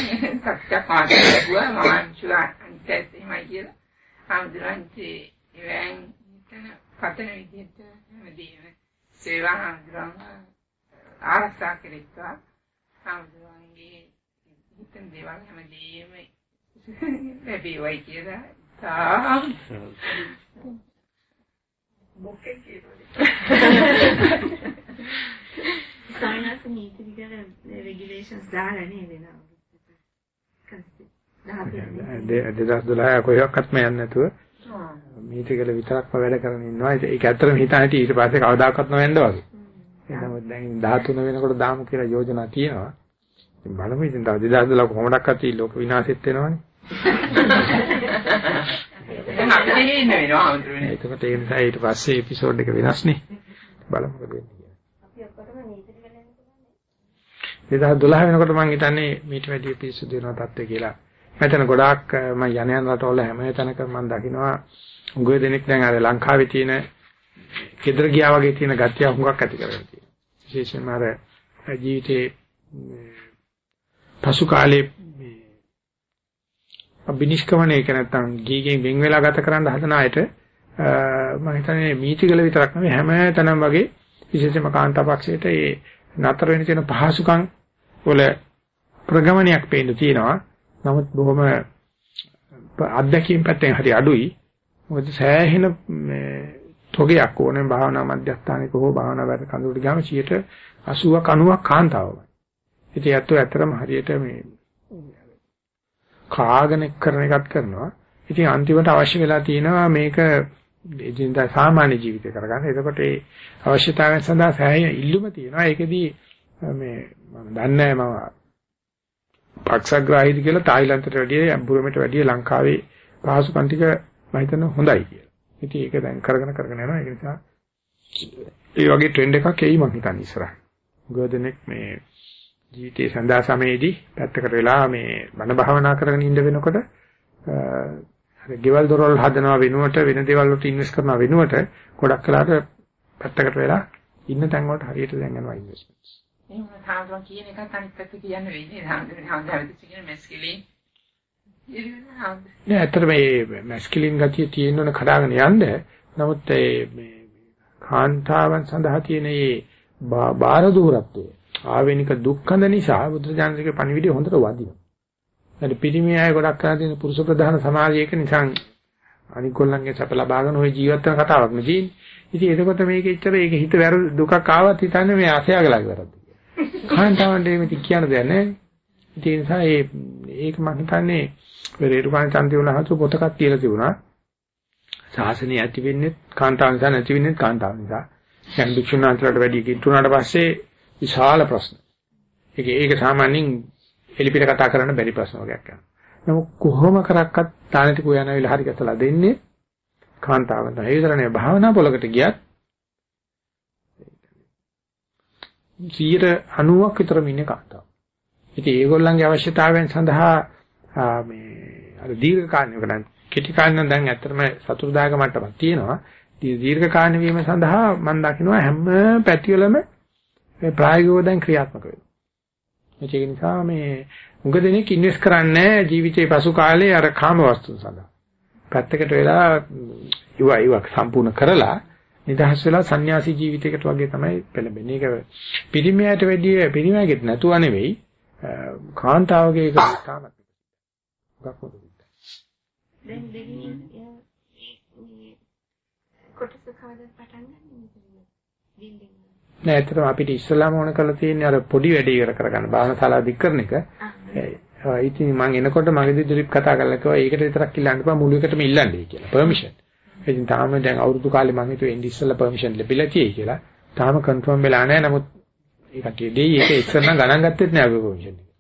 සත්‍ය පාඩම් ලැබුවා අන්චුවා අන්තයත් එහෙමයි කියලා. සාමුද්‍රන්සේ ඉවෙන් හිතන පතන විදිහට හැමදේම සේවා හඳුරන ආරක්ෂා කෙරෙත්වා සාමුද්‍රන්ගේ හිතන දේවල් හැමදේම ලැබෙවයි කියලා තාම මොකෙක් කියන්නේ සායනස් නීති විගල රෙගියුලේෂන්ස් දාලා නේද නේද? 2012 කොහොක්වත්ම යන්නේ නැතුව මීතිකල විතරක්ම වැඩ කරගෙන ඉන්නවා. ඒක ඇත්තටම හිතා හිටිය ඊට පස්සේ කවදාකවත් නොවෙන්න වගේ. එහෙනම් දැන් 13 වෙනකොට දාමු කියලා යෝජනා තියෙනවා. ඉතින් බලමු ඉතින් තව 2012 කොහොමඩක්වත් ඊ ලෝක විනාශෙත් වෙනවනේ. ඒකට ඒ නිසා ඊට පස්සේ එපිසෝඩ් එක වෙනස්නේ. බලමු මොකද වෙන්නේ. 2012 වෙනකොට මම හිතන්නේ මීට වැඩිය පිරිසුදු වෙන තත්ත්වය කියලා. මෙතන ගොඩාක් මම යන යන රටවල හැම තැනකම මම දකිනවා උගව දෙනෙක් දැන් අර ලංකාවේ තියෙන කෙදර ගියා වගේ තියෙන ගතිය හුඟක් ඇති කරගෙන තියෙනවා. විශේෂයෙන්ම අර ජීවිතේ පසු කාලේ අබිනිෂ්ක්‍මණය ඒක නැත්තම් ගීගෙන් වෙන් වෙලා ගත කරන්න හදන අයට මම හිතන්නේ මීතිගල විතරක් නෙවෙයි හැම තැනම වගේ විශේෂයෙන්ම කාන්තාපක්ෂයට ඒ නතර වෙන තියෙන පහසුකම් වල ප්‍රගමනයක් පේන්න තියෙනවා. නමුත් බොහොම අත්දැකීම් පැත්තෙන් හරි අඩුයි. මොකද සෑහෙන මේ තොගයක් ඕනේ භාවනා මධ්‍යස්ථානික හෝ භාවනා වැඩ කඳුළට ගියාම 80ක් 90ක් කාන්තාවමයි. ඉතින් ඇත්තෝ ඇත්තටම හරියට මේ කාගෙන කරන එකක් කරනවා. ඉතින් අන්තිමට අවශ්‍ය වෙලා තියෙනවා මේක එදිනදා සාමාන්‍ය ජීවිතය කරගන්න. එතකොට ඒ අවශ්‍යතාවයන් සඳහා සෑහෙන ඉල්ලුම තියෙනවා. ඒකෙදී මේ මම දන්නේ මම පක්ෂග්‍රාහීද කියලා තායිලන්තයට වැඩිය බුරුමෙට වැඩිය ලංකාවේ පහසුකම් ටික මම හිතන හොඳයි කියලා. ඉතින් ඒක දැන් කරගෙන කරගෙන යනවා. ඒ නිසා ඒ වගේ ට්‍රෙන්ඩ් එකක් එයි මම හිතන්නේ ඉස්සරහ. ගොඩනෙක් මේ ජීවිතයේ සඳහා සමයේදී පැත්තකට වෙලා මේ බණ භාවනා කරගෙන ඉන්න වෙනකොට අර ගෙවල් දොරවල් හදනවා වෙනුවට වෙන දේවල් වලට ඉන්වෙස්ට් කරනවා වෙනුවට ගොඩක් වෙලාට පැත්තකට වෙලා ඉන්න තැන් වලට හරියට දැන් යනවා ඉන්වෙස්ට්මන්ට්ස්. එහෙම තාම කියන එකත් අනිත් පැත්ත කියන්න වෙන්නේ හාමුදුරනේ හාමුදුරුවෝ කියන මැස්කිලින්. නෑ ඇත්තට මේ මැස්කිලින් ගතිය තියෙනවන කඩාගෙන යන්න. නමුත් මේ කාන්තාවන් සඳහා තියෙන මේ බාර දුරත්වය ආවෙනික දුක්ඛඳ නිසා බුදුරජාණන්ගේ පණිවිඩය හොඳට වදිනවා. දැන් පිරිමි අය ගොඩක් කරලා තියෙන පුරුෂ ප්‍රධාන සමාජයක නිසා අනික් ගොල්ලන්ගේ සැප ලබාගෙන ওই ජීවත් වෙන කතාවක් නෙදී. ඉතින් එතකොට මේක ඉච්චර ඒක හිත වැර දුකක් ආවත් හිතන්නේ මේ ආසයාගලගේ වැරද්ද. කාන්තාවන්ට මේක කියන්න දෙයක් නැහැ. ඒ නිසා ඒ ඒක මම හිතන්නේ රේරුකාණ චන්දිවල හසු පොතකක් කියලා තිබුණා. ශාසනය ඇති වෙන්නේ කාන්තාව නිසා නැති වෙන්නේ කාන්තාව නිසා. දැන් භික්ෂුණාන්තරට වැඩි කිට්ටුනාට පස්සේ විශාල ප්‍රශ්න. ඒක ඒක සාමාන්‍යයෙන් එලිපිට කතා කරන්න බැරි ප්‍රශ්න වගේක් කරනවා. නමුත් කොහොම කරක්වත් තානටි කුයන වෙලාව හරි ගැසලා දෙන්නේ කාන්තාවන් තමයි. ඒ විතරනේ භාවනා පොලකට ගියත් 90ක් විතරම ඉන්නේ කාන්තාව. ඉතින් ඒගොල්ලන්ගේ අවශ්‍යතාවයන් සඳහා මේ අර දීර්ඝ කාලයක නම් කෙටි කාලෙන් දැන් ඇත්තටම සතුරුදායක මට්ටමක් තියෙනවා. දීර්ඝ කාලීන වීම සඳහා මම දකිනවා හැම පැතිවලම මේ ප්‍රායෝගිකව දැන් ක්‍රියාත්මක වෙනවා. ඒක නිසා මේ මුග දෙනෙක් ඉන්වෙස්ට් කරන්නේ ජීවිතේ පසු කාලේ අර කාම වස්තුන් සඳහා. පැත්තකට වෙලා ඉවා ඉවා සම්පූර්ණ කරලා නිදහස් වෙලා සන්‍යාසී ජීවිතයකට වගේ තමයි පෙළඹෙන්නේ. ඒක පිරිමියට වැඩිය පිරිමියගෙත් නැතුව නෙවෙයි කාන්තාවගේ එක තාමත්. ගක්කොද. දැන් දෙවියන් කොටස කාද පටන් ගන්න නෑ ඇත්තටම අපිට ඉස්සලාම ඕන කරලා තියෙන්නේ අර පොඩි වැඩේ ඉවර කරගන්න භාවනාශාලා දික් කරන එක. ඉතින් මම එනකොට මගේදී දිරිප් කතා කරලා කිව්වා ඒකට විතරක් ඉල්ලන්න එපා මුළු එකටම ඉල්ලන්නයි කියලා. පර්මිෂන්. ඉතින් තාම දැන් අවුරුදු කාලේ මම හිතුවේ එන්නේ ඉස්සලා පර්මිෂන් ලැබිලා තියෙයි කියලා. තාම කන්ෆර්ම් වෙලා නැහැ. නමුත් ඒ කට්ටිය දෙයි ඒක ඉස්සර නම් ගණන් ගත්තෙත් නෑ අපි පර්මිෂන් එක.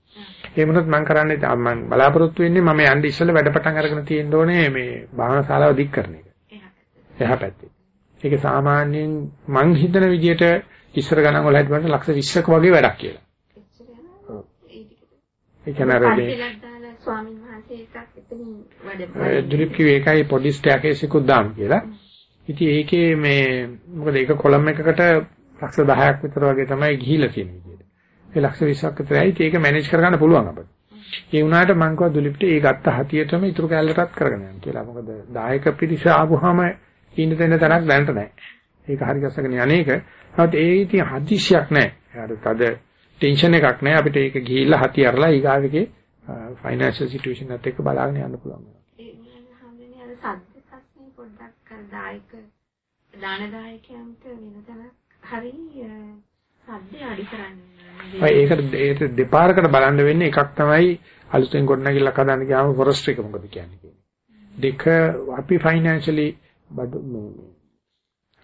ඒ මොනොත් මම කරන්නේ මම බලාපොරොත්තු වෙන්නේ මම යන්න ඉස්සලා වැඩ පටන් අරගෙන තියෙන්න ඕනේ මේ භාවනාශාලාව දික් කරන එක. එහා පැත්තේ. ඒක සාමාන්‍යයෙන් මං හිතන විදිහට ඉස්සර ගණන් වල හිටවන්න ලක්ෂ 20ක වගේ වැඩක් කියලා. ඒ කියන්නේ අර ස්වාමීන් වහන්සේ එකක් එතනින් වැඩ දුලිප් කිව්වේ ඒකයි පොඩි ස්ටෑකේස් එකක් දාන්න කියලා. ඉතින් ඒකේ මේ මොකද ඒක කොලම් එකකට ලක්ෂ 10ක් විතර වගේ තමයි ගිහිලා තියෙන විදිහට. ඒ ලක්ෂ 20ක් විතරයි ඒක මැනේජ් කරගන්න පුළුවන් අපිට. ඒ වුණාට මං කිව්වා දුලිප්ට ඒ ගත්ත හතියටම ඉතුරු කැලලටත් කරගෙන යන්න කියලා. මොකද දායක පිරිස ආවොහම ඉන්න දෙන්න තරක් දැනට නැහැ. ඒක හරි ගස්සගෙන යන්නේක. නමුත් ඒ ඉතින් හදිසියක් නැහැ. අර තද ටෙන්ෂන් එකක් නැහැ. අපිට ඒක ගිහිල්ලා හති අරලා ඊගාවකේ ෆයිනෑන්ෂල් සිටුේෂන් එකත් එක්ක බලාගෙන යන්න පුළුවන්. ඒ හැමෝම අර සද්ද ප්‍රශ්නේ පොඩ්ඩක් අර දායක දාන දායකයන්ට වෙන තැනක් හරි සද්ද අඩි කරන්නේ. ඒකට ඒක දෙපාරකට බලන්න වෙන්නේ එකක් තමයි අලුතෙන් ගොඩනැගිල්ලක් හදන්න ගියාම ෆොරස්ට්‍රි එක මොකද කියන්නේ. දෙක අපි ෆයිනෑන්ෂලි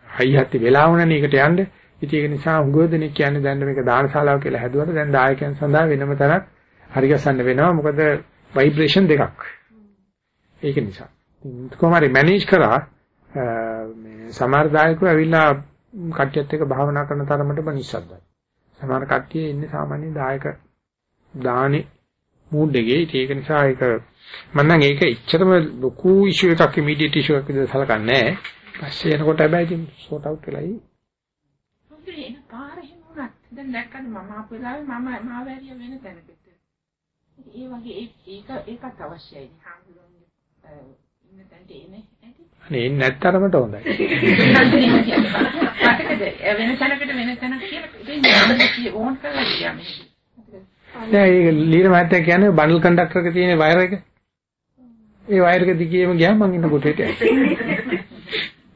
හයියත් වෙලා වුණනේ ඒකට යන්න. ඉතින් ඒක නිසා උගව දෙනෙක් කියන්නේ දැන් මේක දානශාලාව කියලා හැදුවට දැන් දායකයන් සඳහා වෙනම තරක් හරි ගස්සන්න වෙනවා. මොකද ভাইබ්‍රේෂන් දෙකක්. ඒක නිසා. කොහොමරි මැනේජ් කරා මේ සමහර දායකයෝ ඇවිල්ලා කට්ටියත් එක්ක භාවනා කරන තරමටම නිස්සද්දයි. සමහර කට්ටිය ඉන්නේ සාමාන්‍ය දායක දානේ මූඩ් එකේ. ඒක නිසා ඒක මම නම් ඒක එච්චරම ලොකු ඉෂුව එකක් ඉමීඩියට් ඉෂුව එකක් විදිහට සලකන්නේ නැහැ. පස්සේ එනකොට හැබැයි ඉතින් සෝට් අවුට් වෙලායි. හොඳට එන පාර එහෙම වුණත් දැන් දැක්කද මම ආපු වෙලාවේ මම මාවැරිය වෙන තැනකට. ඒ වගේ ඒක ඒකත් අවශ්‍යයි. හාමුදුරන්ගේ අනේ එන්නේ නැත්තරමට හොඳයි. වෙන තැනකට වෙන තැනක් කියලා. දැන් ඒක ලීන මහත්තයා කියන්නේ බන්ඩල් කන්ඩක්ටර් එකේ තියෙන වයර් එක. ඒ වයර් එක දිගේම ගියාම මං ඉන්න කොටේට යනවා.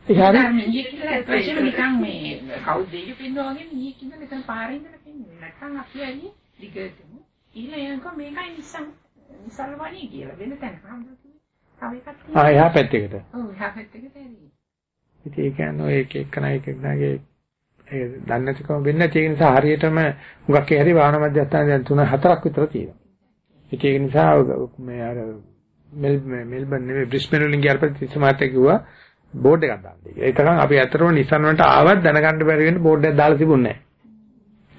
ඒ හරිය ඊයේ කියලා ප්‍රශ්න නිකන් මේ කවුද දෙයිය පින්නවා වගේ ඊයේ කිව්ව නිකන් පාරේ ඉඳලා පින්නේ. නැත්නම් අපි ඇයි දිගටම ඊළඟ මේකයි නිසන් නිසල්වණී කියලා වෙන තැනක හම්බුනේ. තව එකක් තියෙනවා. ආ එහා පැත්තකට. ඔව් එහා පැත්තකට ඇරි. ඉතින් ඒ කියන්නේ ඔය එක එකන එක එකනගේ ඒ දන්නේ නැතිකම වෙන්නේ නැති ඒ නිසා හරියටම මුගක් ඒ හැරි වාහන මැදස්ථාන දැන් තුන හතරක් විතර තියෙනවා. ඉතින් ඒක නිසා මේ අර මෙල් මෙල්බන් නෙවෙයි බ්‍රිස්බේන් වලින් ගියාට පස්සේ තිස්සමාත් කිව්වා බෝඩ් එකක් දාන්න. ඒක තමයි අපි අතරම Nissan වලට ආවත් දැනගන්න බැරි වෙන්න බෝඩ් එකක් දාලා තිබුණේ නැහැ.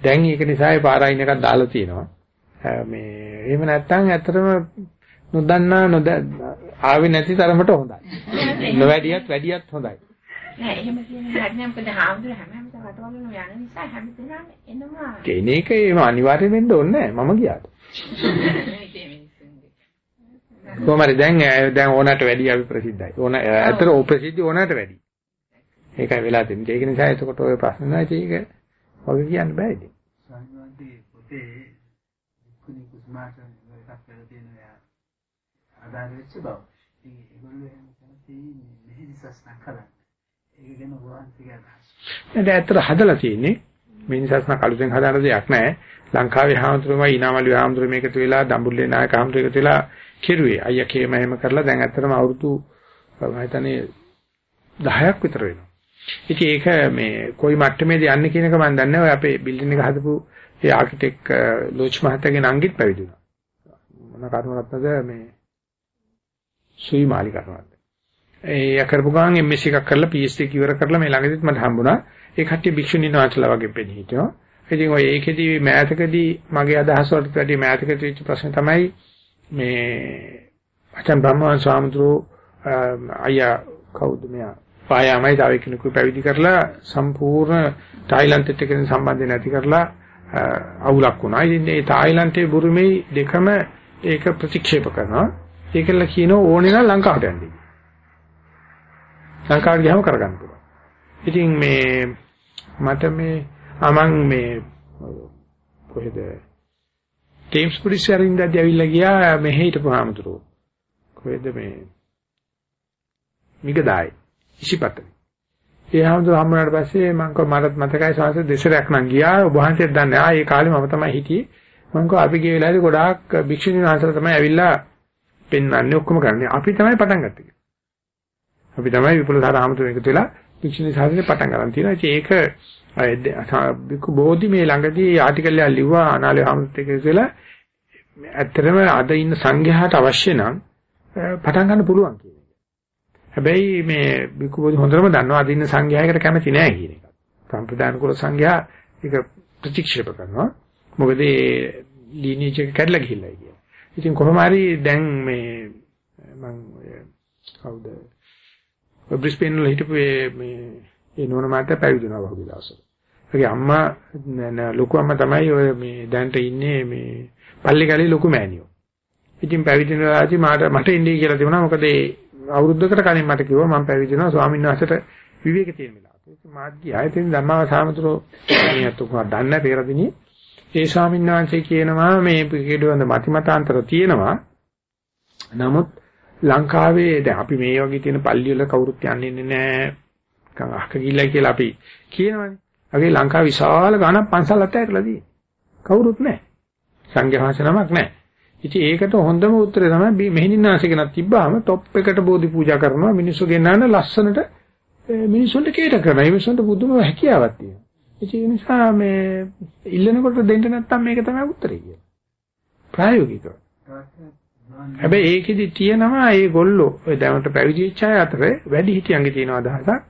දැන් ඒක නිසා ඒ පාරායින් එකක් දාලා තියෙනවා. මේ එහෙම නැත්නම් ඇත්තටම නොදන්නා නොද ආවේ නැති තරමට හොඳයි. නොවැඩියත් වැඩියත් හොඳයි. නෑ එහෙම කියන හැටි නම් මොකද හාමුදුර හැමෝම රටවල යන නිසා හැමතැනම එනවා. කෙන එක ඒම අනිවාර්යෙන් වෙන්න ඕනේ නෑ මම ගියාට. කොහමද දැන් දැන් ඕනට වැඩි අපි ප්‍රසිද්ධයි. ඕන ඕ ප්‍රසිද්ධි ඕනට වැඩි. ඒකයි වෙලා තියෙන්නේ. ඒක නිසා එතකොට ඔය ප්‍රශ්න නැහැ ඒක වගේ කියන්න බෑ ඉතින්. සංඥාන්ති පොතේ කුණි කුස්මාට එකක් කරලා තියෙනවා. ආදාර වෙච්ච බව. නේද ඇත්තට හදලා තියෙන්නේ මේ නිසස්න කලුතෙන් හදාන දෙයක් නැහැ. ලංකාවේ හාමුදුරුවෝයි ඊනාමලි හාමුදුරුවෝ මේකතු වෙලා දඹුල්ලේ නායක හාමුදුරුවෝ එකතු වෙලා කෙරුවේ. අයියා කේම එහෙම කරලා දැන් ඇත්තටම අවුරුදු මම හිතන්නේ 10ක් විතර වෙනවා. ඉතින් ඒක මේ කොයි මට්ටමේද යන්නේ කියන එක මම දන්නේ නැහැ. අපේ බිල්ඩින් එක හදපු ඒ ආකිටෙක් ලෝච් මහත්තයාගේ නංගිත් පැවිදි වුණා. මොන කර්මරත්නද මේ සුයි මාලි කර්මරත්න. ඒ කරපු ගමන් MS එකක් කරලා PhD එක ඉවර කරලා මේ ළඟදිත් මට හම්බුණා. ඒ කට්ටිය භික්ෂුණීන් වහන්සේලා වගේ පෙනී හිටිනවා. ඉතින් ඔය ඒකෙදී මෑතකදී මගේ අදහස් වලට වැඩි මෑතකදී තිබිච්ච ප්‍රශ්න තමයි මේ අචන් බ්‍රහ්මවංශ ස්වාමීතුරු අයියා කවුද මෙයා පායාමයි තව කෙනෙකු පැවිදි කරලා සම්පූර්ණ තායිලන්තෙත් එක්ක සම්බන්ධය නැති කරලා අවුලක් වුණා. ඉතින් මේ තායිලන්තයේ බුරුමේ දෙකම ඒක ප්‍රතික්ෂේප කරනවා. ඒකල කියනවා ඕනේ නම් ලංකාවට යන්න. ලංකාවට ගියාම කරගන්න පුළුවන්. ඉතින් මේ මට මේ අමං මේ කොහෙද ටීම්ස් පුරිසරින්දදී ඇවිල්ලා ගියා මෙහෙ හිටපුවාමතුරු. කොහෙද මේ මිගදායි ඉසිපත. ඒ හැමදෙම හම්බුනාට පස්සේ මම කව මට මතකයි සාස දෙසරයක් නම් ගියා ඔබ වහන්සේත් දන්නේ ආ ඒ කාලේ මම තමයි හිටියේ මම කව අපි ගිය වෙලාවේ ගොඩාක් භික්ෂුණීන් වහන්සේලා තමයි ඇවිල්ලා පෙන්වන්නේ ඔක්කොම කරන්නේ අපි තමයි පටන් ගත්තේ අපි තමයි විපුලසාර ආමතුරු එකතු වෙලා භික්ෂුණී සාසනේ පටන් ගන්න තියෙනවා ඉතින් ඒක බිකු බෝධි මේ ළඟදී ආටිකල් එකක් ලිව්වා අනාලේ ආමතුරු එකතු වෙලා ඇත්තටම අද ඉන්න සංඝයාට අවශ්‍ය නම් පටන් ගන්න පුළුවන් කියන එක. හැබැයි මේ බිකු බෝධි හොඳටම දන්නවා අද ඉන්න සංඝයායකට කැමති නෑ කියන එක. සම්ප්‍රදාන කුල සංඝයා ඒක ප්‍රතික්ෂේප කරනවා. මොකද ඒ ලීනියජ් එක කැඩලා ගිහිල්ලා කියලා. ඉතින් කොහොම හරි දැන් මේ මම කවුද බ්‍රිස්බේන් වල හිටපු මේ ඒ නෝන මාත්‍ය පැවිදුණා වගේ දවසක. ඒකේ අම්මා ලොකු අම්මා තමයි ඔය මේ දැන්ට ඉන්නේ මේ පල්ලි කලේ ලොකු මෑණියෝ. ඉතින් පැවිදි වෙලාදී මාට මට ඉන්නේ කියලා තිබුණා. මොකද ඒ අවුරුද්දකට කලින් මට කිව්වා මම පැවිදි වෙනවා ස්වාමීන් වහන්සේට විවේක තියෙන වෙලාවට. ඒක මාත් ගියා. ඉතින් ධම්මා සාමතුරෝ මේ තුකා දන්නේ පෙරදිනේ. ඒ ස්වාමීන් වහන්සේ කියනවා මේ පිළිවෙඳ මතිමතාන්තර තියෙනවා. නමුත් ලංකාවේ දැන් අපි මේ වගේ තියෙන පල්ලි වල කවුරුත් යන්නේ නැහැ. නිකන් අහක ගිල්ලයි කියලා අපි කියනවනේ. අගේ ලංකාව විශාල ගණන් පන්සල් අතහැරලා තියෙන්නේ. කවුරුත් නැහැ. සංඝයාස නමක් නැහැ. ඉතින් ඒකට හොඳම උත්තරේ තමයි මෙහෙණින්නාංශ කෙනක් තිබ්බාම টොප් එකට බෝධි පූජා කරනවා මිනිස්සු ගෙන්නන ලස්සනට මිනිස්සුන්ට කේට කරනවා. මිනිස්සුන්ට පුදුම හැකියාවක් තියෙනවා. ඒ නිසා මේ ඉල්ලනකොට දෙන්න නැත්තම් මේක තමයි උත්තරේ කියන්නේ. ප්‍රායෝගිකව. හැබැයි ඒකෙදි තියෙනවා ඒ ගොල්ලෝ ඔය දැනට පැවිදි වෙච්ච අය අතර වැඩි හිටියන්ගේ තියෙන අදහසක්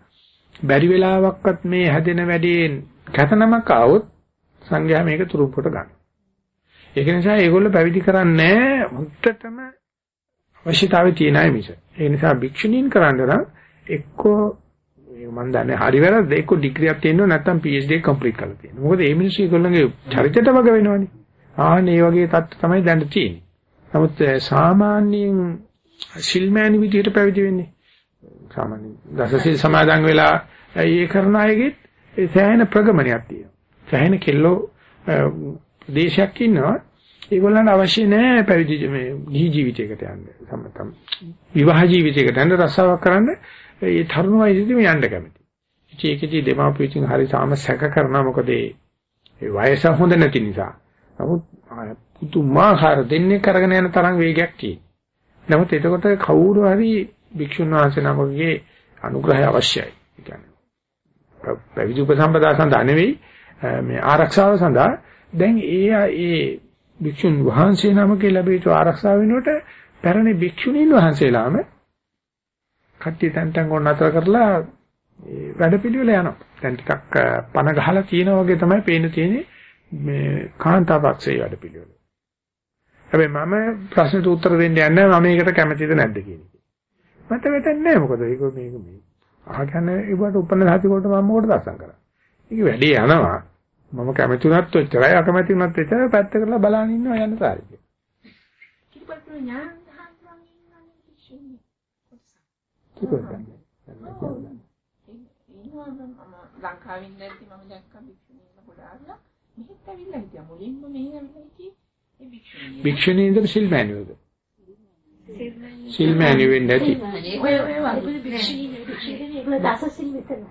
බැරි වෙලාවක්වත් මේ හැදෙන වැඩේ කැතනමක් ආවොත් සංඝයා මේක තුරුම්පට ගන්න. ඒක නිසා ඒගොල්ලෝ පැවිදි කරන්නේ මුත්තටම අවශ්‍යතාවය තියෙන අය මිස. ඒ නිසා භික්ෂුණීන් කරන්න නම් එක්කෝ මම දන්නේ හරි වැරද්ද එක්කෝ ඩිග්‍රියක් තියෙනවා නැත්නම් PhD එක කම්ප්ලීට් කරලා තියෙනවා. මොකද මේ මිනිස්සු ඒගොල්ලන්ගේ චරිතයට වග වෙනවනේ. ආන්නේ මේ වගේ තත්ත්ව තමයි දැන් තියෙන්නේ. නමුත් සාමාන්‍යයෙන් සිල්මෑණි විදිහට පැවිදි වෙන්නේ. සාමාන්‍යයෙන් දසසිල් සමාදන් වෙලා ඒ කරන අයගෙත් ඒ සෑහෙන ප්‍රගමනයක් තියෙනවා. සෑහෙන කෙල්ලෝ දේශයක් ඉන්නවා. ඒගොල්ලන්ට අවශ්‍ය නැහැ පැවිදි මේ ගිහි ජීවිතයකට යන්න. සම්මතම් විවාහ ජීවිතයකට යන්න රස්සාවක් කරන්න ඒ තරුණ වයසේදීම යන්න කැමති. ඉතින් ඒකදී දෙමාපිය ඉතින් හරි සාමසැක කරනවා මොකද ඒ වයස හොඳ නැති නිසා. නමුත් පුදුමාකාර දෙන්නේ කරගෙන යන තරම් වේගයක් තියෙනවා. නමුත් එතකොට කවුරු හරි භික්ෂුන් වහන්සේ නමකගේ අනුග්‍රහය අවශ්‍යයි. ඒ කියන්නේ පැවිදි උපසම්පදා සඳහා නෙවෙයි මේ ආරක්ෂාව සඳහා දැන් ඒ ඒ භික්ෂුන් වහන්සේ නමකේ ලැබීතු ආරක්ෂාව වෙනුවට පැරණි භික්ෂුණීන් වහන්සේලාම කට්ටිය තැන් තැන් කොට නතර කරලා ඒ වැඩපිළිවෙල යනවා. දැන් ටිකක් පන ගහලා තියෙනා වගේ තමයි පේන්න තියෙන්නේ මේ කාන්තාපක්ෂයේ වැඩපිළිවෙල. හැබැයි මම ප්‍රශ්නට උත්තර දෙන්න යන්නේ මම මේකට කැමතිද නැද්ද කියන එක. මට වැටෙන්නේ නැහැ මොකද ඒක මේක මේ අහගෙන ඒවට උපන්න ධාති කොට මම මොකටද අසං කරන්නේ. ඒක වැඩි යනවා. මම කැමති වුණත් ඔච්චරයි අකමැති වුණත් එච්චරයි පැත්ත කරලා බලන් ඉන්නවා යන්න සාරිය. කිරිපත් ඥාන දහම් ඉන්නන්නේ කිසිම ලංකාවේ ඉඳන්ති මම දැක්කා භික්ෂුණීන් ගොඩාක්ලා මෙහෙත් ඇවිල්ලා හිටියා මුලින්ම මෙහෙ ඇවිල්ලා හිටියේ ඒ භික්ෂුණී භික්ෂුණීන්ද සිල් මෑණියෝද සිල් මෑණියෝ වෙන්නේ නැති ඔය ඔය වගේ භික්ෂුණී භික්ෂුණී ඒගොල්ලෝ දස සිල් විතරයි.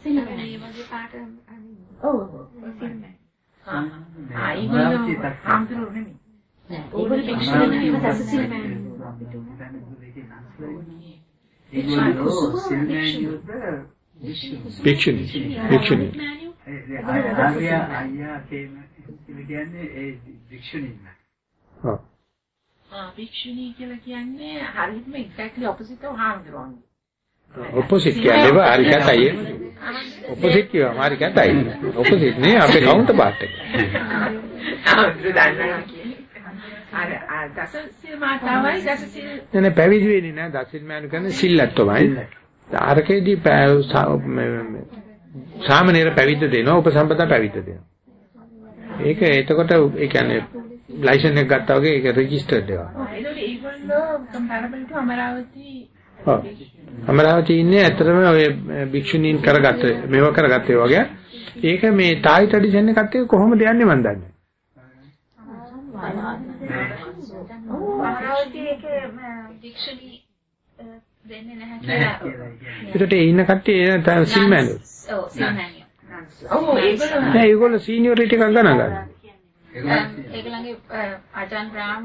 සිල් මේ වගේ පාට ඔව් සිල්මයි ආ ඒගොල්ලෝ හාමුදුරුවෝ නෙමෙයි නෑ. ඒගොල්ලෝ භික්ෂුණී නෙමෙයි දස සිල් මෑණියෝ. ඒගොල්ලෝ සිල්මෑනියෝද භික්ෂුණී භික්ෂුණී ආර්ය අයියා කියන්නේ ඒ භික්ෂුණීන්. ඔව් ආ භික්ෂුණී කියලා කියන්නේ හරියටම එක්සැක්ට්ලි ඔපොසිට් ඔෆ් හාමුදුරුවෝ ඔපොසිට් කියන්නේ හරි කතයි. ඔපොසිට් කියවා මාරි කතයි. ඔපොසිට් නේ අපේ කවුන්ටර් පාර්ට් එක දන්නවා කියන්නේ අර දසසිල් මාතාවයි දසසිල් නෑ නෑ පැවිදි වෙන්නේ නෑ. දසිල් මෑණු කියන්නේ සිල්ලත්වමයි ආරකේදී සාමනීර පැවිද්ද දෙනවා උපසම්පදා පැවිද්ද දෙනවා. ඒක එතකොට ඒ කියන්නේ ලයිසන් එක ගත්තා වගේ ඒක රෙජිස්ටර්ඩ් ඒවා. ඒකට ඒගොල්ලෝ කම්පැරබල් ටු අමරාවති ඔව්. අමරාවති ඉන්නේ ඇත්තටම ඔය භික්ෂුණීන් කරගත්ත මේව කරගත්තේ වගේ. ඒක මේ තායි ට්‍රැඩිෂන් එකත් එක්ක කොහොමද යන්නේ මන් දන්නේ අමරාවතියේ භික්ෂුණී වෙන්නේ නැහැ කියලා. ඒකට ඒ ඉන්න කට්ටිය ඒ සිල්මෑනෝ ඔව් සිල්මෑනියෝ. ඔව් ඒගොල්ලෝ නෑ. ඒගොල්ලෝ සීනියොරිටි එකක් ගණන් ගන්නවා ඒගොල්ලන්ගේ ආචාන් රාම්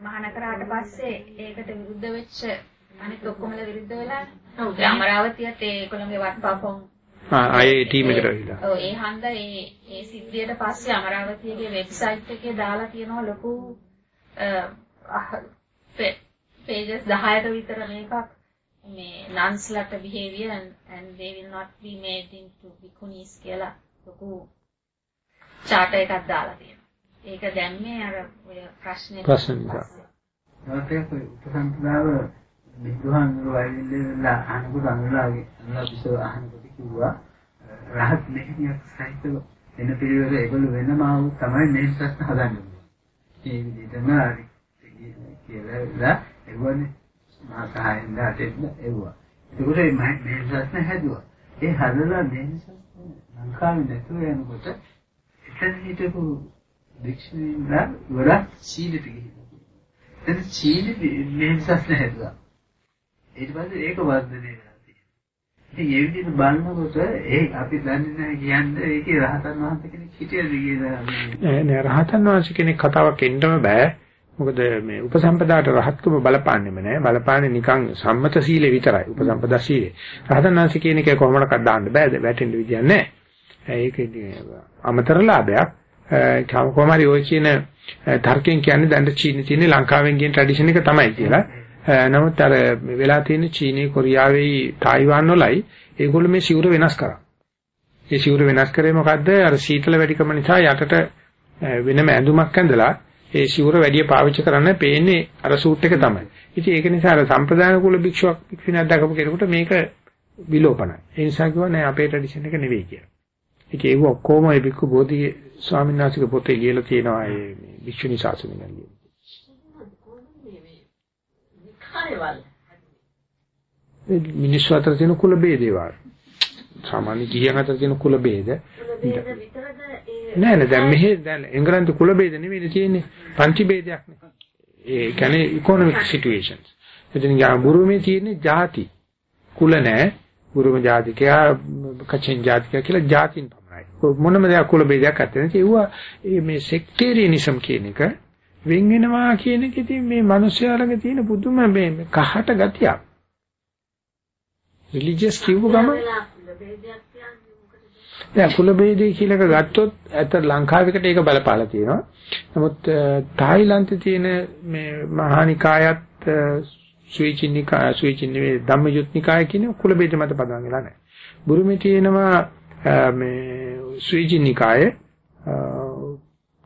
මහාන කරාට පස්සේ ඒකට විරුද්ධ වෙච්ච අනිත් ඔක්කොමල විරුද්ධ වෙලා ඔව් ඒ අමරාවතියත් ඒගොල්ලන්ගේ වත්පපොන් ආයේ ටීම් එකට ඇවිල්ලා ඔව් ඒ හන්ද ඒ ඒ සිද්ධියට පස්සේ අමරාවතියගේ වෙබ්සයිට් එකේ දාලා තියෙනවා ලොකු pages 10ක විතර මේකක් මේ nunsලට behavior and, and they will not be made into bhikkhunis කියලා ලොකු chart එකක් දාලා තියෙනවා. ඒක දැම්මේ අර ඔය ප්‍රශ්නේ ප්‍රශ්න නිසා. නැවතත් උපසම්පදාව විද්වාන්වරු වයිල්ලෙලා අහනකොට අනුලාගේ අනුලාපිසෝ අහනකොට කිව්වා රහත් මෙහෙණියක් සහිතව වෙන පිළිවෙල ඒගොල්ලෝ වෙනම ආව තමයි මේ ප්‍රශ්න හදන්නේ. මේ විදිහටම හරි කියලා ඒගොල්ලෝ මහා සහායෙන් දාටෙන්න එවුවා. ඒකට මේ මේ ප්‍රශ්න හැදුවා. ඒ හදලා මේ ලංකාවේ නැතුව යනකොට එතන හිටපු දික්ෂණීලා වඩා සීලෙට ගිහින්. එතන සීලෙ මේ ප්‍රශ්න හැදුවා. ඊට පස්සේ ඒක වර්ධනය වෙනවා. ඉතින් ඒ විදිහට බලනකොට ඒ අපි දන්නේ නැහැ කියන්නේ ඒකේ රහතන් වහන්සේ කෙනෙක් හිටියද කියලා. නෑ නෑ රහතන් වහන්සේ කෙනෙක් කතාවක් එන්නම බෑ. මොකද මේ උපසම්පදාට රහත්කම බලපාන්නෙම නෑ. බලපාන්නේ නිකන් සම්මත සීලේ විතරයි උපසම්පදා සීලේ. රහතන් වහන්සේ කියන එක කොහොමඩක්වත් දාන්න බෑ වැටෙන්න විදියක් නෑ. ඒක අමතර ලාභයක්? කොහොම හරි ඔය කියන තර්කයෙන් කියන්නේ දැන් චීනි තියෙන ලංකාවෙන් කියන ට්‍රැඩිෂන් එක තමයි කියලා. නමුත් අර වෙලා තියෙන චීනයේ කොරියාවේ තායිවාන් වලයි ඒගොල්ලෝ මේ සිවුර වෙනස් කරා. ඒ සිවුර වෙනස් කරේ මොකද්ද? අර සීතල වැඩිකම නිසා යටට වෙනම ඇඳුමක් ඇඳලා ඒ සිවුර වැඩි පාවිච්චි කරන්න පේන්නේ අර සූට් එක තමයි. ඉතින් ඒක නිසා අර සම්ප්‍රදාන කුල භික්ෂුවක් භික්ෂුණියක් දැකපු කෙනෙකුට මේක විලෝපනයි. ඒ නිසා කිව්වා නෑ අපේ ට්‍රැඩිෂන් එක නෙවෙයි කියලා. ඒක ඒව ඔක්කොම ඒ භික්ඛු බෝධි ස්වාමීන් වහන්සේගේ පොතේ ලියලා තියෙනවා ඒ භික්ෂුණී ශාසනය ගැන. දේවල්. මිනිස්සු අතර තියෙන කුල ભેදේවල්. සාමාන්‍ය ගිහියන් අතර තියෙන කුල ભેද. නෑ නෑ දැන් මෙහෙ දැන් එංගලන්තේ කුල ભેද නෙමෙයි තියෙන්නේ. පන්ති ભેදයක් නේ. ඒ කියන්නේ ඉකොනොමික් සිටුේෂන්ස්. එතන ගුරුමේ තියෙන්නේ ಜಾති. කුල නෑ. ගුරුම ජාතිකයා කචෙන් ජාතිකයා කියලා ಜಾතින් පමණයි. මොනම දෙයක් කුල ભેදයක් නැත්තේ. ඒවා මේ සෙක්ටේරියනිසම් කියන එක වෙන් වෙනවා කියන එක ඉතින් මේ මිනිස්යාලගේ තියෙන පුදුම මේ කහට ගතියක්. රිලිජියස් කිව්ව ගම දැන් කුල බේදේ කියලා එක ගත්තොත් ඇත්ත ලංකාවේකට ඒක බලපාලා තියෙනවා. නමුත් තායිලන්තේ තියෙන මේ මහානිකායත් සුවිචින්නිකා සුවිචින්නේ ධම්මයුත්නිකාය කියන කුල බේද මත පදන් වෙලා නැහැ. බුරුමේ තියෙනවා මේ සුවිචින්නිකායේ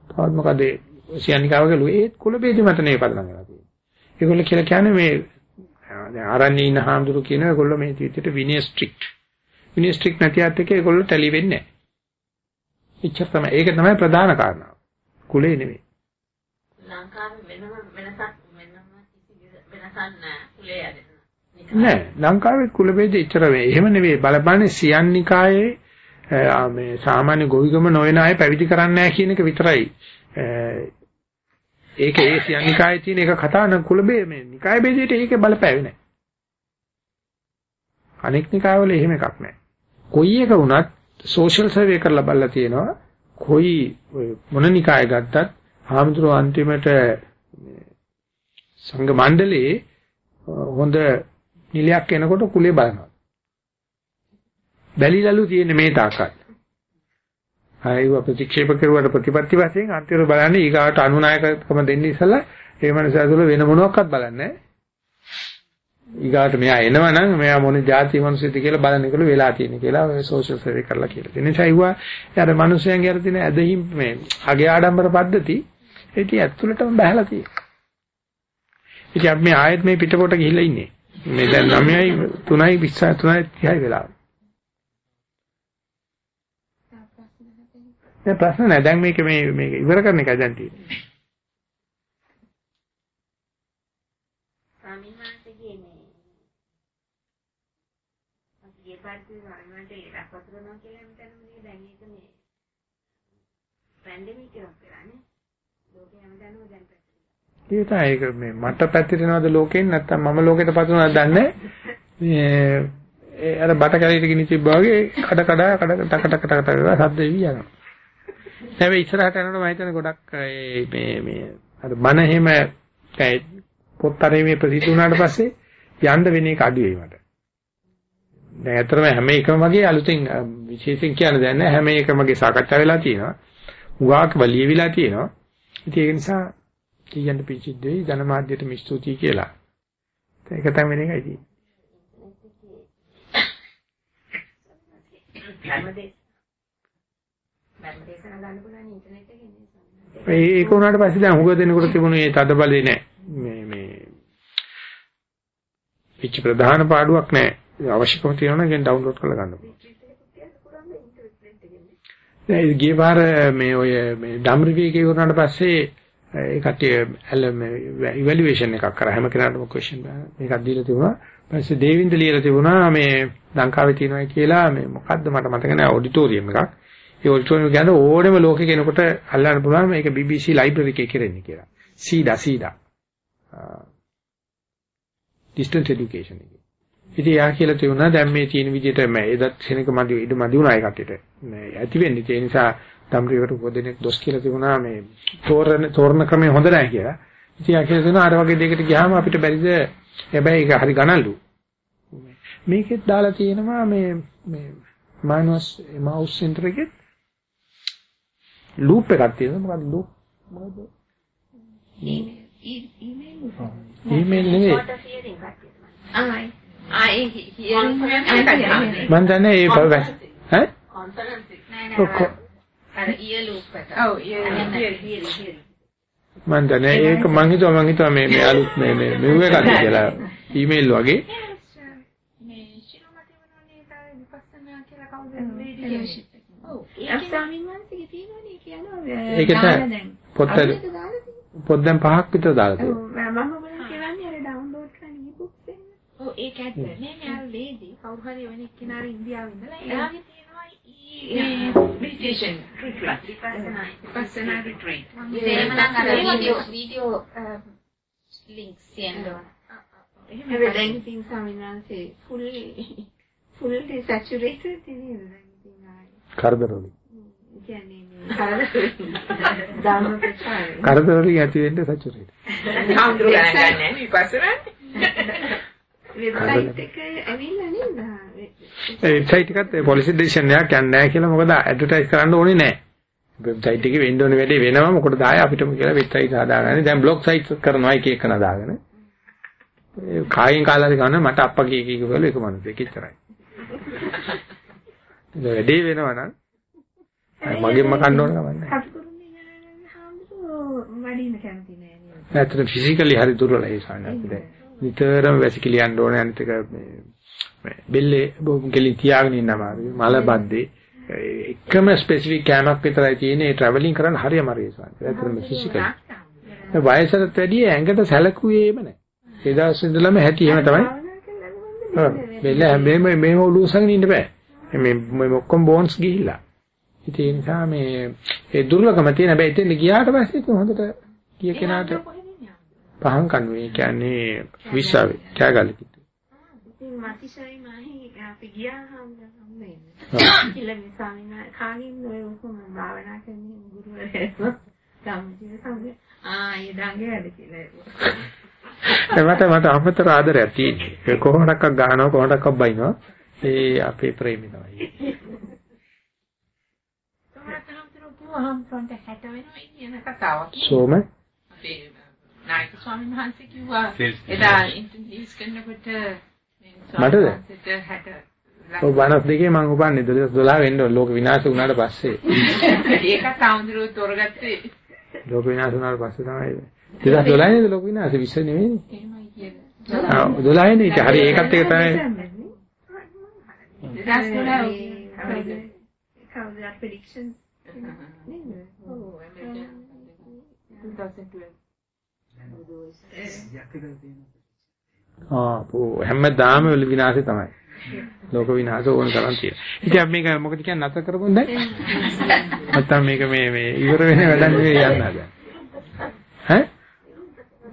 තවත් මොකද සියන්නිකාවගේ ඒ කුල බේද මත නේ පදනම් වෙලා තියෙන්නේ. ඒගොල්ලෝ කියලා කියන්නේ මේ දැන් ආරණ්‍ය ඉන්න හාමුදුරු කියන ඒගොල්ලෝ මේ විදිහට විනය ස්ට්‍රික්ට්. විනය ස්ට්‍රික්ට් නැතිවත් එක ඒගොල්ලෝ ටැලි වෙන්නේ නැහැ. එච්චර තමයි. ඒක තමයි ප්‍රධාන කාරණාව. කුලේ නෙමෙයි. ලංකාවේ වෙනම වෙනසක් වෙනම කිසි වෙනසක් නැහැ කුලේ යන්නේ. නෑ ලංකාවේ කුල බෙද ඉතර වේ. එහෙම නෙවෙයි බලපන්නේ සියන්නිකායේ මේ සාමාන්‍ය ගොවිගම නොවන අය පැවිදි කරන්නේ නැහැ කියන එක විතරයි. ඒක ඒ සියන්නිකායේ තියෙන එක කතා නම් කුල බේ මේ නිකාය බෙදෙට ඒකේ බලපෑවේ නැහැ. අනෙක් නිකායවල එහෙම එකක් නැහැ. කොයි එක වුණත් සෝෂල් සර්වේ කරලා බලලා තියෙනවා. කොයි මොන නිකාය ගත්තත් ආමතුරු අන්තිමට සංඝ මණ්ඩලයේ හොඳ නිලයක් එනකොට කුලේ බලනවා. බැලිලලු තියෙන මේ තාකත්. ආයව ප්‍රතික්ෂේප කරුවට ප්‍රතිපත්ති වශයෙන් අන්තිමට බලන්නේ ඊගාට අනුනායකකම දෙන්න ඉස්සලා ඒ මනස ඇතුළ වෙන මොනවාක්වත් බලන්නේ ඊගාට මෙයා එනවනම් මෙයා මොන જાති මිනිස්සුද කියලා බලන එකලු වෙලා තියෙන කියලා ඔය සෝෂල් සර්වේ කරලා කියලා. ඒ නිසා ඉුවා යාර මිනිස්යන්ගේ අර තියෙන ඇදහිම් මේ අගේ ආඩම්බර පද්ධති ඒටි ඇතුළටම බහලා තියෙනවා. ඉතින් අපි මේ ආයෙත් මේ පිටපොට ගිහිල්ලා ඉන්නේ. මේ දැන් 9යි 3යි 20යි 3යි 30යි වෙලාව. නෑ ප්‍රශ්න නෑ දැන් මේක මේ මේක ඉවර කරන එකයි දැන් තියෙන්නේ. ස්වාමීන් වහන්සේගේ මේ අපි වරණට ඉරක් වතුරනවා කියලා හිතන්නේ දැන් ඒක මේ පැන්ඩමික් එකක් කරන්නේ. ලෝකේ හැමදාම දැන්. ඒක තමයි ඒක මේ මට පැතිරෙනවද ලෝකෙන් නැත්තම් මම ලෝකෙට පතුනවද දන්නේ මේ අර බට කැලේට ගිනි තිබ්බා වගේ කඩ කඩ කඩ ටක ටක ටක සද්ද එවි යනවා. හැබැයි ඉස්සරහට යනකොට මම හිතන්නේ ගොඩක් මේ මේ අර මන එහෙම පොත් අරේ ප්‍රසිද්ධ වුණාට පස්සේ යන්න වෙන එක අඩු වෙයි මට. දැන් ඇත්තටම හැම එකම වගේ අලුතෙන් විශේෂයෙන් කියන්න දෙයක් නැහැ හැම එකම වගේ සාකච්ඡා වෙලා තියෙනවා. උගාක වලියවිලා තියෙනවා. ඉතින් ඒක නිසා කියන්න පිචිද්ද වෙයි ජනමාධ්‍යට මිස්තුතියි කියලා. ඒක තමයි වෙන එකයි තියෙන්නේ. මැඩිටේෂන් ගන්න පුළුවන් ඉන්ටර්නෙට් එකේ නේ. ඒ ඒක උනාට පස්සේ දැන් හුඟ දෙනකොට තිබුණේ ඒ තද බලේ නැහැ. මේ මේ පිච්ච ප්‍රධාන පාඩුවක් නැහැ. අවශ්‍යකම තියෙනවා නම් ඩවුන්ලෝඩ් කරලා ගන්න පුළුවන්. දැන් ගිය පාර මේ ඔය මේ ඩම් රිවිව් එක ඉවරනාට පස්සේ ඒ කට්ටිය ඉවැලුවේෂන් එකක් කරා හැම කෙනාටම ක්වෙස්චන් මේකක් දීලා තිබුණා. ඊපස්සේ දේවින්ද ලියලා තිබුණා මේ ලංකාවේ තියෙනවා කියලා මේ මොකද්ද මට මතක නැහැ ඔඩිටෝරියම් එකක්. ඒ ඔඩිටෝරියම් කියන්නේ ඕනෙම ලෝකේ කෙනෙකුට අල්ලන්න පුළුවන් මේක BBC ලයිබ්‍රරි එකේ කෙරෙන්නේ කියලා. සීඩා සීඩා. distance education එකේ. ඉතින් යා කියලා තියුණා දැන් මේ තියෙන විදිහට මම එදත් සෙනක මදි ඉද මදි වුණා ඒ කට්ටියට. මේ ඇති වෙන්නේ ඒ නිසා තම්රිකට පොදෙනෙක් දොස් කියලා තිබුණා මේ තෝරන තෝරන ක්‍රමය හොඳ නැහැ කියලා. ඉතින් යා කියලා තියුණා අර වගේ දෙයකට ගියාම අපිට බැරිද හැබැයි ඒක හරි ගණන්ලු. මේකෙත් දාලා තියෙනවා මේ මේ මානස් මවුස් සෙන්ටර් එකේ ලූප් එකක් තියෙනවා මොකක්ද ලූප්? මොකද ඊමේල්. නෙවෙයි. ආයි. ආයේ මම දන්නේ ඒ ඈ? කොන්ෆරන්ස් අර ඊය ලූප් එක. ඔව් ඊය මම දන්නේ ඒක මං හිතුවා මං හිතුවා මේ මේ අලුත් මේ මේ මෙව් එකක්ද කියලා. ඊමේල් වගේ. මේ ශිරෝමති වුණානේ ඒක විපස්සනා කියලා කවුද? ලේඩි ඔව්. ඒ ස්වාමීන් වහන්සේගේ තියෙනවනේ කියනවා ඒක තමයි පොත් පොත් දැන් පහක් විතර දාලා තියෙනවා. මම ඔයගොල්ලෝ කියන්නේ අර ඩවුන්ලෝඩ් කරන e-books එක. ඔව් ඒක ඇත්ත. නේ නේ අර ලේඩි කවුරු හරි වෙන කෙනාර ඉන්දියාවේ ඉඳලා එයාගේ තියෙනවා ඊ මෙඩිටේෂන් රිට්‍රීට් විපස්සනා. රිට්‍රීට් එහෙමනම් අර වීඩියෝ වීඩියෝ ලින්ක්ස් තියෙනවා. හැබැයි දැන් ඉතින් ස්වාමීන් වහන්සේ fully fully saturated ඉතින්. කරදරවලින්. කියන්නේ කරදර ඇති වෙන්න සතුටුයි හාමුදුරු ගණන් ගන්නෑ විපස්සනා වෙබ්සයිට් එක ඇවිල්ලා නේද? ඒ වෙබ්සයිට් එකත් පොලිසි ඩිසිෂන් එකක් යන්නේ නැහැ කියලා මොකද ඇඩ්වර්ටයිස් කරන්න ඕනේ නැහැ. වෙබ්සයිට් එකේ වෙන්න ඕනේ වැඩේ වෙනවා මොකටද ආයේ අපිටම කියලා වෙබ්සයිට් හදාගන්නේ. දැන් බ්ලොග් සයිට්ස් කරනවා එක එක නදාගෙන. ඒ කායින් කාලාරි ගන්න මට අප්පා කී කී කියලා එක මනුස්සයෙක් ඉතරයි. ඒ වැඩේ වෙනවා නම් මගෙන්ම කන්න ඕන හාමුදුරුවෝ වඩින්න කැමති නෑ නේද? ඇත්තට ෆිසිකලි හරි දුර්වලයි සානත් දැන්. නිතරම වැසිකිලි යන්න ඕනේ අනිත් එක මේ බෙල්ලේ බොම් කෙලි තියාගෙන ඉන්න අමාරුයි. මල බද්දේ එකම ස්පෙસિෆික් කැමක් විතරයි තියෙන්නේ ඒ ට්‍රැවලින් කරන්න හරි අමාරුයි සානත්. ඇත්තටම ෆිසිකලි. වයසට වැඩිය ඇඟට සැලකුවේම නැහැ. ඒ දවස් ඉඳලම හැටි එහෙම තමයි. බෙල්ල හැමෙම මේව ඔලුවසගෙන ඉන්න බෑ. මේ මේ ඔක්කොම බෝන්ස් ගිහිල්ලා. ඉතින් ඒ නිසා මේ ඒ දුර්ලභම තියෙන හැබැයි එතෙන් ගියාට පස්සේ ඒක හොඳට කිය කෙනාට පහන් කන්නේ කියන්නේ විශ්වාවේ කෑගල්ල කිව්වේ. ඉතින් මතිශයි මාහි අපි ගියා හම්බ වෙන්නේ. කියලා වහන්සේ කාගෙන් ඔය උකුම භාවනා කරන ගුරුවරයෙක්ව සම්ජීව සම්ජීව ආ ඒ දඟේ වැඩ කියලා. මට මට අමතර ආදරයක් තියෙනවා. ඒ කොහොමඩක්ක් ගහනවා කොහොමඩක්ක් බයිනවා. ඒ අපේ ප්‍රේමී හාමුදුරුවෝ 60 වෙනවා කියන කතාවක්. සෝම? අපේ නායක ස්වාමීන් වහන්සේ කිව්වා එදා ඉන්ටර්වියුස් කරනකොට මටද? 60 ඔව් වනස් දෙකේ මම උපන්නේ 2012 වෙන්න ලෝක විනාශ වුණාට පස්සේ. ඒක හාමුදුරුවෝ තෝරගත්තේ. ලෝක විනාශ වුණාට පස්සේ තමයි. 2012 නේද ලෝක විනාශ? විශ්ව නෙවෙයි. එහෙමයි කියලා. ආ 12 නේ. ඉතින් හරි ඒකත් එක තමයි. දස් දොළහ. කවුද? ප්‍රෙඩික්ෂන්ස් නේද? ඔව් ඇමරිකන් 2012 ආ පො හැමදාම වල විනාශය තමයි. ලෝක විනාශ ඕන තරම් තියෙනවා. ඉතින් අපි මේක මොකද කියන්නේ නැතර කරපොන් දැන්? නැත්තම් මේක මේ මේ ඉවර වෙන වැඩක් නෙවෙයි යන්න හදන්නේ. ඈ?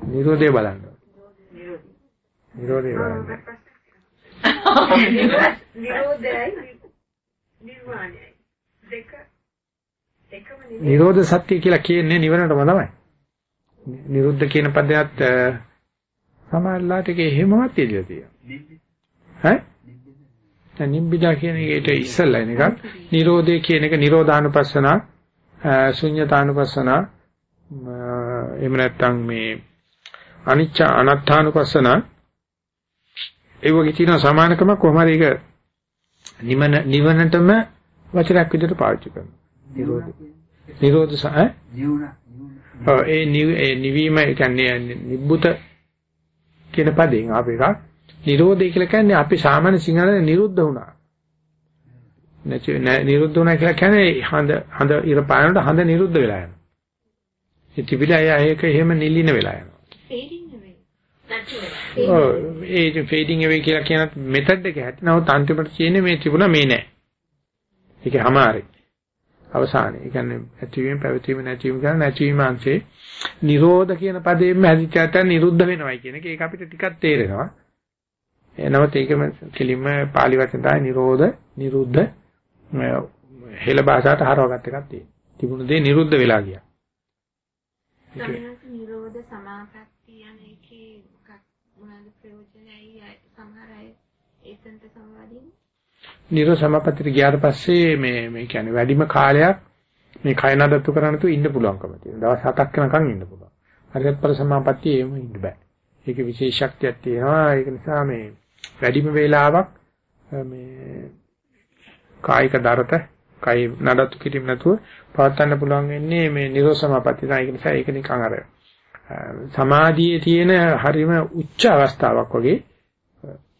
නිරෝධය බලන්න. නිරෝධය බලන්න. නිරෝධයයි නිර්වාණයයි දෙක එකම නෙවෙයි. නිරෝධ සත්‍ය කියලා කියන්නේ නිවනටම තමයි. නිරුද්ධ කියන පදයට සමහරලාට ඒක එහෙමවත් ඉල්ලලා තියෙනවා. ඈ? දැන් නිබ්බිදා කියන එකට ඉස්සල්ලා එකක්. නිරෝධය කියන එක නිරෝධානුපස්සනා, ශුන්්‍යතානුපස්සනා, එහෙම නැත්නම් මේ අනිච්ච අනත්තානුපස්සනා ඒ වගේ තියෙන සමානකම කොහොම හරි ඒක නිවන නිවනටම වචනයක් විදිහට පාවිච්චි කරනවා. නිරෝධ නිරෝධ සහ ඒ නිව- ඒ නිවීම කියන්නේ නිබ්බුත කියන පදයෙන් ආපු එකක්. නිරෝධය කියලා කියන්නේ අපි සාමාන්‍ය සිංහලෙන් නිරුද්ධ වුණා. නැති නිරුද්ධ වුණා කියලා කියන්නේ හඳ හඳ ඉර පානට හඳ නිරුද්ධ වෙලා යනවා. ඒ තිබිලා අය ඒක එහෙම නිලින වෙලා යනවා. ඒ ෆේඩින් අවේ කියලා කියන මෙතඩ් එක හැටි. නමුත් අන්තිමට තියෙන්නේ මේ තිබුණා මේ නෑ. ඒකේ හැමාරේ අවසානයේ. ඒ කියන්නේ ඇතිවීම පැවතීම නැතිවීම කියන නැතිවීම අංශේ නිරෝධ කියන පදයෙන්ම හැදිච්චාට නිරුද්ධ වෙනවයි කියන එක ඒක අපිට ටිකක් තේරෙනවා. එනමුත් ඒකම කෙලින්ම pāli වචන තමයි නිරෝධ, නිරුද්ධ හෙළ භාෂාවට හරවගත් එකක් තියෙනවා. තිබුණ දේ නිරුද්ධ වෙලා ගියා. සමහරවිට නිරෝධ සමාපatti යන එකේ මොකක් මොනවාද ප්‍රයෝජනයි අය- සමහර අය ඒතන්ට සමවදින්නේ නිරෝධ සමාපත්තියට ගියාට පස්සේ මේ මේ කියන්නේ වැඩිම කාලයක් මේ කය නඩත්තු කරන්න තු ඉන්න පුළුවන්කම තියෙනවා. දවස් 7ක් වෙනකන් ඉන්න පුළුවන්. හරියට පර සමාපත්තිය එහෙම ඉන්න බෑ. ඒකේ විශේෂ ශක්තියක් තියෙනවා. ඒක නිසා මේ වැඩිම වේලාවක් මේ කායික දරත කය නඩත්තු කිරීම නැතුව පවත්වන්න පුළුවන් වෙන්නේ මේ නිරෝධ සමාපත්තිය. ඒක නිසා ඒක නිකන් අර සමාධියේ තියෙන හරිම උච්ච අවස්ථාවක් වගේ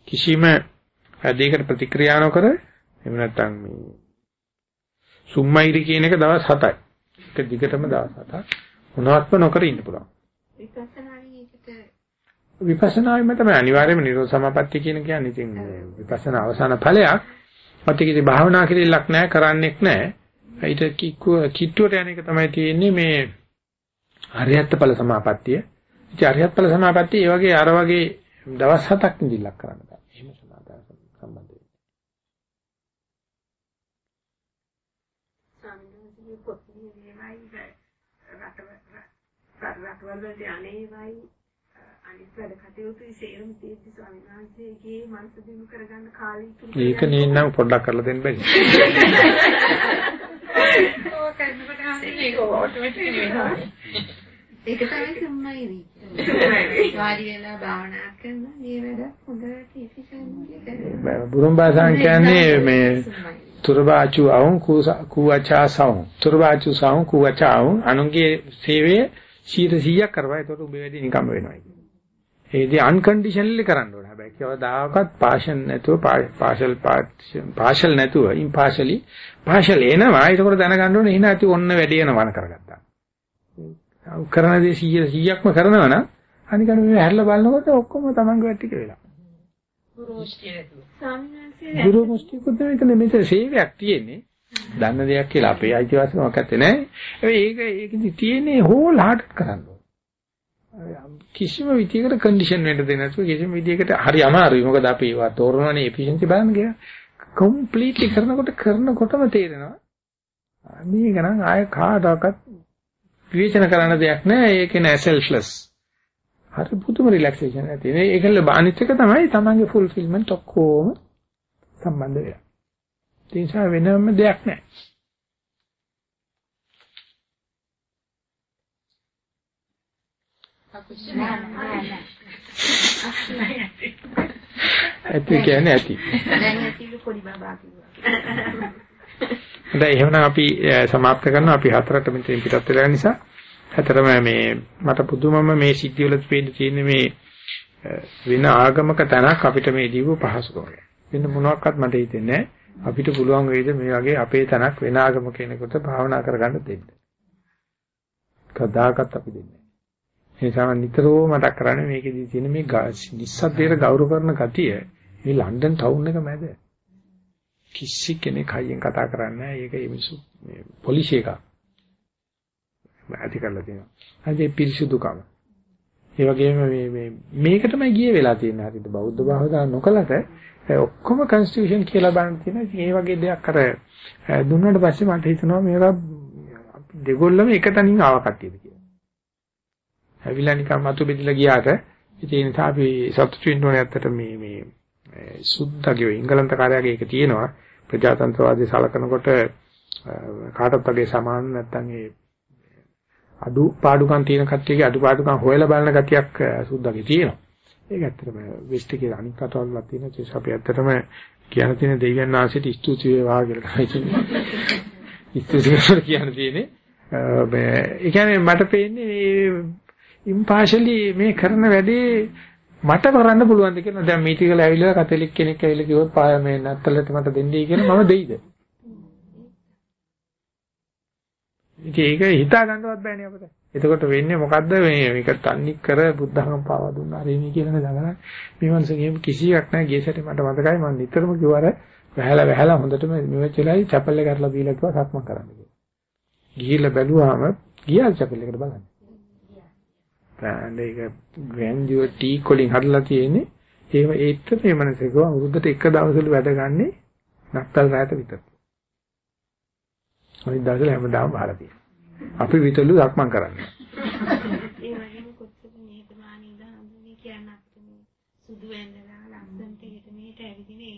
කිසිම දෙයකට ප්‍රතික්‍රියා නොකර එහෙම නැත්නම් මේ සුම්මයිරි කියන එක දවස් 7යි. එක දිගටම දවස් 7ක් මොනවත්ම නොකර ඉන්න පුළුවන්. විපස්සනාවෙම තමයි අනිවාර්යයෙන්ම නිරෝධ සමාපත්තිය කියන කියන්නේ ඉතින් විපස්සනා අවසාන ඵලයක්. මතකෙදි භාවනා කිරීලක් නැහැ කරන්නෙක් නැහැ. ඊට කික්කුව කිට්ටුවට යන එක තමයි තියෙන්නේ මේ අරියත් ඵල සමාපත්තිය. ඉතින් අරියත් ඵල සමාපත්තිය ඒ වගේ අර වගේ දවස් 7ක් නිදිලක් කරන්න බෑ. එහෙම සමාදාන සම්බන්ධ වෙන්නේ. ස්වාමීන් පොත්ලිය වේවයි වලට අනේවයි අනිත් වැඩ කටයුතු සේරම තියෙද්දි ස්වාමීන් වහන්සේගේ මනස දිනු කරගන්න කාලය ඉතුරු ඒක නේනම් පොඩ්ඩක් කරලා දෙන්න බැරි. ඕක කරනකොට හම්බෙන්නේ ඒක ඔටෝමැටිකලි වෙනවා. ඒක තමයි සම්මයිරි. වාඩි වෙලා භාවනා කරන මේ වැඩ හොඳට කරනවා. බුරුම් භාෂාවෙන් කියන්නේ මේ තුරබාචු අවුන් කුවචා සවුන් තුරබාචු සවුන් කුවචා අවුන් අනුන්ගේ සේවය 100% කරවා ඒතකොට උඹේ වැඩි නිකම්ම වෙනවා කියන්නේ. ඒදී අන්කන්ඩිෂනලි කරන්න ඕනේ. හැබැයි කවදාකවත් පාෂන් නැතුව පාෂල් පාෂල් නැතුව ඉම්පාෂලි පාෂල් එනවා. ඒකෝර දැනගන්න ඕනේ එහෙනම් ඇති ඔන්න වැඩි යනවන කරගත්තා. කරන දේ 100%ක්ම කරනවා නම් අනිකන් මේ හැරලා බලනකොට ඔක්කොම Tamange වැටික වෙලා. පුරුෂ්ටි නැතුව. ස්වාමීන් වහන්සේ ගුරු මුස්තිකුත් මෙතන මෙතන සේවයක් තියෙන්නේ. දන්න දෙයක් කියලා අපේ අයිතිවාසිකමක් නැත්තේ නෑ. ඒක ඒකෙදි තියෙන්නේ හෝල් හાર્ට් කරන්න ඕන. කිසිම විදියකට කන්ඩිෂන් වෙන්න දෙන්නේ නැතුව කිසිම විදියකට හරි අමාරුයි. මොකද අපි ඒවා තෝරනනේ එෆිෂන්සි බලන්න කියලා. කම්ප්ලීට්ලි කරනකොට කරනකොටම තේරෙනවා. මේක නම් ආය කාටවත් විවේචන කරන්න දෙයක් නෑ. ඒක නෑ සෙල්ෆ්ලස්. හරි පුදුම රිලැක්සේෂන් ඇති. ඒකල අනිත් එක තමයි තමන්ගේ ෆුල්ෆිල්මන්ට් ඔක්කොම සම්බන්ධ වෙලා. ඒ නිසා වෙනම දෙයක් නැහැ. ඇති කියන්නේ ඇති. දැන් ඇතිලු පොඩි බබා කිව්වා. දැන් එහෙමනම් අපි අ, සමාප්ත කරනවා. අපි හතරට මෙතෙන් පිටත් වෙලා නිසා හතරම මේ මට පුදුමම මේ සිද්ධිය වල පේන්න තියෙන මේ අ, වෙන ආගමක තැනක් අපිට මේ දීව පහසුකම. වෙන මොනවාක්වත් මට හිතෙන්නේ නැහැ. අපිට පුළුවන් වෙයිද මේ වගේ අපේ තැනක් වෙන ආගම කෙනෙකුට භාවනා කරගන්න දෙන්න. කදාකත් අපි දෙන්නේ නැහැ. ඒ නිසා නිතරම මතක් කරන්නේ මේකෙදී තියෙන මේ නිස්සද්දේට ගෞරව කරන ගතිය මේ ලන්ඩන් ටවුන් එක මැද කිසි කෙනෙක් හයියෙන් කතා කරන්නේ නැහැ. ඒක ඒ මිනිස්සු මේ පොලිසිය එකක්. ඇති කරලා තියෙනවා. අද ඒ පිරිසුදුකම. ඒ වගේම මේ මේ මේකටමයි ගිය වෙලා තියෙන්නේ හරියට බෞද්ධ භාවනා නොකලට ඒ ඔක්කොම කන්ස්ටිටියුෂන් කියලා බලන්න තියෙනවා. ඉතින් ඒ වගේ දෙයක් අර දුන්නාට පස්සේ මට හිතෙනවා මේවා අපි දෙගොල්ලම එක තනින් ආව කට්ටියද කියලා. ඇවිල්ලා නිකන් මතු බෙදලා ගියාට ඉතින් ඒ නිසා අපි සතුටු වෙන්න ඕනේ ඇත්තට මේ මේ සුද්ධගේ ඉංගලන්ත කාර්යයේ ඒක තියෙනවා. ප්‍රජාතන්ත්‍රවාදී සලකනකොට කාටත් වගේ සමාන නැත්තම් ඒ අඩු පාඩුකම් තියෙන කට්ටියගේ අඩු පාඩුකම් හොයලා බලන ගතියක් සුද්ධගේ තියෙනවා. ඒක ඇත්තටම වෙස්ට් එකේ අනිත් කතාවල්ලා තියෙන නිසා අපි ඇත්තටම කියන තියෙන දෙවියන් වහන්සේට ස්තුති වේවා කියලා තමයි කියන්නේ. ඉස්තුතිවල කියන්න තියෙන්නේ මේ ඒ කියන්නේ මට පේන්නේ ඉම්පාෂලි මේ කරන වැඩේ මට කරන්න පුළුවන්ද කියලා දැන් මීටිකල ඇවිල්ලා කතලික් කෙනෙක් ඇවිල්ලා කිව්වොත් පාය මේ නැත්තලට මට දෙන්නයි කියලා මම දෙයිද ඉතින් ඒක හිතා ගන්නවත් බෑනේ අපිට. එතකොට වෙන්නේ මොකද්ද මේ මේක තන්නේ කර බුද්ධහම පාවා දුන්නා රේමි කියලා නේද දඟලන්නේ. මේ මනසගේ කිසියක් නැහැ ගියසට මට මතකයි මම නිතරම කිව්වර වැහැලා වැහැලා හොඳටම මෙවච වෙලාවයි චැපල් එක කරලා බීලා කිව්වා සක්මන් කරන්න කියලා. ගිහිල්ලා බැලුවාම ගියා චැපල් එකට බලන්න. දැන් ඒක ග්‍රැන්ඩියෝ ටී කොලින් හදලා තියෙන්නේ ඒව ඒත් මේ මනසක අවුරුද්දට එක දවසලු වැඩ ගන්නෙ නත්තල් රැයට විතර. අනිත් දවසල හැමදාම බහලා තියෙනවා. අපි විතලු සක්මන් කරන්නේ. ඒ වගේම කොච්චර නිහතමානී දහම්නේ කියන්න අපිට මේ සුදු වෙන්නලා ලස්සනට හිට මෙහෙට ඇවිදින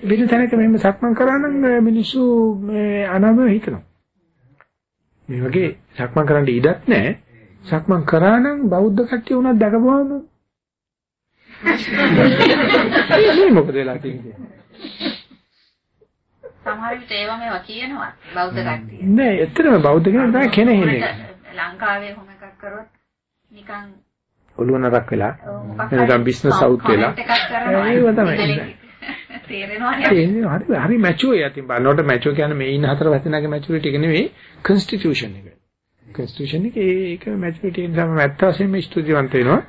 ඒ වෙන තැනක මෙහෙම සක්මන් කරා නම් මිනිස්සු මේ අනම හිතනවා. මේ වගේ සක්මන් කරන්න ඉඩක් නැහැ. සක්මන් කරා නම් බෞද්ධ කට්ටිය උනත් දැකපුවාම මේ මොකද වෙලා තියෙන්නේ? සමහර විට ඒවා මේවා කියනවා බෞද්ධ කට්ටිය. නෑ ඇත්තටම බෞද්ධ කෙනෙක් තමයි කෙනෙහිනේ. ලංකාවේ කොහොම එකක් කරොත් නිකන් ඔළුව නරක් වෙලා එනකම් බිස්නස් අවුට් වෙලා. ඒව තමයි. තේරෙනවා හරි හරි මැචුවර් යතින් බලනකොට මැචුවර් කියන්නේ මේ ඉන්න හතර වසනගේ මැචුරිටි එක නෙවෙයි කන්ස්ටිටියුෂන් එක. කන්ස්ටිටියුෂන් එක ඒක මැචුරිටි එක තමයි ඇත්ත වශයෙන්ම ස්තුතිවන්ත වෙනවා.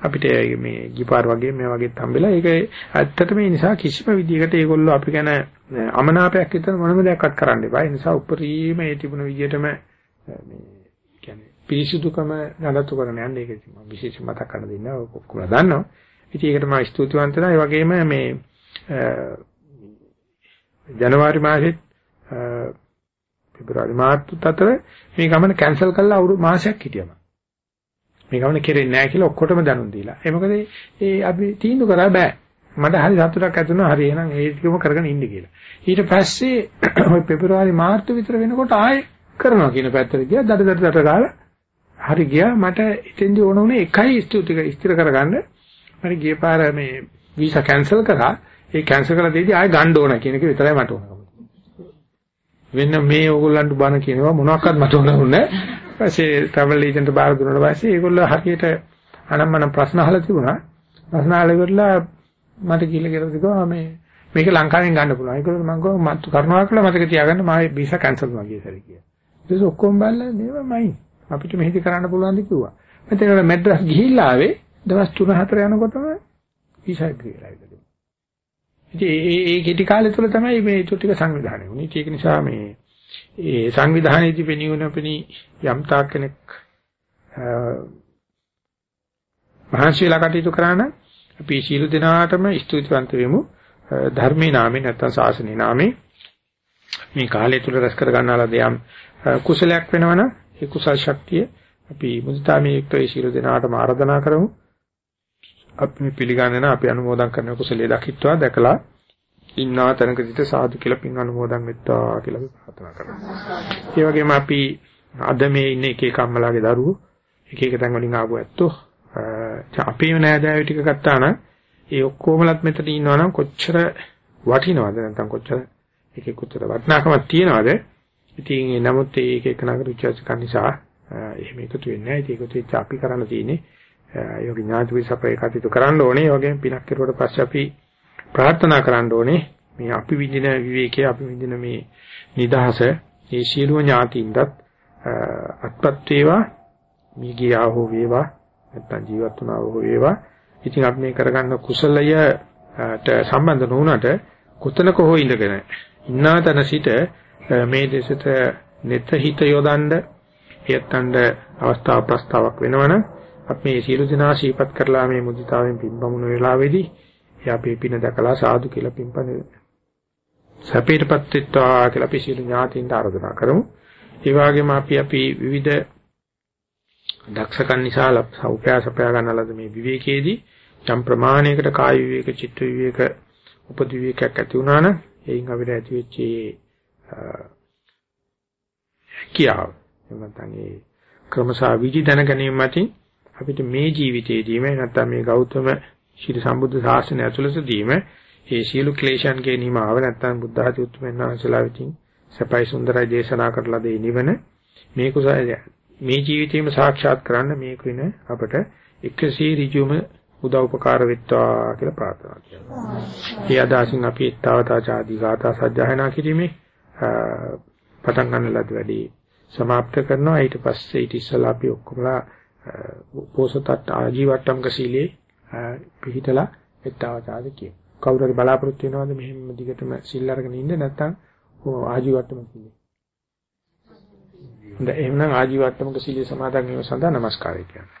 අපිට මේ ගිපාර වගේ මේ වගේත් හම්බෙලා ඒක ඇත්තට මේ නිසා කිසිම විදියකට ඒගොල්ලෝ අපි ගැන අමනාපයක් විතර මොනම දෙයක්වත් කරන්න එපා. ඒ නිසා උපරිම ඒ තිබුණ විදියටම මේ කියන්නේ පිරිසුදුකම නඩත්තු කරන යන්නේ ඒක මම විශේෂ මතක් කරන්න දෙන්න ඔක්කොම දන්නවා. ඉතින් ඒකට මම ස්තුතිවන්ත වෙනවා. ඒ වගේම මේ ජනවාරි මාසෙත් පෙබරවාරි මාර්තු අතර මේ ගමන කැන්සල් කරලා අවුරුදු මාසයක් හිටියම. මේ ගමන කෙරෙන්නේ නැහැ කියලා ඔක්කොටම දැනුම් දීලා. ඒ මොකද ඒ අපි තීන්දුව කරා බෑ. මට හරි සතුටක් ඇති වුණා හරි එහෙනම් ඒ ටිකම කරගෙන ඉන්න කියලා. ඊට පස්සේ ওই පෙබරවාරි මාර්තු විතර වෙනකොට ආයෙ කරනවා කියන පැත්තට ගියා. දඩ දඩ දඩ ගාලා හරි ගියා. මට ඉතින්දී ඕන උනේ එකයි ස්තුති ඉස්තිර කරගන්න. මම ගිය පාර මේ වීසා කැන්සල් කරා. ඒ කැන්සල් කළා දෙදී ආයෙ ගන්න ඕන කියන එක විතරයි මට ඕන. වෙන මේ ඕගොල්ලන්ට බන කියනවා මොනවාක්වත් මට ඕනුන්නේ නැහැ. ඊපස්සේ ට්‍රැවල් ඒජන්ට් බාර දුන්නාට පස්සේ ඒගොල්ලෝ හරියට අනම්මනම් ප්‍රශ්න අහලා තිබුණා. ප්‍රශ්න අහලා ඉවරලා මට කියලා කියලා කිව්වා මේ මේක ලංකාවෙන් ගන්න පුළුවන්. ඒකවල මම කිව්වා මත් කරුණාකරලා මතක තියාගන්න මම වීසා කැන්සල් වුණා ගිය සැරේ කියලා. ඊට ඔක්කොම බලලා නේවමයි. අපිට මෙහෙදි කරන්න පුළුවන් ද කිව්වා. මම ඒකට මැඩ්‍රස් ගිහිල්ලා ආවේ දවස් 3-4 යනකොටම වීසා එග්‍රී වෙලා ඉතින්. ඉතින් ඒ ඒ කෙටි කාලය තුළ තමයි මේ ඊට ටික සංවිධානය වුණේ. ඒක නිසා මේ ඒ සංවිධානයේදී පෙනියුන පෙනී යම් තාක් කෙනෙක් මහන්සි වෙලා කටයුතු කරා නම් අපි සීල දිනාටම ස්තුතිවන්ත වෙමු. ධර්මේ නාමයෙන් නැත්නම් ශාසනයේ නාමයෙන්. මේ කාලය තුල රැස් කර ගන්නාලා දෙයම් කුසලයක් වෙනවනම් ඒ කුසල් ශක්තිය අපි මුදිතාමේ යුක්ත ඒ සීල දිනාටම ආරාධනා කරමු. අපි පිළිගන්නන අපි අනුමෝදන් කරන කුසලයේ දකිත්වා දැකලා ඉන්නා තැනකදීට සාදු කියලා පින් අනුමෝදන් වෙත්තා කියලා අපි ප්‍රාර්ථනා කරනවා. ඒ වගේම අපි අද මේ ඉන්නේ එක එක අම්මලාගේ දරුවෝ එක එක තැන් වලින් ආපු ඇත්තෝ අපේම නෑදෑයෝ ටික ගත්තා නම් ඒ ඔක්කොමලත් මෙතන ඉන්නවා නම් කොච්චර වටිනවද නැත්නම් කොච්චර එකේ කොච්චර වටිනාකමක් තියනවද? ඉතින් නමුත් ඒක එක නගර උච්චාසක නිසා එහෙම එකතු වෙන්නේ නැහැ ඒක එකතු වෙච්ච අපි කරන්න තියෙන්නේ යෝගී ඥාති විසපේ කටයුතු කරන්න ඕනේ. ඒ වගේම පිනක් කෙරුවට පස්සේ අපි ප්‍රාර්ථනා කරන්න ඕනේ මේ අපි විඳින විවේකයේ අපි විඳින මේ නිදහස ඒ සියලුම ඥාතියින්ටත් අත්පත් වේවා මේ ගියා හෝ වේවා නැත්නම් ජීවත් වුණා හෝ වේවා. ඉතින් අපි මේ කරගන්න කුසලයට සම්බන්ධ නොවුනට කොතනක හෝ ඉඳගෙන ඉන්නා තැන සිට මේ දෙසට net හිත යොදන්න එයත්ඳ අවස්ථාව ප්‍රස්තාවක් වෙනවනම් අපි මේ සියලු දෙනා ශීපත් කරලා මේ මුදිතාවෙන් පින්බමුණු වෙලාවේදී එයා අපේ පින දැකලා සාදු කියලා පින්පද සැපයටපත් වෙත්වා කියලා අපි සියලු ඥාතීන්ට ආරාධනා කරමු. ඒ වගේම අපි අපි විවිධ දක්ෂකම් නිසා සෞඛ්‍ය සපයා ගන්නලද මේ විවේකයේදී යම් ප්‍රමාණයකට කාය විවේක, චිත්ත විවේක, උපදි විවේකයක් ඇති වුණා නම් එයින් අපිට ඇති වෙච්ච කියාව. එමන්තන් ඒ ක්‍රමසා විදි දැන ගැනීම මතින් අපිට මේ ජීවිතයේදීම නැත්තම් මේ ගෞතම ශිර සම්බුද්ධ ශාසනය ඇතුළතදීම ඒ සියලු ක්ලේශයන්ගේ නිමාව නැත්තම් බුද්ධ ආදී උතුම්යන් වහන්සේලා විසින් සපයි සුන්දරයි දේශනා කරලා දෙන නිවන මේ කුසලය මේ ජීවිතේම සාක්ෂාත් කරන්න මේ කින අපට එකසේ ඍජුම උදව් උපකාර වෙත්වා කියලා ප්‍රාර්ථනා කරනවා. මේ අදාසින් අපි ඊතාවතා ආදී ගාථා සජ්ජායනා කිරීමේ පටන් ගන්න ලද වැඩි સમાપ્ત කරනවා. ඊට පස්සේ ඊට ඉස්සලා අපි ඔක්කොමලා පෝසතත් ආජීවට්ටම්ක සීලේ පිළිහිටලා ඊතාවතාද කියන. කවුරු හරි බලාපොරොත්තු වෙනවද මෙහෙම දිගටම සිල් අරගෙන ඉන්න නැත්නම් ආජීවට්ටම සීලේ. හොඳයි එහෙනම් ආජීවට්ටමක සීලය සමාදන් වීම සඳහා নমස්කාරය කියනවා.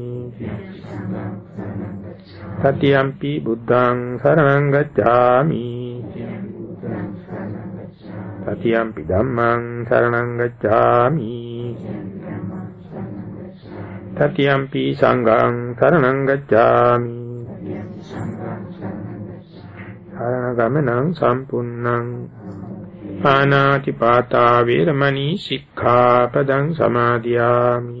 තතියම්පි බුද්ධං සරණං ගච්ඡාමි. තතියම්පි ධම්මං සරණං ගච්ඡාමි. තතියම්පි සංඝං සරණං ගච්ඡාමි. සරණ ගමනං සම්පුන්නං පානාති පාතා වේරමණී සික්ඛාපදං සමාදියාමි.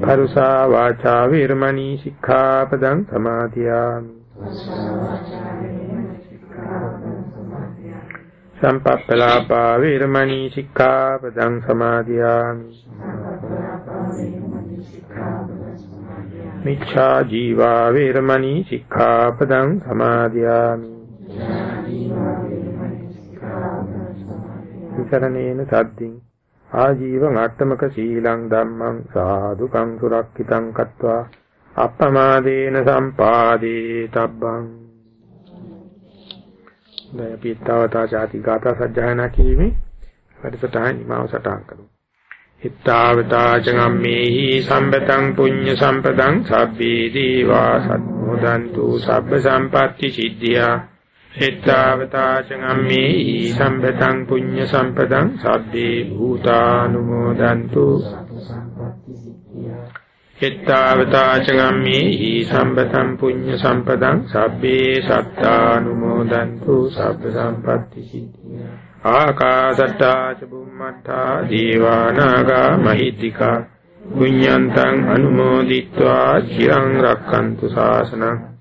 පරුසා වාචා වේරමණී සික්ඛාපදං සමාදියාමි සම්පප්පලාපා වේරමණී සික්ඛාපදං සමාදියාමි මිච්ඡා ජීවා වේරමණී සික්ඛාපදං සමාදියාමි විකරණේන සද්දින් ආජීවං අට්ඨමක සීලං ධම්මං සාදුකං සුරක්ෂිතං කତ୍වා අප්පමාදේන සම්පාදේ තබ්බං දැන් අපි තවතා ചാති ගාථා සජ්ජායනා කිරීමේ වැඩසටහන නිමාව සටහන් කරමු. හිතාවතා චගම්මේහි සම්පතං පුඤ්ඤ සම්පතං සබ්බේ දීවා සත්මෝදන්තු සබ්බ සම්පatti සිද්ධියා හිතාවතා චගම්මේහි සම්පතං පුඤ්ඤ සම්පතං සබ්බේ භූතානුමෝදන්තු. එත්තාවතාචගම්මේහි සම්පතං පුඤ්ඤ සම්පදං සබ්බේ සත්තානුමෝදන්තු. සබ්බ සම්පatti සිද්ධිය. ආකාසට්ටා ච බුම්මට්ටා දීවානාගා මහිත්‍තිකා පුඤ්ඤන්තං අනුමෝදිත්වා. චිරං රක්칸තු ශාසනං.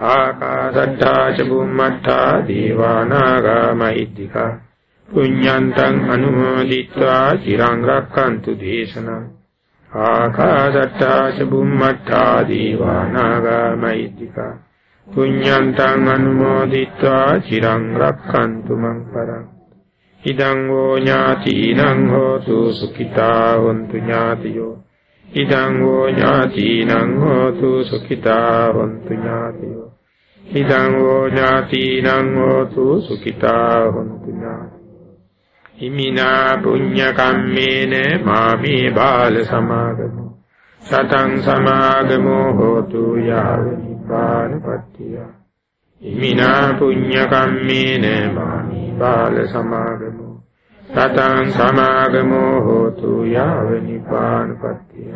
ආකාසට්ටා ච බුම්මට්ටා දීවානාගා මහිත්‍තිකා පුඤ්ඤන්තං අනුමෝදිත්වා චිරං රක්칸තු දේශනං ආකාශට්ටා ච බුම්මට්ටා දීවානාගා මෛත්‍තිකා පුඤ්ඤන්තං අනුමෝදිත්වා චිරං රක්칸තු මං පරං ඉදං වූ ඥාතිනං හෝතු සුඛිතා හොන්තු ඥාතියෝ ඉදං වූ ඥාතිනං හෝතු සුඛිතා හොන්තු ඥාතියෝ ඉදං වූ ඥාතිනං හෝතු සුඛිතා හොන්තු ඥාතියෝ හිමිනා පුඤ්ඤ කම්මේන මාමේ බාල සමාගමු. සතං සමාගමෝ හෝතු යාව නිපානපත්තිය. හිමිනා පුඤ්ඤ කම්මේන මාමේ බාල සමාගමු. සතං සමාගමෝ හෝතු යාව නිපානපත්තිය.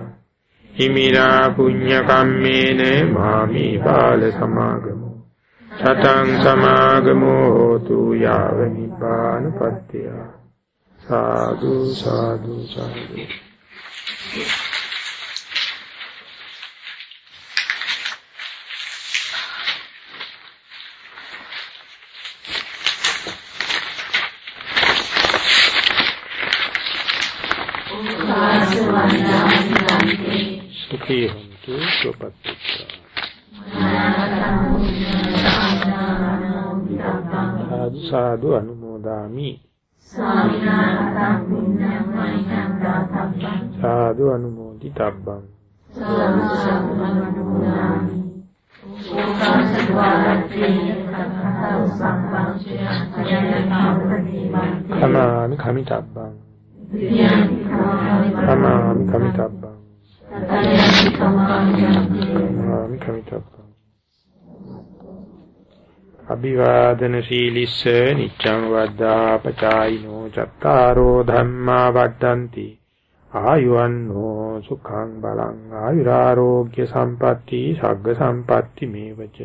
හිමිනා පුඤ්ඤ කම්මේන මාමේ බාල සමාගමු. සතං සමාගමෝ හෝතු යාව නිපානපත්තිය සාදු සාදු සාදු. සුඛී හොන්තු සුවපත් සාදු සාදු අනුමෝදාමි. සාදු. අනුමෝදි තබ්බං කමාමි කමිතබ්බං. කමාමි කමිතබ්බං. කමාමි කමිතබ්බං අභිවාදන සීලිස්ස නිච්ඡං වද්දා පචායිනෝ චත්තාරෝ ධම්මා වඩ්ඩಂತಿ ආයුවන්නෝ සුඛං බලං ආයුරාෝග්‍ය සම්පatti සග්ග සම්පatti මේවච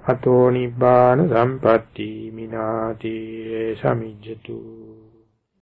අතෝ නිබ්බාන සම්පatti මිනාති සමිජ්ජතු